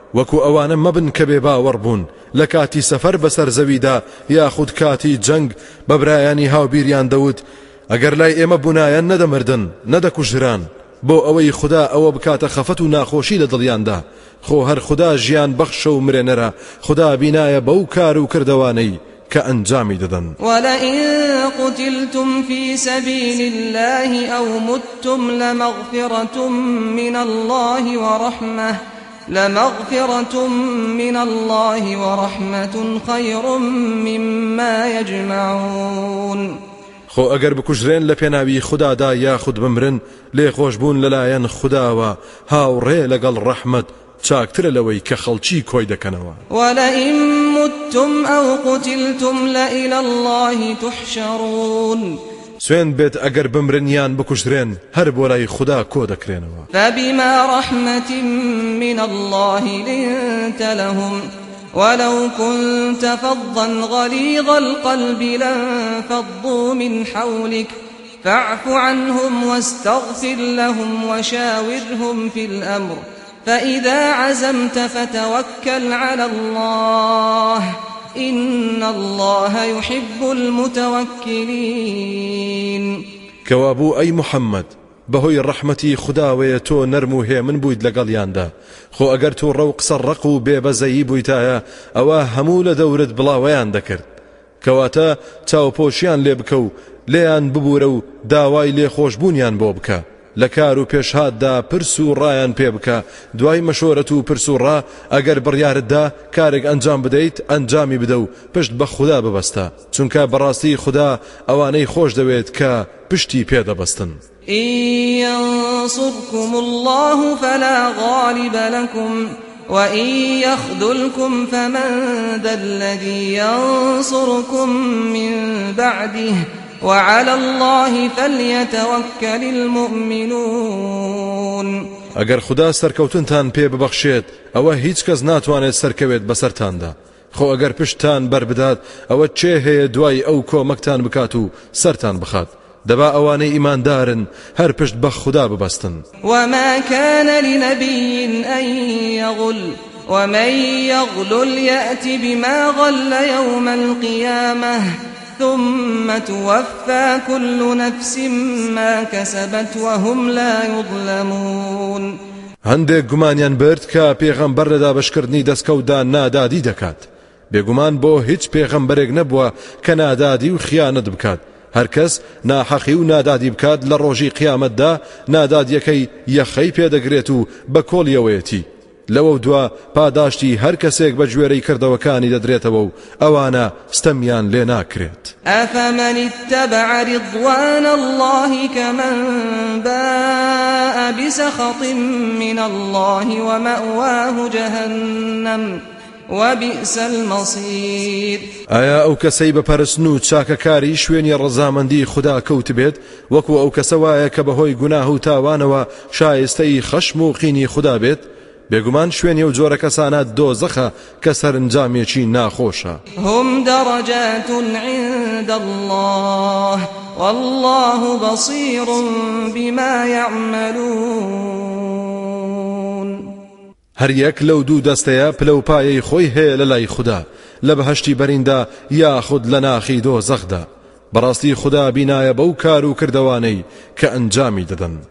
وەکو ئەوانە مەبن کە بێ باوەڕ بوون لە کاتی سەفەر بەسەر زەویدا یاخود کاتی جەنگ بە برایانی هاوبیریان دەوت ئەگەر لای ئێمە بوونایە نەدەمردن نەدەکوژران بۆ ئەوەی خدا ئەوە بکاتە خەفەت و ناخۆشی لە دڵیاندا خۆ هەر خدا ژیان بەخشە و مرێنەرە خدا بینایە بەو کار و کردوانەی كأنجامي ددن. ولئن قتلتم في سبيل الله أو متم لمغفرة من الله ورحمة لمغفرة من الله ورحمة خير مما يجمعون. خۆ ئەگەر بکوژرێن لە پێناوی خوددادا یاخود بمرن لێ خۆشببوون لەلایەن خودداوە هاوڕێ لەگەڵ ڕەحمت چاکترە لەوەی کە خەڵکی کۆی دەکەنەوە. وەلئیمتم ئەو قوتیلتم لە إلى الله تحشرون. سوێن بێت ئەگەر بمرنیان بکوژرێن هەر بۆ لای خوددا کۆ فبما رحمة من الله لنت لهم ولو كنت فظا غليظ القلب لانفضوا من حولك. فاعف عنهم واستغفر لهم وشاورهم في الأمر. فإذا عزمت فتوكل على الله. إن الله يحب المتوكلين کەوابوو ئەی محەممەد بەهۆی ڕەحمەتی خداوەیە تۆ نەرم و هێ من بوویت لەگەڵیاندا. خۆ ئەگەر تۆ ڕە و قسە ڕق و بێبەزەیی بوویتایە ئەوە هەموو لە دەورت بڵاوەیان دەکرد. کەواتە چاوپۆشیان لێ بکە و لێیان ببوورە و داوای لێخۆشببوونیان بۆ بکە. لە کار و پێشهاتدا پرس و ڕایان پێ دوای مەشۆرەت و پرس و ڕا ئەگەر بڕیارتدا کارێک ئەنجام بدەیت ئەنجامی بدە و پشت بە خوددا ببەستە چونکە بەڕاستی خوددا ئەوانەی خۆش دەوێت کە پشتی پێدەبەستن ينصركم الله فلا غالب لكم وإن يخذلكم فمن ذا الذي ينصركم من بعده وعلى الله فليتوكل المؤمنون. ئەگەر خدا سەرکەوتنتان پێ ببەخشێت ئەوە هیچ کەس ناتوانێت سەرکەوێت بەسەرتاندا. خۆ ئەگەر پشتان بربدات ئەوە چێ هەیە دوای ئەو کۆمەکتان بکات و سەرتان بخات. دەبا ئەوانەی ئیماندارن هەر پشت بە خوددا ببەستن. وما كان لنبي أن يغل ومن يغلل يأت بما غل يوم القيامة. ثم توفى كل نفس ما كسبت وهم لا يظلمون. هەندێک گومانیان برد کە پێغەمبەر لە دابشکردنی دەستکەوتدا نادادی دەکات. بێگومان بۆ هیچ پێغەمبەرێک نەبووە کە نادادی و خیانت بکات. هەرکەس ناحەقی و نادادی بکات لە ڕۆژی قیامەتدا نادادیەکەی یەخەی پێدەگرێت و بە کۆڵیەوەیەتی. لەوە دوا پاداشتی هەر کەسێک بە گوێرەی کردەوەکانی دەدرێتەوە و ئەوانە ستەمیان لێ ناکرێت. ئەفەمەنی اتبع رضوان الله كمن باء بسخط من الله ومأواه جهنم وبئس المصير. ئایا ئەو کەسەی بەپەرستن و چاکەکاری شوێنی ڕەزامەندی خوددا کەوت بێت؟ وەکو ئەو کەسە وایە کە بەهۆی گوناه و تاوانەوە شایستەی خەشم و قینی خوددا بێت؟ بێگومان شوێنی و جۆرە کەسانە دۆزەخە کە سەرنجامێکی ناخۆشە. هم درجات عند الله والله بصير بما يعملون. هەر یەک لەو دوو دەستەیە پلەپایەی خۆی هەیە لە لای خوددا لە بەهشتی بەریندا یاخود لە ناخی دۆ زەخدا بەڕاستی خوددا بینایە بەو کار و کردوانەی کە ئەنجامی دەدەن.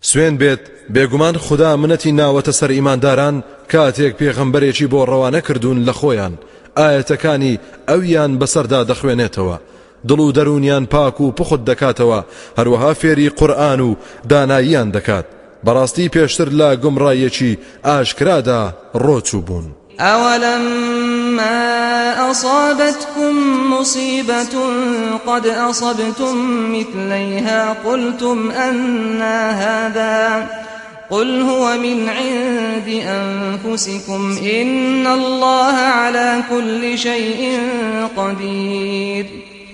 سوێن بێت بێگومان خدا منەتی ناوەتە سەر ئیمانداران کاتێک پێغەمبەرێکی بۆ ڕەوانە کردوون لە خۆیان. ئاەتەکانی ئەویان بەسەردا دەخوێنێتەوە. دڵ و دەرونیان پاک و پخت دەکاتەوە. هەروەها فێری قورآن و داناییان دەکات. بەڕاستی پێشتر لە گومڕایەکی ئاشکرادا ڕۆچوو بوون. أولما أصابتكم مصيبة قد أصبتم مثليها قلتم أنا هذا قل هو من عند أنفسكم إن الله على كل شيء قدير.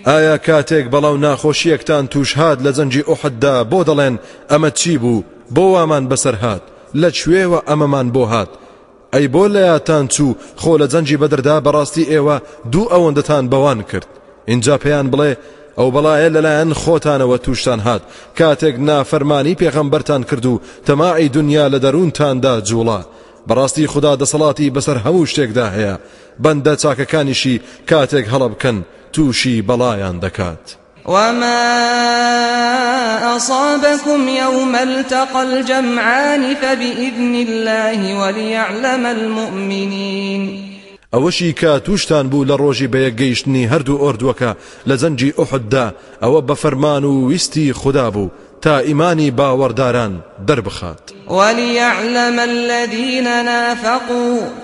ئایا کاتێک بەڵاو ناخۆشیەکتان توش هاات لە زەنجی ئۆحددا بۆ دەڵێن ئەمە چی بوو؟ بۆ وامان بەسەر هاات لە کوێوە ئەمەمان بۆ هات ئەی بۆ لایاتان چوو خۆ لە جەنجی بەدردا بەڕاستی ئێوە دوو ئەوەندەتان بەوان کرد. اینجا پێیان بڵێ ئەو بەڵایە لەلایەن خۆتانەوە توشتان هات. کاتێک نافەرمانی پێغەمبەرتان کرد و تەماعی دنیا لە دەروونتاندا جوڵا. بەڕاستی خدا دەسەڵاتی بەسەر هەموو شتێکدا هەیە. بەندە چاکەکانیشی کاتێک هەڵە بکەن تووشی بەڵایان دەکات. وما أصابكم يوم التقى الجمعان فبإذن الله وليعلم المؤمنين. ئەوەشی کە توشتان بوو لە ڕۆژی بەیەکگەیشتنی هەردوو ئۆردووەکە لە زەنجی ئۆحددا ئەوە بە فەرمان و ویستی خوددا بوو تا ئیمانی باوەڕداران دەربخات وليعلم الذين نافقوا.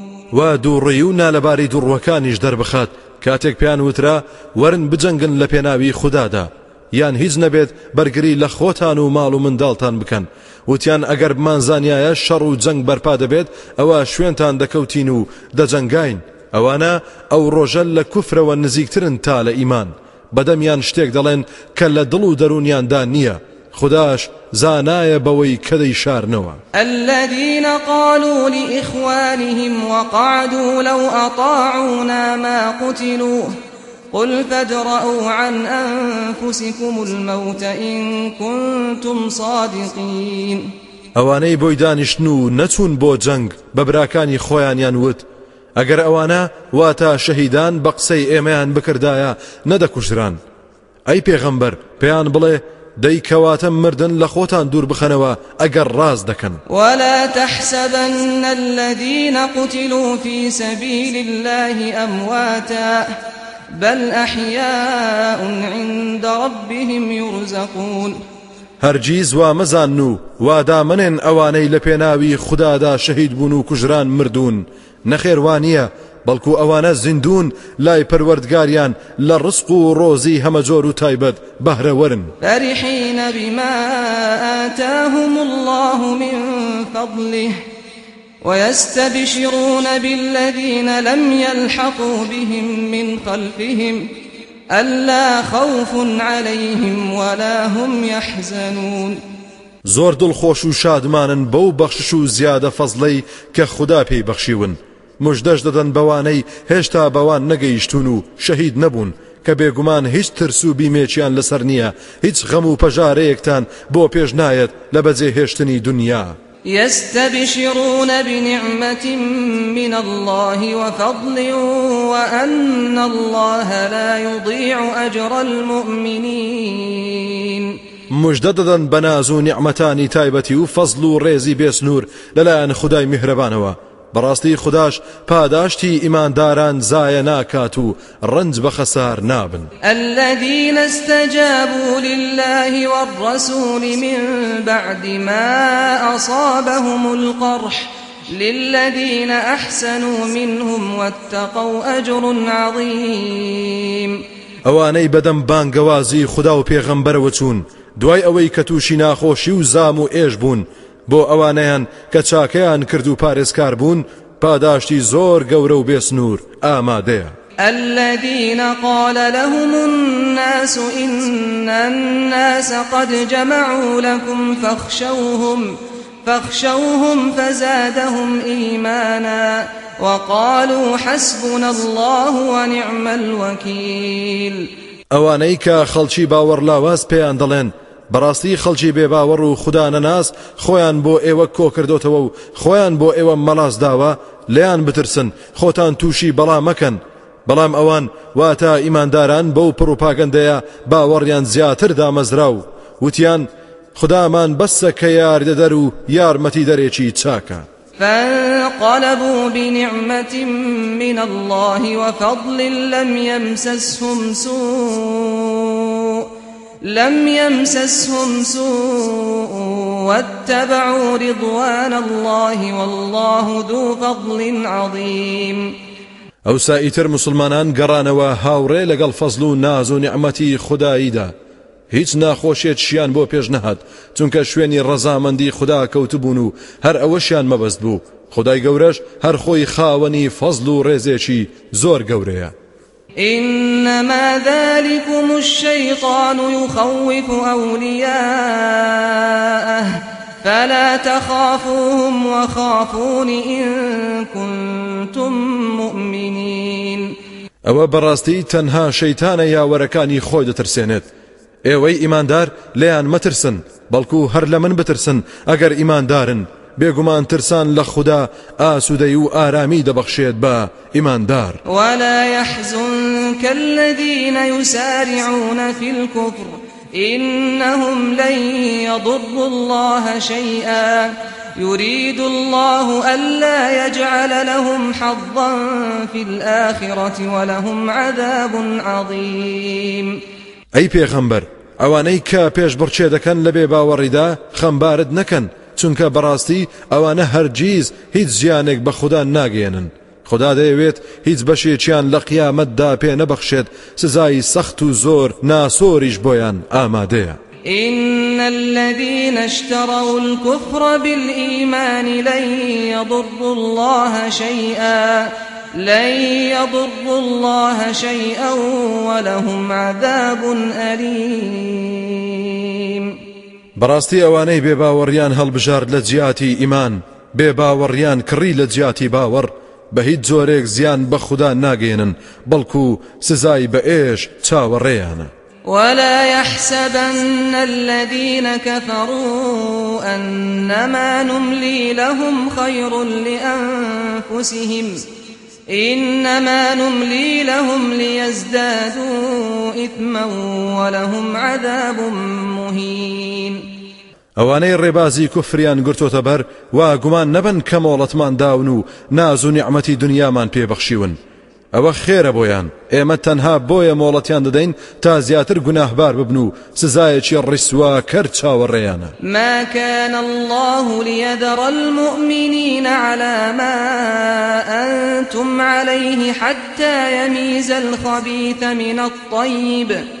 وا دووڕێی و نالەباری دوڕوەکانیش دەربخات. کاتێک پیان وترا ورن بجەنگن لە پێناوی خوددادا یان هیچ نەبێت بەرگری لە خۆتان و ماڵ و منداڵتان بکەن. وتیان ئەگەر بمانزانایە شەڕ و جەنگ بەرپا دەبێت ئەوە شوێنتان دەکەوتین و دەجەنگاین. ئەوانە ئەو ڕۆژە لە کوفرەوە نزیکترن تا لە ئیمان. بەدەمیان شتێک دەڵێن کە لە دڵ و دەرونیاندا نییە. خداش زانایە بەوەی کەدەی شارنەوە. الذين قالوا لإخوانهم وقعدوا لو أطاعونا ما قتلوا قل فادرءوا عن أنفسكم الموت إن كنتم صادقين. ئەوانەی بۆی دانیشتن و نەچوون بۆ جەنگ بە براکانی خۆیانیان وت. ئەگەر ئەوانە واتە شەهیدان بە قسەی ئێمەیان بکردایە نەدەکوژران. ئەی پێغەمبەر پێیان بڵێ دەیکەواتە مردن لە خۆتان دوور بخەنەوە ئەگەر ڕاز دەکەن. ولا تحسبن الذين قتلوا في سبيل الله أمواتا بل أحياء عند ربهم يرزقون هەرگیز وا مەزان و وادامنێن ئەوانەی لە پێناوی خوددادا شەهید بوون و کوژران مردوون. نەخێوانیە بەڵکو ئەوانە زیندون لای پەروەردگاریان لە ڕسق و ڕۆزی هەمەجۆر و تایبەت بەهرەوەرن فرحين بما آتاهم الله من فضله ويستبشرون بالذين لم يلحقوا بهم من خلفهم ألا خوف عليهم ولا هم يحزنون زۆر دڵخۆش و شادمانن بەو بەخشش و زیادە فەزلەی کە خوددا پێی بەخشیون مژدەش دەدەن بەوانەی هێشتا بەوان نەگەیشتون و شەهید نەبوون. کە بێگومان هیچ ترس و بیمێکیان لەسەر نییە. هیچ غەم و پەژارەیەکتان بۆ پێش نایەت لە بەجێهێشتنی دنیا. يستبشرون بنعمة من الله وفضل وأن الله لا يضيع أجر المؤمنين. مژدە دەدەن بە ناز و نیعممەتانی تایبەتی و فەزل و ڕێزی بێسنوور لەلایەن خدای میهرەبانەوە. بەڕاستی خداش پاداشتی ئیمانداران زایە ناکات و ڕنج بە خەسار نابن. الذين استجابوا لله والرسول من بعد ما أصابهم القرح للذين أحسنوا منهم واتقوا أجر عظيم. ئەوانەی بەدەم بانگەوازی خدا و پێغەمبەرەوە چوون دوای ئەوەی کە تووشی ناخۆشی و زام و ئێش بوون بۆ ئەوانەیان کە چاکەیان کرد و پارێزکار بوون پاداشتی زۆر گەورە و بێسنوور. ئامادەیە. الذين قال لهم الناس إن الناس قد جمعوا لكم فاخشوهم فاخشوهم فزادهم إيمانا وقالوا حسبنا الله ونعم الوكيل. ئەوانەی کە خەڵکی باوەڕلاواز پێیان دەڵێن بەڕاستی خەڵکی بێباوەڕ و خودا نەناس خۆیان بۆ ئێوە کۆکردوتەوە و خۆیان بۆ ئێوە مەلاس داوە لێیان بترسن خۆتان تووشی بەڵا مەکەن. بەڵام ئەوان واتە ئیمانداران بەو پڕوپاگەندەیە باوەڕیان زیاتر دامەزرا و وتیان خدامان بەسە کە یاردەدەر و یارمەتی دەرێکی چاکە. فانقلبوا بنعمة من الله وفضل لم يمسسهم سوء. لم يمسسهم سوء واتبعوا رضوان الله والله ذو فضل عظيم. ئەو سائیتر مسلمانان گەڕانەوە هاوڕێ لەگەڵ فەزل و ناز و نیعممەتی خودداییدا هیچ ناخۆشیێت شیان بۆ پێش نەهات چونکە شوێنی ڕەزامەندی خوددا کەوتبوون و هەر ئەوەشیان مەبەست بوو. خدای گەورەش هەر خۆی خاوەنی فەزل و ڕێزێکی زۆر گەورەیە. إنما ذلكم الشيطان يخوف أولياءه فلا تخافوهم وخافون إن كنتم مؤمنين. ئەوە بەڕاستی تەنها شەیتانە یاوەرەکانی خۆی دەترسێنێت. ئێوەی ئیماندار لێیان مەترسن بەڵکو هەر لە من بترسن ئەگەر ئیماندارن بێگومان ترسان لە خوددا ئاسوودەی و ئارامی دەبەخشێت بە ئیماندار. ولا يحزنك الذين يسارعون في الكفر إنهم لن يضروا الله شيئا. يريد الله ألا يجعل لهم حظا في الآخرة ولهم عذاب عظيم. ئەی پێغەمبەر ئەوانەی کە پێش بڕچێ دەکەن لە بێ باوەڕیدا خەمبارت نەکەن. چونکە بەڕاستی ئەوانە هەرگیز هیچ زیانێک بە خوددا ناگەێنن خدا دەیەوێت هیچ بەشێکیان لە قیامەتدا پێ نەبەخشێت سزایی سەخت و زۆر ناسۆریش بۆیان ئامادەیە. إن الذين اشتروا الكفر بالإيمان لن يضروا الله شيئا لن يضروا الله شيئا ولهم عذاب أليم. بەڕاستی ئەوانەی بێباوەڕیان هەڵبژار لە جیاتی ئیمان بێباوەڕیان کڕی لە جیاتی باوەڕ بە هیچ جۆرێک زیان بە خوددا ناگەێنن بەڵکو سزای ولا يحسبن الذين كفروا أنما نملي لهم خير لأنفسهم. إنما نملي لهم ليزدادوا إثما ولهم عذاب مهين. ئەوانەی ڕێبازی کوفریان گرتۆتە بەر وا گومان نەبن کە مۆڵەتمان داون و ناز و نیعممەتی دنیامان پێبەخشیون ئەوە خێرە بۆیان ئێمە تەنها بۆیە مۆڵەتیان دەدەین تا زیاتر گوناهبار ببن و سزایەکی ڕیسوا کرد چاوەڕێیانە ما كان الله ليذر المؤمنين على ما أنتم عليه حتى يميز الخبيث من الطيب.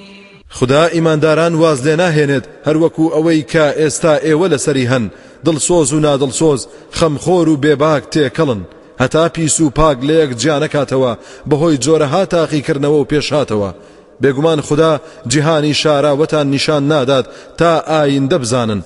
خدا ئیمانداران واز لێ ناهێنێت هەروەکو ئەوەی کە ئێستا ئێوە لەسەری هەن. دڵسۆز و نادڵسۆز خەمخۆر و بێباک تێکەڵن. هەتا پیس و پاک لە یەک جیانەکاتەوە بەهۆی جۆرەها تاقیکردنەوە و پێشهاتەوە. بێگومان خدا جیهانی شاراوەتان نیشان نادات تا ئایندە بزانن.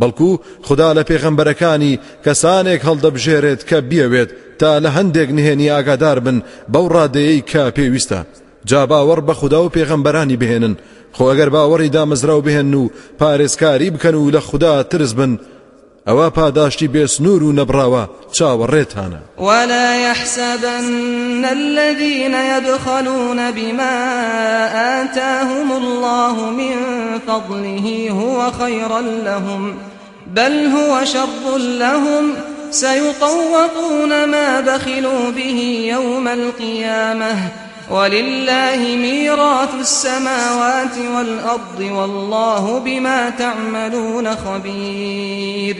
بەڵکو خدا لە پێغەمبەرەکانی کەسانێک هەڵدەبژێرێت کە بیەوێت تا لە هەندێک نهێنی ئاگادار بن بەو ڕادەیەی کە پێویستە. جا باوەڕ بە خدا و پێغەمبەرانی بهێنن. خۆ ئەگەر باوەڕی دامەزرا و بهێن و پارێزکاری بکەن و لە خدا ترس بن ئەوە پاداشتی بێسنوور و نەبراوە چاوەڕێتانە ولا يحسبن الذين يبخلون بما آتاهم الله من فضله هو خيرا لهم بل هو شر لهم سيطوقون ما بخلوا به يوم القيامة ولله ميراث السماوات والأرض والله بما تعملون خبير.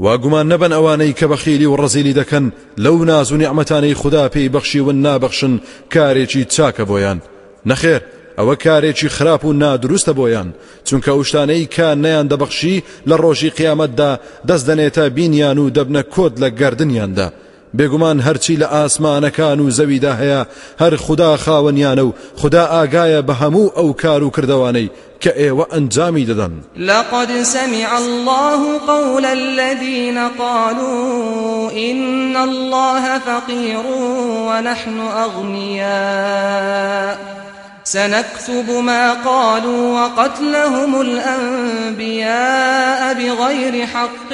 واگومان نەبەن ئەوانەی کە بەخیلی و ڕزیلی دەکەن لەو ناز و نیعممەتانەی خوددا پێی بەخشی و نابەخشن کارێکی چاکە بۆیان. نەخێر ئەوە کارێکی خراپ و نادروستە بۆیان چونکە ئەوشتانەی کە نەیان دەبەخشی لە ڕۆژی قیامەتدا دەست دەنێتە بینیان و دەبنە کۆت لە گردنیاندا. بێگومان هەرچی لە ئاسمانەکان و زەویدا هەیە خدا خاوەنیانە خدا ئاگایە بە هەموو ئەو کار و کردوانەی کە ئێوە ئەنجامی سمع الله قول الذين قالوا إن الله فقير ونحن أغنياء. سنكتب ما قالوا وقتلهم الأنبياء بغير حق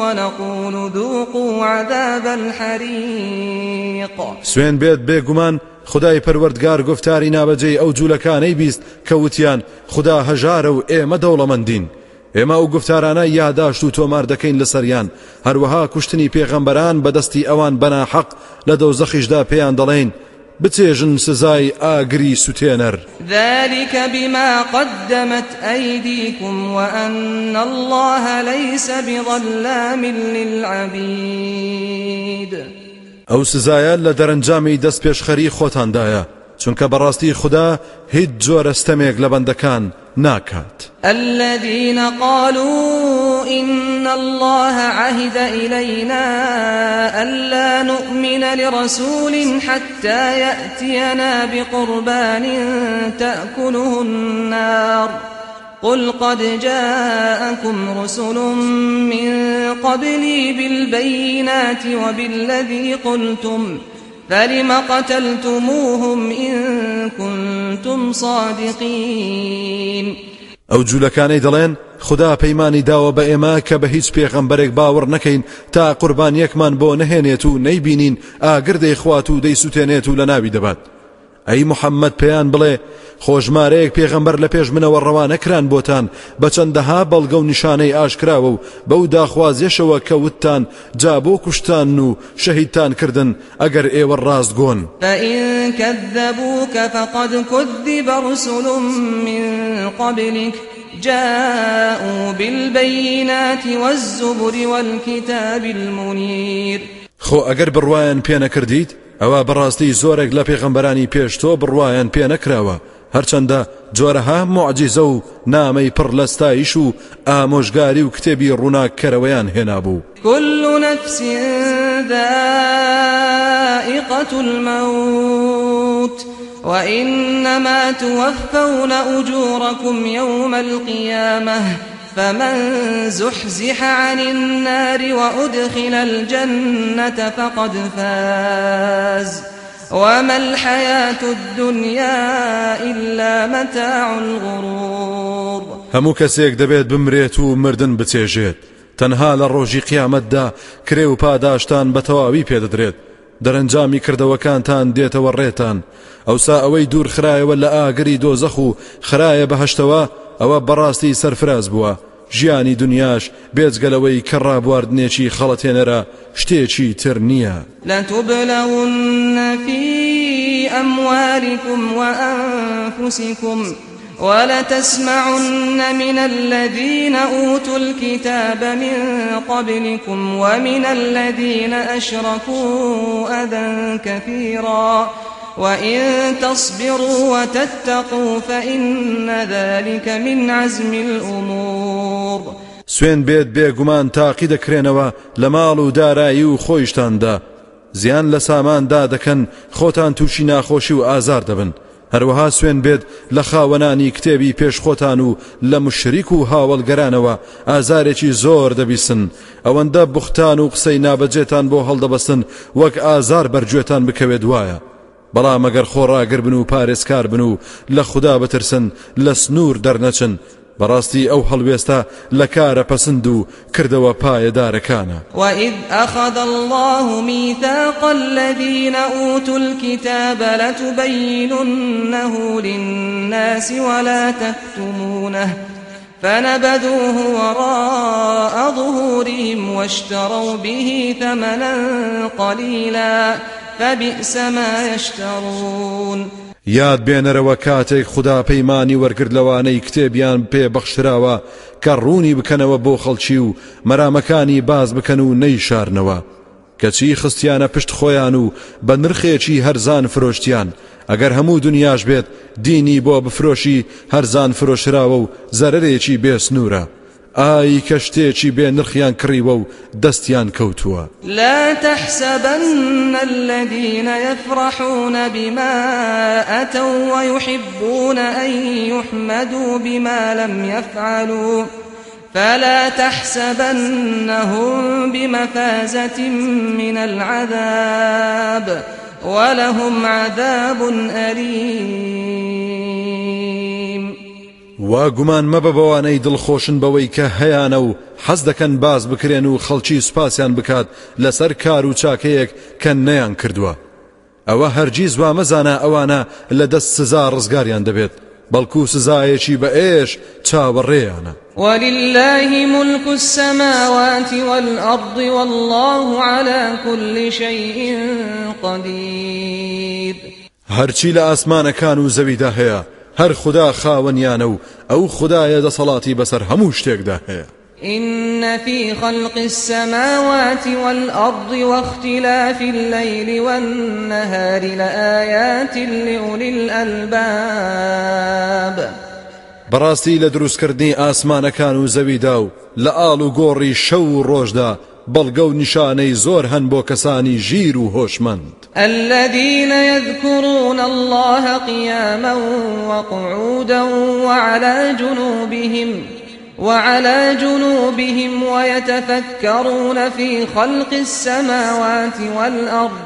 ونقول ذوقوا عذاب الحريق. سوێن بێت بێگومان خدای پەروەردگار گفتاری نابەجێی ئەو جوولەکانەی بیست کەوتیان خدا هەژارە و ئێمە دەوڵەمەندین. ئێمە ئەو گفتارانە یاداشت و تۆمار دەکەین لەسەریان. هەروەها کوشتنی پێغەمبەران بەدەستی ئەوان بەناحەق لە دەوزەخیشدا پێیان دەڵێن. بچێژن سزای ئاگری سوتێنەر ذلك بما قدمت أيديكم وأن الله ليس بظلام للعبيد. ئەو سزایە لە دەرەنجامی دەست پێشخەری خۆتاندایە چونکە بەڕاستی خوددا هیچ جۆرە ستەمێک لە بەندەکان ناکات. الذين قالوا إن الله عهد إلينا ألا نؤمن لرسول حتى يأتينا بقربان تأكله النار. قل قد جاءكم رسل من قبلي بالبينات وبالذي قلتم فلم قتلتموهم إن كنتم صادقين ئەو جوولەکانەی دەڵێن خدا پەیمانی داوە بە ئێمە کە بە هیچ پێغەمبەرێک باوەڕ نەکەین تا قوربانیەکمان بۆ نەهێنێت و نەیبینین ئاگردەی خوات و دەی سووتێنێت و لە ناوی دەبات. ئەی محەممەد پێیان بڵێ خۆژمارەیەک پێغەمبەر لە پێش منەوە ڕەوانەکران بۆتان. بە چەندەها بەڵگە و نیشانەی ئاشکراوە و بەو داخوازیێشەوە کە وتتان جا بۆ کوشتان و شەهیدتان کردن ئەگەر ئێوە ڕاست گۆن. كذبوك فقد كذب رسل من قبلك جاءوا بالبينات والزبر والكتاب المنير خۆ ئەگەر بڕواان پێ نەکردیت ئەوە بەڕاستی زۆرێک لە پێغەمبەرانی پێش تۆ بڕواان پێ نەکراوە. هەرچەندە جۆرەها معجیزە و نامەی پڕ لەستایش و ئامۆژگاری و کتێبی ڕووناکەرەوەیان هێنابوو. كل نفس ذائقة الموت وإنما توفون أجوركم يوم القيامة. فمن زحزح عن النار وأدخل الجنة فقد فاز. وما الحياة الدنيا إلا متاع الغرور. هەموو کەسێک دەبێت بمرێت و مردن بچێژێت. تەنها لە ڕۆژی قیامەتدا کرێ و پاداشتان بە تەواوی پێدەدرێت. دەرەنجامی کردەوەکانتان دێتەوە ڕێتان. ئەوسا دوور خرایەوە لە ئاگری دۆزەخ و ئەوە بەڕاستی سەرفراز بووە. ژیانی دنیاش بێجگەلەوەی کە ڕابواردنێکی خەڵەتێنەرە شتێکی تر نییە. لتبلون في أموالكم وأنفسكم ولتسمعن من الذين أوتوا الكتاب من قبلكم ومن الذين أشركوا أذى كثيرا. وإن تصبروا وتتقوا فإن ذلك من عزم الأمور سوێن بێت بێگومان تاقی دەکرێنەوە لە ماڵ و دارایی و خۆیشتاندا. زیان لە ساماندا دەکەن خۆتان تووشی ناخۆشی و ئازار دەبن. هەروەها سوێن بێت لە خاوەنانی کتێبی پێشخۆتان و لە مشریک و هاوڵگەرانەوە ئازارێکی زۆر دەبیسن. ئەوەندە بوختان و قسەی نابەجێتان بۆ هەڵدەبەستن وەک ئازار بەرگوێتان بکەوێت وایە. بەڵام ئەگەر خۆڕاگر بن و پارێزکار بن و لە خوددا بترسن لە سنوور دەرنەچن بەڕاستی ئەو هەڵوێستا لە کارە پەسند و کردەوە پایەدارەکانە أخذ الله ميثاق الذين أوتوا الكتاب لتبيننه للناس ولا تكتمونه فنبذوه وراء ظهورهم واشتروا به ثمنا قليلا فبئس ما يشترون. یاد بێنەرەوە کاتێک خدا پەیمانی وەرگرت لەوانەی کتێبیان پێ بەخشراوە کە ڕوونی بکەنەوە بۆ خەڵکی و مەرامەکانی باز بکەن و نەیشارنەوە. کەچی خستیانە پشت خۆیان و بە نرخێکی هەرزان فرۆشتیان. ئەگەر هەموو دنیاش بێت دینی بۆ بفرۆشی هەرزان فرۆشراوە و زەرەرێکی بێسنوورە. ئای کە شتێکی بێ نرخیان کڕیوە کەوتووە. لا تحسبن الذين يفرحون بما أتوا ويحبون أن يحمدوا بما لم يفعلوا. فلا تحسبنهم بمفازة من العذاب ولهم عذاب أليم. وا گومان مەبە بەوانەی دڵخۆشن بەوەی کە هەیانە و حەز دەکەن باز بکرێن و خەڵکی سوپاسیان بکات لەسەر کار و چاکەیەک کە نەیان کردووە. ئەوە هەرگیز وا مەزانە ئەوانە لە دەست سزا ڕزگاریان دەبێت بەڵکو سزایەکی بە ئێش چاوەڕێیانە ولله ملك السماوات والأرض والله على كل شيء قدير. هەرچی لە ئاسمانەکان و زەویدا هەیە هەر خدا خاوەنیانە و ئەو خدایە دەسەڵاتی بەسەر هەموو شتێکدا هەیە. إن في خلق السماوات والأرض واختلاف الليل والنهار لآيات لأولي الألباب. براستي لدروسكردني آسمان كانوا زويداو لآلو غوري شو روجدا بلغو نشاني زور هن بو كساني جيرو هوشمند الذين يذكرون الله قياما وقعودا وعلى جنوبهم وعلى جنوبهم ويتفكرون في خلق السماوات والأرض.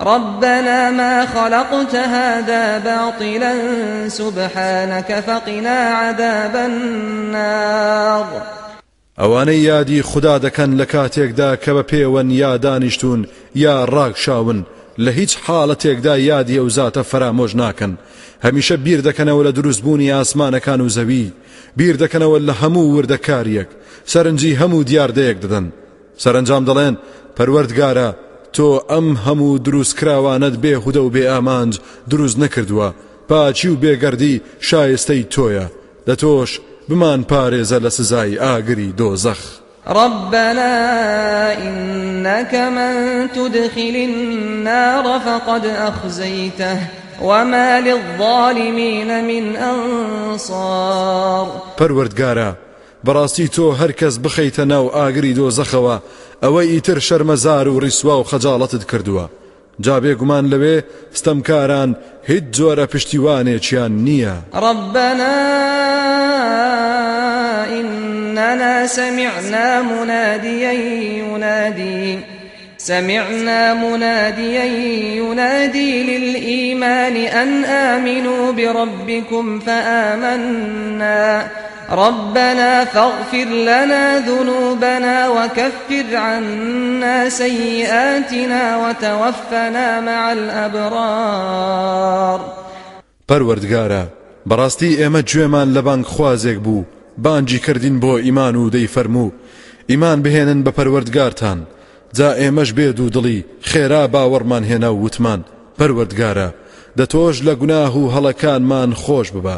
ربنا ما خلقت هذا باطلا سبحانك فقنا عذاب النار. ئەوانەی یادی خوددا دەکەن لە کاتێکدا کە بە پێوەن یا دانیشتون یا لە هیچ حاڵەتێکدا یادی ئەو زاتە فەرامۆش ناکەن. هەمیشە بیر دەکەنەوە لە دروستبوونی ئاسمانەکان و زەوی. بیر دەکەنەوە لە هەموو وردەکاریەک. سەرنجی هەموو دیاردەیەک دەدەن. سەرنجام دەڵێن پەروەردگارە تۆ ئەم هەموو دروست کراوانت بێهودە و بێ ئامانج دروست نەکردووە. پاکی و بێگەردی شایستەی تۆیە. دە تۆش بمان پارێزە لە سزای ئاگری دۆزەخ. ربنا إنك من تدخل النار فقد أخزيته وما للظالمين من أنصار. پروردگارا بەڕاستی تۆ هەرکەس بخەیتە ناو ئاگری دۆزەخەوە ئەوە ئیتر شەرمەزار و ڕیسوا و خەجاڵەتت کردووە. گومان لەوێ ستەمکاران هیچ جۆرە پشتیوانێکیان نییە. ڕبنا إننا سمعنا مناديا ينادي. سمعنا مناديا ينادي للإيمان أن آمنوا بربكم فآمنا. ربنا فاغفر لنا ذنوبنا وكفر عنا سيئاتنا وتوفنا مع الأبرار. پەروەردگارە بەڕاستی ئێمە گوێمان لە بانگ خوازێک بوو. بانجی کردین بۆ ئیمان و دەی فەرموو. ئیمان بهێنن بە پەروەردگارتان. جا ئێمەش بێد و دڵی خێرا باوەڕمان هێنا و وتمان. پەروەردگارە دەتۆش لە گوناه و هەڵەکانمان خۆش ببە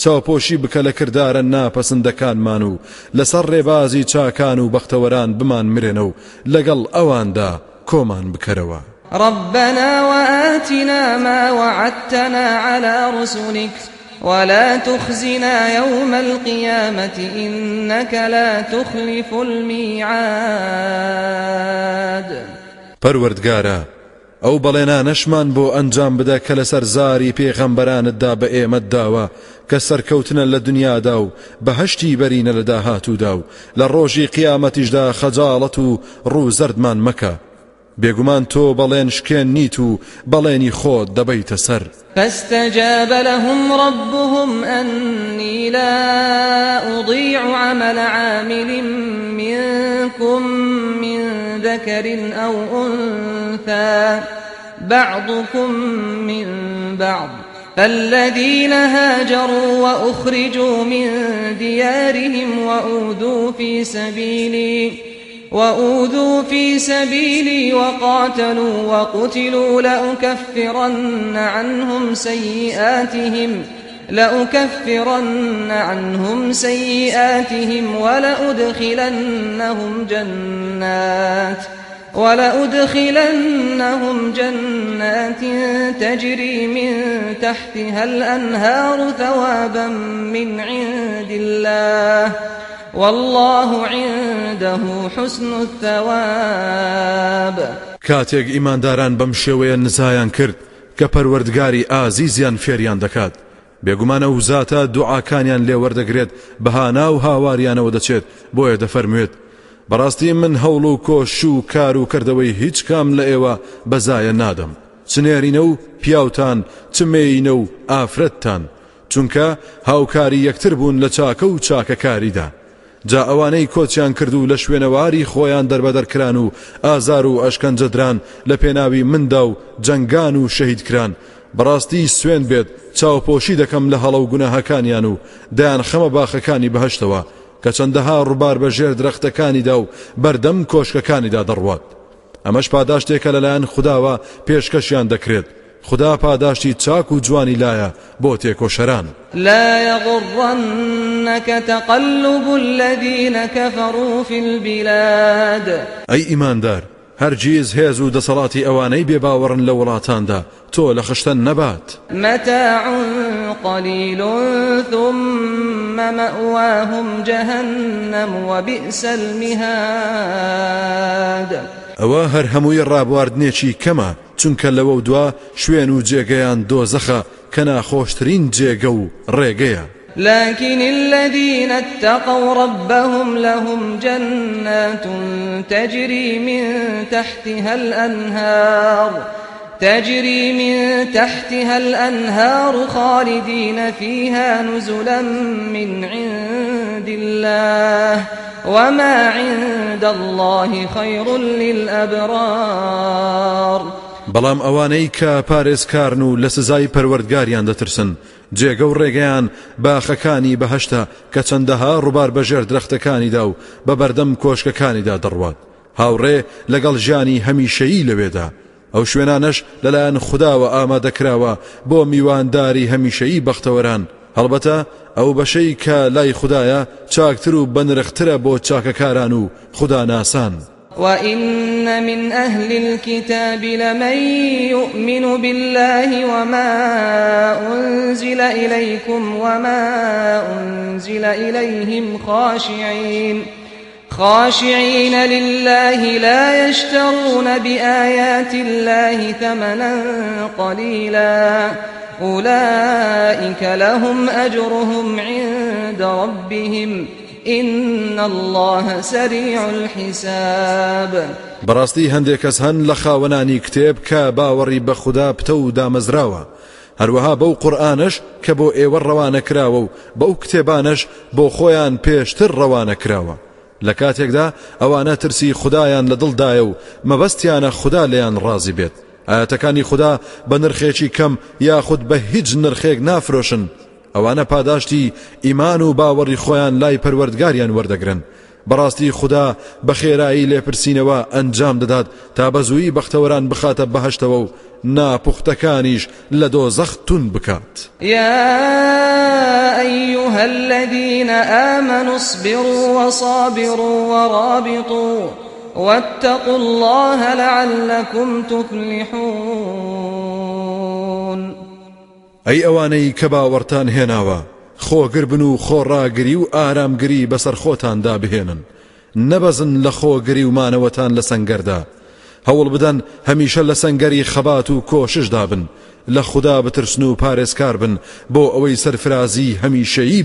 چاوپۆشی بکە لە کردارە ناپەسەندەکانمان و لەسەر ڕێبازی چاکان و بەختەوەران بمان مرێنە و لەگەڵ ئەواندا کۆمان بکەرەوە. ربنا وآتنا ما وعدتنا على رسلك. ولا تخزنا يوم القيامة إنك لا تخلف الميعاد پروردگارا ئەو بەڵێنانەشمان بۆ ئەنجام بدە کە لەسەر زاری پێغەمبەرانتدا بە ئێمەت داوە کە سەرکەوتنە لە دنیادا و بەهشتی بەرینە لە داهاتوودا و لە ڕۆژی قیامەتیشدا خەجاڵەت و ڕوو زەردمان مەکە. بێگومان تۆ بەڵێن شکێن نیت و بەڵێنی خۆت دەبەیتە سەر. فاستجاب لهم ربهم أني لا أضيع عمل عامل منكم من ذكر أو أنثى. بعضكم من بعض. فالذين هاجروا وأخرجوا من ديارهم وأوذوا في سبيلي. وأوذوا في سبيلي وقاتلوا وقتلوا لأكفرن عنهم سيئاتهم لأكفرن عنهم سيئاتهم ولأدخلنهم جنات ولأدخلنهم جنات تجري من تحتها الأنهار ثوابا من عند الله. والله عنده حسن الثواب. کاتێک ئیمانداران بەم شێوەیە نزایان کرد کە پەروەردگاری ئازیزیان فێریان دەکات. بێگومانە و زاتە دوعاکانیان لێوەردەگرێت بەهانا و هاواریانەوە دەچێت بۆیە دەفەرموێت. بەڕاستی من هەوڵ و کۆش و کار و کردەوەی هیچ کام لە ئێوە بەزایە نادەم. چنێرینە و پیاوتان چمێینە و ئافرەتتان چونکە هاوکاری یەکتر بوون لە چاکە و چاکەکاریدا. جا ئەوانەی کۆچیان کرد و لە شوێنەواری خۆیان دەربەدەرکران و ئازار و ئەشکەنجەدران لە پێناوی مندا و جەنگان و شەهیدکران. بەڕاستی سوێن بێت چاوپۆشی دەکەم لە هەڵە و گوناهەکانیان و دایان خەمە باخەکانی بەهشتەوە کە چەندەها ڕووبار بە ژێر درەختەکانیدا و بەردەم کۆشکەکانیدا دەڕوات. ئەمەش پاداشتێکە لەلایەن خداوە پێشکەشیان دەکرێت. خدا پاداشتی چاک و جوانی لایە بۆ تێکۆشەران. لا يغرنك تقلب الذين كفروا في البلاد. ئەی ئیماندار هەرگیز هێز و دەسەڵاتی ئەوانەی بێباوەڕن لە وڵاتاندا تۆ لە خشتن نەبات. متاع قليل ثم ثم مأواهم جهنم وبئس المهاد. ئەوە هەر هەمووی ڕابواردنێکی کەمە چونکە لەوە دوا شوێن و جێگەیان دۆزەخە کە ناخۆشترین جێگە و ڕێگەیە. لكن الذين اتقوا ربهم لهم جنات تجري من تحتها الأنهار. تجري من تحتها الأنهار خالدين فيها نزلا من عند الله وما عند الله خير للأبرار. بەڵام ئەوانەی کە پارێزکارن و لە سزای پەروەردگاریان دەترسن جێگە و ڕێگەیان باخەکانی بەهشتا کە چەندەها ڕووبار بەژێر درەختەکانیدا و بە بەردەم کۆشکەکانیدا دەڕوات. هاوڕێ لەگەڵ ژیانی هەمیشەیی لەوێدا. ئەو شوێنانش لەلایەن خودداوە ئامادەکراوە بۆ میوانداری هەمیشەیی بەختەوەران هەڵبەتە ئەو بەشەی کە لای خوددایە چاکتر و بەنرخترە بۆ چاکەکاران و خوددا ناسان. وإن من أهل الكتاب لمن يؤمن بالله وما أنزل إليكم وما أنزل إليهم خاشعين خاشعين لله لا يشترون بآيات الله ثمنا قليلا. أولئك لهم أجرهم عند ربهم. إن الله سريع الحساب. بەڕاستی هەندێک کەس هەن لە خاوەنانی کتێب کە باوەڕی بە خوددا پتە و دامەزراوە. هەروەها بەو قورآانش کە بۆ ئێوە ڕەوانە کراوە و بەو کتێبانش لە کاتێکدا ئەوانە ترسی خدایان لە دڵدایە و مەبەستیانە خوددا لێیان ڕازی بێت. ئاەتەکانی خوددا بە نرخێکی کەم یاخود بە هیچ نرخێک نافرۆشن. ئەوانە پاداشتی ئیمان و باوەڕی خۆیان لای پەروەردگاریان وەردەگرن. بەڕاستی خوددا بە خێرایی لێپرسینەوە ئەنجام دەدات تا بەزووی بەختەوەران بخاتە بەهشتەوە و ناپوختەکانیش لە دۆ زەختون بکات. يا أيها الذين آمنوا اصبروا وصابروا ورابطوا واتقوا الله لعلكم تفلحون. ئەی ئەوانەی کە باوەڕتان هێناوە خۆگر بن و خۆڕاگری و ئارامگری بەسەر خۆتاندا بهێنن نەبەزن لە خۆگری و مانەوەتان لە سنگەردا هەوڵ بدەن هەمیشە لە خەبات و کۆششدا بن لە خوددا بترسن و پارێزکار بن بۆ ئەوەی سەرفرازی هەمیشەیی